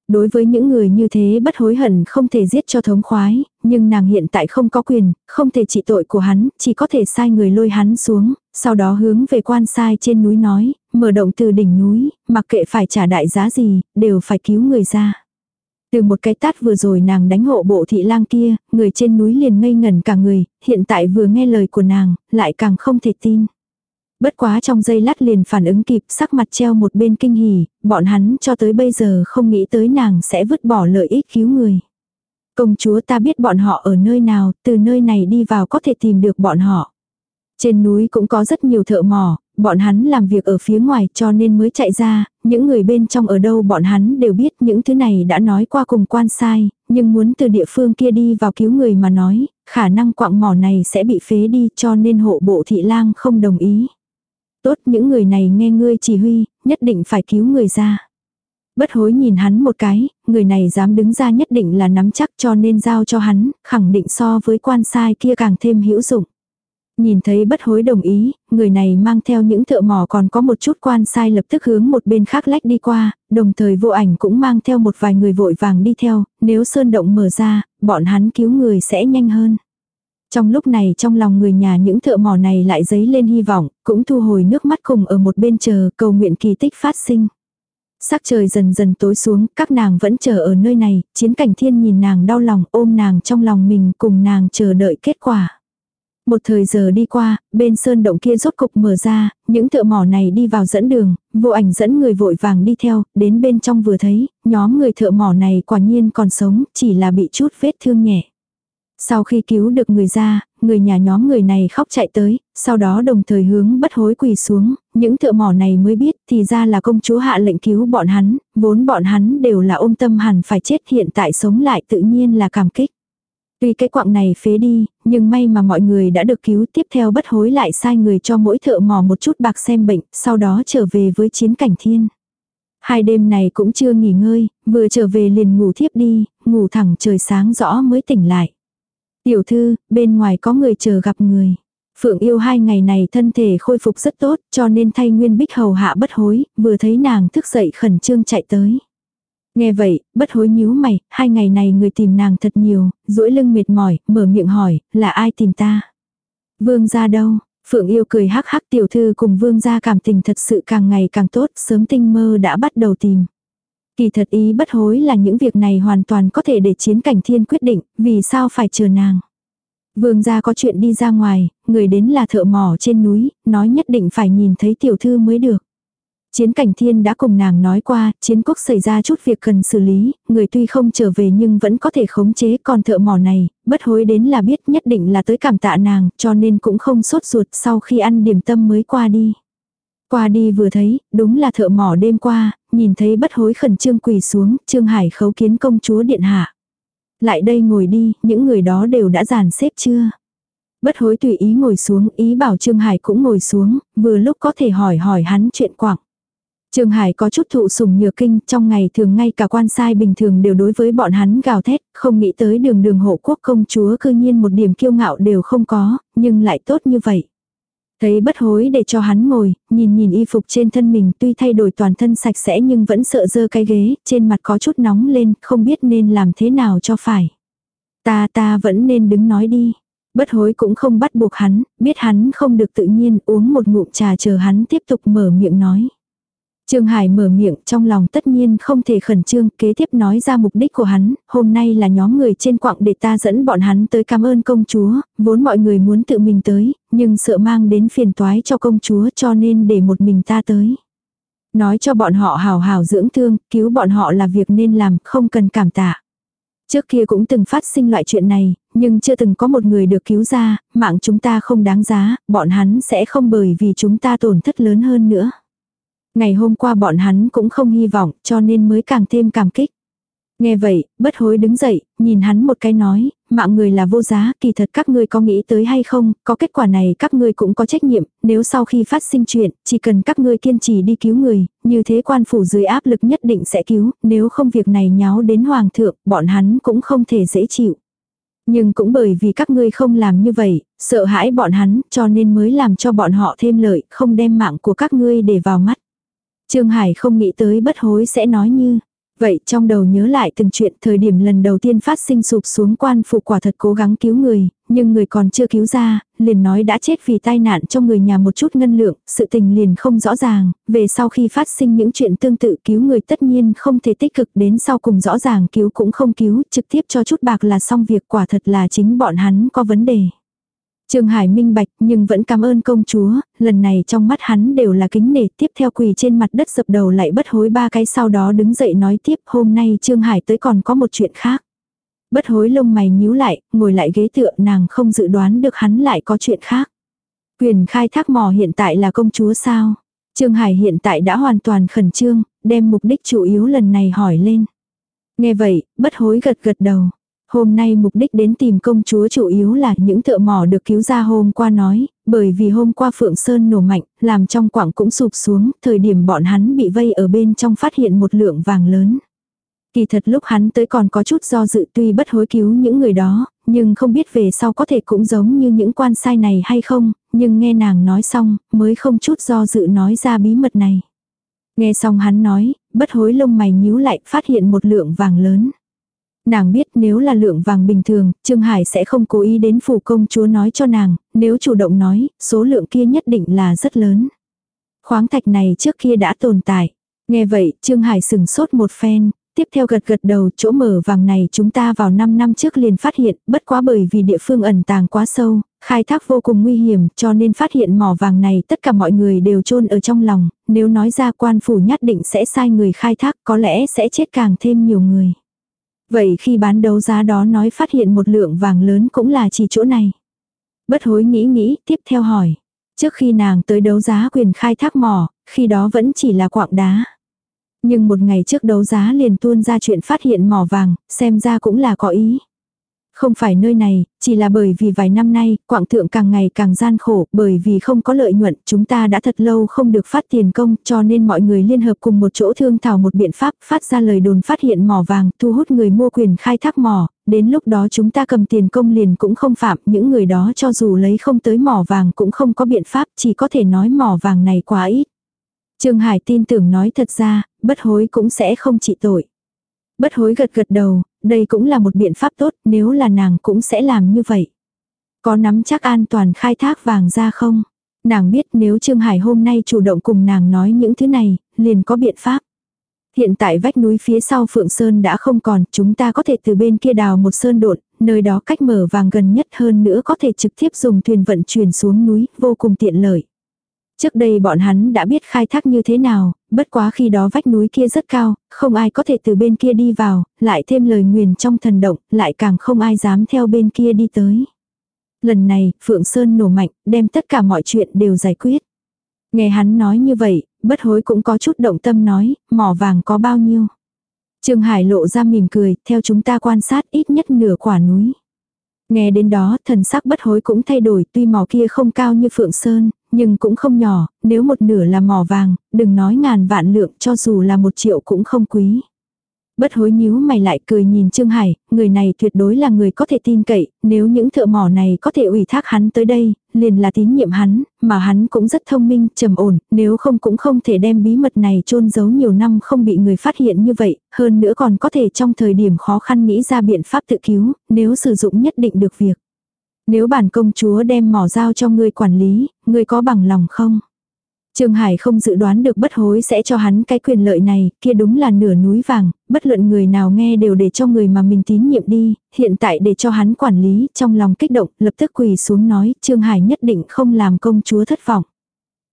Đối với những người như thế bất hối hận không thể giết cho thống khoái, nhưng nàng hiện tại không có quyền, không thể trị tội của hắn, chỉ có thể sai người lôi hắn xuống, sau đó hướng về quan sai trên núi nói, mở động từ đỉnh núi, mặc kệ phải trả đại giá gì, đều phải cứu người ra. Từ một cái tát vừa rồi nàng đánh hộ bộ thị lang kia, người trên núi liền ngây ngẩn cả người, hiện tại vừa nghe lời của nàng, lại càng không thể tin. Bất quá trong giây lát liền phản ứng kịp sắc mặt treo một bên kinh hỉ, bọn hắn cho tới bây giờ không nghĩ tới nàng sẽ vứt bỏ lợi ích cứu người. Công chúa ta biết bọn họ ở nơi nào, từ nơi này đi vào có thể tìm được bọn họ. Trên núi cũng có rất nhiều thợ mỏ, bọn hắn làm việc ở phía ngoài cho nên mới chạy ra, những người bên trong ở đâu bọn hắn đều biết những thứ này đã nói qua cùng quan sai, nhưng muốn từ địa phương kia đi vào cứu người mà nói, khả năng quạng mỏ này sẽ bị phế đi cho nên hộ bộ thị lang không đồng ý. Tốt những người này nghe ngươi chỉ huy, nhất định phải cứu người ra. Bất hối nhìn hắn một cái, người này dám đứng ra nhất định là nắm chắc cho nên giao cho hắn, khẳng định so với quan sai kia càng thêm hữu dụng. Nhìn thấy bất hối đồng ý, người này mang theo những thợ mỏ còn có một chút quan sai lập tức hướng một bên khác lách đi qua, đồng thời vô ảnh cũng mang theo một vài người vội vàng đi theo, nếu sơn động mở ra, bọn hắn cứu người sẽ nhanh hơn. Trong lúc này trong lòng người nhà những thợ mỏ này lại dấy lên hy vọng, cũng thu hồi nước mắt cùng ở một bên chờ cầu nguyện kỳ tích phát sinh. Sắc trời dần dần tối xuống, các nàng vẫn chờ ở nơi này, chiến cảnh thiên nhìn nàng đau lòng ôm nàng trong lòng mình cùng nàng chờ đợi kết quả. Một thời giờ đi qua, bên sơn động kia rốt cục mở ra, những thợ mỏ này đi vào dẫn đường, vô ảnh dẫn người vội vàng đi theo, đến bên trong vừa thấy, nhóm người thợ mỏ này quả nhiên còn sống, chỉ là bị chút vết thương nhẹ. Sau khi cứu được người ra, người nhà nhóm người này khóc chạy tới, sau đó đồng thời hướng bất hối quỳ xuống, những thợ mỏ này mới biết thì ra là công chúa hạ lệnh cứu bọn hắn, vốn bọn hắn đều là ôm tâm hẳn phải chết hiện tại sống lại tự nhiên là cảm kích. Tuy cái quạng này phế đi, nhưng may mà mọi người đã được cứu tiếp theo bất hối lại sai người cho mỗi thợ mò một chút bạc xem bệnh, sau đó trở về với chiến cảnh thiên. Hai đêm này cũng chưa nghỉ ngơi, vừa trở về liền ngủ thiếp đi, ngủ thẳng trời sáng rõ mới tỉnh lại. Tiểu thư, bên ngoài có người chờ gặp người. Phượng yêu hai ngày này thân thể khôi phục rất tốt, cho nên thay nguyên bích hầu hạ bất hối, vừa thấy nàng thức dậy khẩn trương chạy tới. Nghe vậy, bất hối nhíu mày, hai ngày này người tìm nàng thật nhiều, duỗi lưng mệt mỏi, mở miệng hỏi, là ai tìm ta? Vương gia đâu? Phượng yêu cười hắc hắc tiểu thư cùng vương gia cảm tình thật sự càng ngày càng tốt, sớm tinh mơ đã bắt đầu tìm. Kỳ thật ý bất hối là những việc này hoàn toàn có thể để chiến cảnh thiên quyết định, vì sao phải chờ nàng. Vương gia có chuyện đi ra ngoài, người đến là thợ mỏ trên núi, nói nhất định phải nhìn thấy tiểu thư mới được. Chiến cảnh thiên đã cùng nàng nói qua, chiến quốc xảy ra chút việc cần xử lý, người tuy không trở về nhưng vẫn có thể khống chế còn thợ mỏ này, bất hối đến là biết nhất định là tới cảm tạ nàng, cho nên cũng không sốt ruột sau khi ăn điểm tâm mới qua đi. Qua đi vừa thấy, đúng là thợ mỏ đêm qua, nhìn thấy bất hối khẩn trương quỳ xuống, Trương Hải khấu kiến công chúa điện hạ. Lại đây ngồi đi, những người đó đều đã dàn xếp chưa? Bất hối tùy ý ngồi xuống, ý bảo Trương Hải cũng ngồi xuống, vừa lúc có thể hỏi hỏi hắn chuyện quảng. Trương Hải có chút thụ sủng nhược kinh, trong ngày thường ngay cả quan sai bình thường đều đối với bọn hắn gào thét, không nghĩ tới đường đường hộ quốc công chúa cư nhiên một điểm kiêu ngạo đều không có, nhưng lại tốt như vậy. Thấy bất hối để cho hắn ngồi, nhìn nhìn y phục trên thân mình tuy thay đổi toàn thân sạch sẽ nhưng vẫn sợ dơ cái ghế, trên mặt có chút nóng lên, không biết nên làm thế nào cho phải. Ta ta vẫn nên đứng nói đi. Bất hối cũng không bắt buộc hắn, biết hắn không được tự nhiên uống một ngụm trà chờ hắn tiếp tục mở miệng nói. Trương Hải mở miệng trong lòng tất nhiên không thể khẩn trương, kế tiếp nói ra mục đích của hắn, hôm nay là nhóm người trên quạng để ta dẫn bọn hắn tới cảm ơn công chúa, vốn mọi người muốn tự mình tới, nhưng sợ mang đến phiền toái cho công chúa cho nên để một mình ta tới. Nói cho bọn họ hào hào dưỡng thương, cứu bọn họ là việc nên làm, không cần cảm tạ. Trước kia cũng từng phát sinh loại chuyện này, nhưng chưa từng có một người được cứu ra, mạng chúng ta không đáng giá, bọn hắn sẽ không bởi vì chúng ta tổn thất lớn hơn nữa. Ngày hôm qua bọn hắn cũng không hy vọng cho nên mới càng thêm cảm kích. Nghe vậy, bất hối đứng dậy, nhìn hắn một cái nói, mạng người là vô giá, kỳ thật các ngươi có nghĩ tới hay không, có kết quả này các ngươi cũng có trách nhiệm, nếu sau khi phát sinh chuyện, chỉ cần các ngươi kiên trì đi cứu người, như thế quan phủ dưới áp lực nhất định sẽ cứu, nếu không việc này nháo đến hoàng thượng, bọn hắn cũng không thể dễ chịu. Nhưng cũng bởi vì các ngươi không làm như vậy, sợ hãi bọn hắn, cho nên mới làm cho bọn họ thêm lợi, không đem mạng của các ngươi để vào mắt. Trương Hải không nghĩ tới bất hối sẽ nói như. Vậy trong đầu nhớ lại từng chuyện thời điểm lần đầu tiên phát sinh sụp xuống quan phụ quả thật cố gắng cứu người, nhưng người còn chưa cứu ra, liền nói đã chết vì tai nạn trong người nhà một chút ngân lượng, sự tình liền không rõ ràng, về sau khi phát sinh những chuyện tương tự cứu người tất nhiên không thể tích cực đến sau cùng rõ ràng cứu cũng không cứu, trực tiếp cho chút bạc là xong việc quả thật là chính bọn hắn có vấn đề. Trương Hải minh bạch nhưng vẫn cảm ơn công chúa, lần này trong mắt hắn đều là kính nể tiếp theo quỳ trên mặt đất dập đầu lại bất hối ba cái sau đó đứng dậy nói tiếp hôm nay Trương Hải tới còn có một chuyện khác. Bất hối lông mày nhíu lại, ngồi lại ghế tựa nàng không dự đoán được hắn lại có chuyện khác. Quyền khai thác mò hiện tại là công chúa sao? Trương Hải hiện tại đã hoàn toàn khẩn trương, đem mục đích chủ yếu lần này hỏi lên. Nghe vậy, bất hối gật gật đầu. Hôm nay mục đích đến tìm công chúa chủ yếu là những thợ mỏ được cứu ra hôm qua nói, bởi vì hôm qua Phượng Sơn nổ mạnh, làm trong quảng cũng sụp xuống, thời điểm bọn hắn bị vây ở bên trong phát hiện một lượng vàng lớn. Kỳ thật lúc hắn tới còn có chút do dự tuy bất hối cứu những người đó, nhưng không biết về sau có thể cũng giống như những quan sai này hay không, nhưng nghe nàng nói xong, mới không chút do dự nói ra bí mật này. Nghe xong hắn nói, bất hối lông mày nhíu lại, phát hiện một lượng vàng lớn. Nàng biết nếu là lượng vàng bình thường, Trương Hải sẽ không cố ý đến phủ công chúa nói cho nàng, nếu chủ động nói, số lượng kia nhất định là rất lớn. Khoáng thạch này trước kia đã tồn tại. Nghe vậy, Trương Hải sừng sốt một phen, tiếp theo gật gật đầu chỗ mở vàng này chúng ta vào 5 năm trước liền phát hiện, bất quá bởi vì địa phương ẩn tàng quá sâu, khai thác vô cùng nguy hiểm cho nên phát hiện mỏ vàng này tất cả mọi người đều chôn ở trong lòng, nếu nói ra quan phủ nhất định sẽ sai người khai thác có lẽ sẽ chết càng thêm nhiều người. Vậy khi bán đấu giá đó nói phát hiện một lượng vàng lớn cũng là chỉ chỗ này. Bất hối nghĩ nghĩ, tiếp theo hỏi. Trước khi nàng tới đấu giá quyền khai thác mỏ, khi đó vẫn chỉ là quạng đá. Nhưng một ngày trước đấu giá liền tuôn ra chuyện phát hiện mỏ vàng, xem ra cũng là có ý. Không phải nơi này, chỉ là bởi vì vài năm nay, quạng thượng càng ngày càng gian khổ, bởi vì không có lợi nhuận, chúng ta đã thật lâu không được phát tiền công, cho nên mọi người liên hợp cùng một chỗ thương thảo một biện pháp, phát ra lời đồn phát hiện mỏ vàng, thu hút người mua quyền khai thác mỏ, đến lúc đó chúng ta cầm tiền công liền cũng không phạm, những người đó cho dù lấy không tới mỏ vàng cũng không có biện pháp, chỉ có thể nói mỏ vàng này quá ít. Trương Hải tin tưởng nói thật ra, bất hối cũng sẽ không trị tội. Bất hối gật gật đầu, đây cũng là một biện pháp tốt, nếu là nàng cũng sẽ làm như vậy. Có nắm chắc an toàn khai thác vàng ra không? Nàng biết nếu Trương Hải hôm nay chủ động cùng nàng nói những thứ này, liền có biện pháp. Hiện tại vách núi phía sau Phượng Sơn đã không còn, chúng ta có thể từ bên kia đào một sơn độn, nơi đó cách mở vàng gần nhất hơn nữa có thể trực tiếp dùng thuyền vận chuyển xuống núi, vô cùng tiện lợi. Trước đây bọn hắn đã biết khai thác như thế nào, bất quá khi đó vách núi kia rất cao, không ai có thể từ bên kia đi vào, lại thêm lời nguyền trong thần động, lại càng không ai dám theo bên kia đi tới. Lần này, Phượng Sơn nổ mạnh, đem tất cả mọi chuyện đều giải quyết. Nghe hắn nói như vậy, bất hối cũng có chút động tâm nói, mỏ vàng có bao nhiêu. Trương Hải lộ ra mỉm cười, theo chúng ta quan sát ít nhất nửa quả núi. Nghe đến đó, thần sắc bất hối cũng thay đổi, tuy mỏ kia không cao như Phượng Sơn, nhưng cũng không nhỏ, nếu một nửa là mỏ vàng, đừng nói ngàn vạn lượng cho dù là một triệu cũng không quý. Bất hối nhíu mày lại cười nhìn Trương Hải, người này tuyệt đối là người có thể tin cậy, nếu những thợ mỏ này có thể ủy thác hắn tới đây, liền là tín nhiệm hắn, mà hắn cũng rất thông minh, trầm ổn, nếu không cũng không thể đem bí mật này chôn giấu nhiều năm không bị người phát hiện như vậy, hơn nữa còn có thể trong thời điểm khó khăn nghĩ ra biện pháp tự cứu, nếu sử dụng nhất định được việc. Nếu bản công chúa đem mỏ giao cho ngươi quản lý, ngươi có bằng lòng không? Trương Hải không dự đoán được bất hối sẽ cho hắn cái quyền lợi này, kia đúng là nửa núi vàng, bất luận người nào nghe đều để cho người mà mình tín nhiệm đi, hiện tại để cho hắn quản lý, trong lòng kích động, lập tức quỳ xuống nói, Trương Hải nhất định không làm công chúa thất vọng.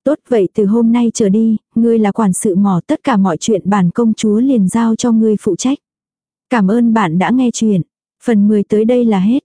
Tốt vậy từ hôm nay trở đi, ngươi là quản sự mỏ tất cả mọi chuyện bản công chúa liền giao cho ngươi phụ trách. Cảm ơn bạn đã nghe chuyện. Phần 10 tới đây là hết.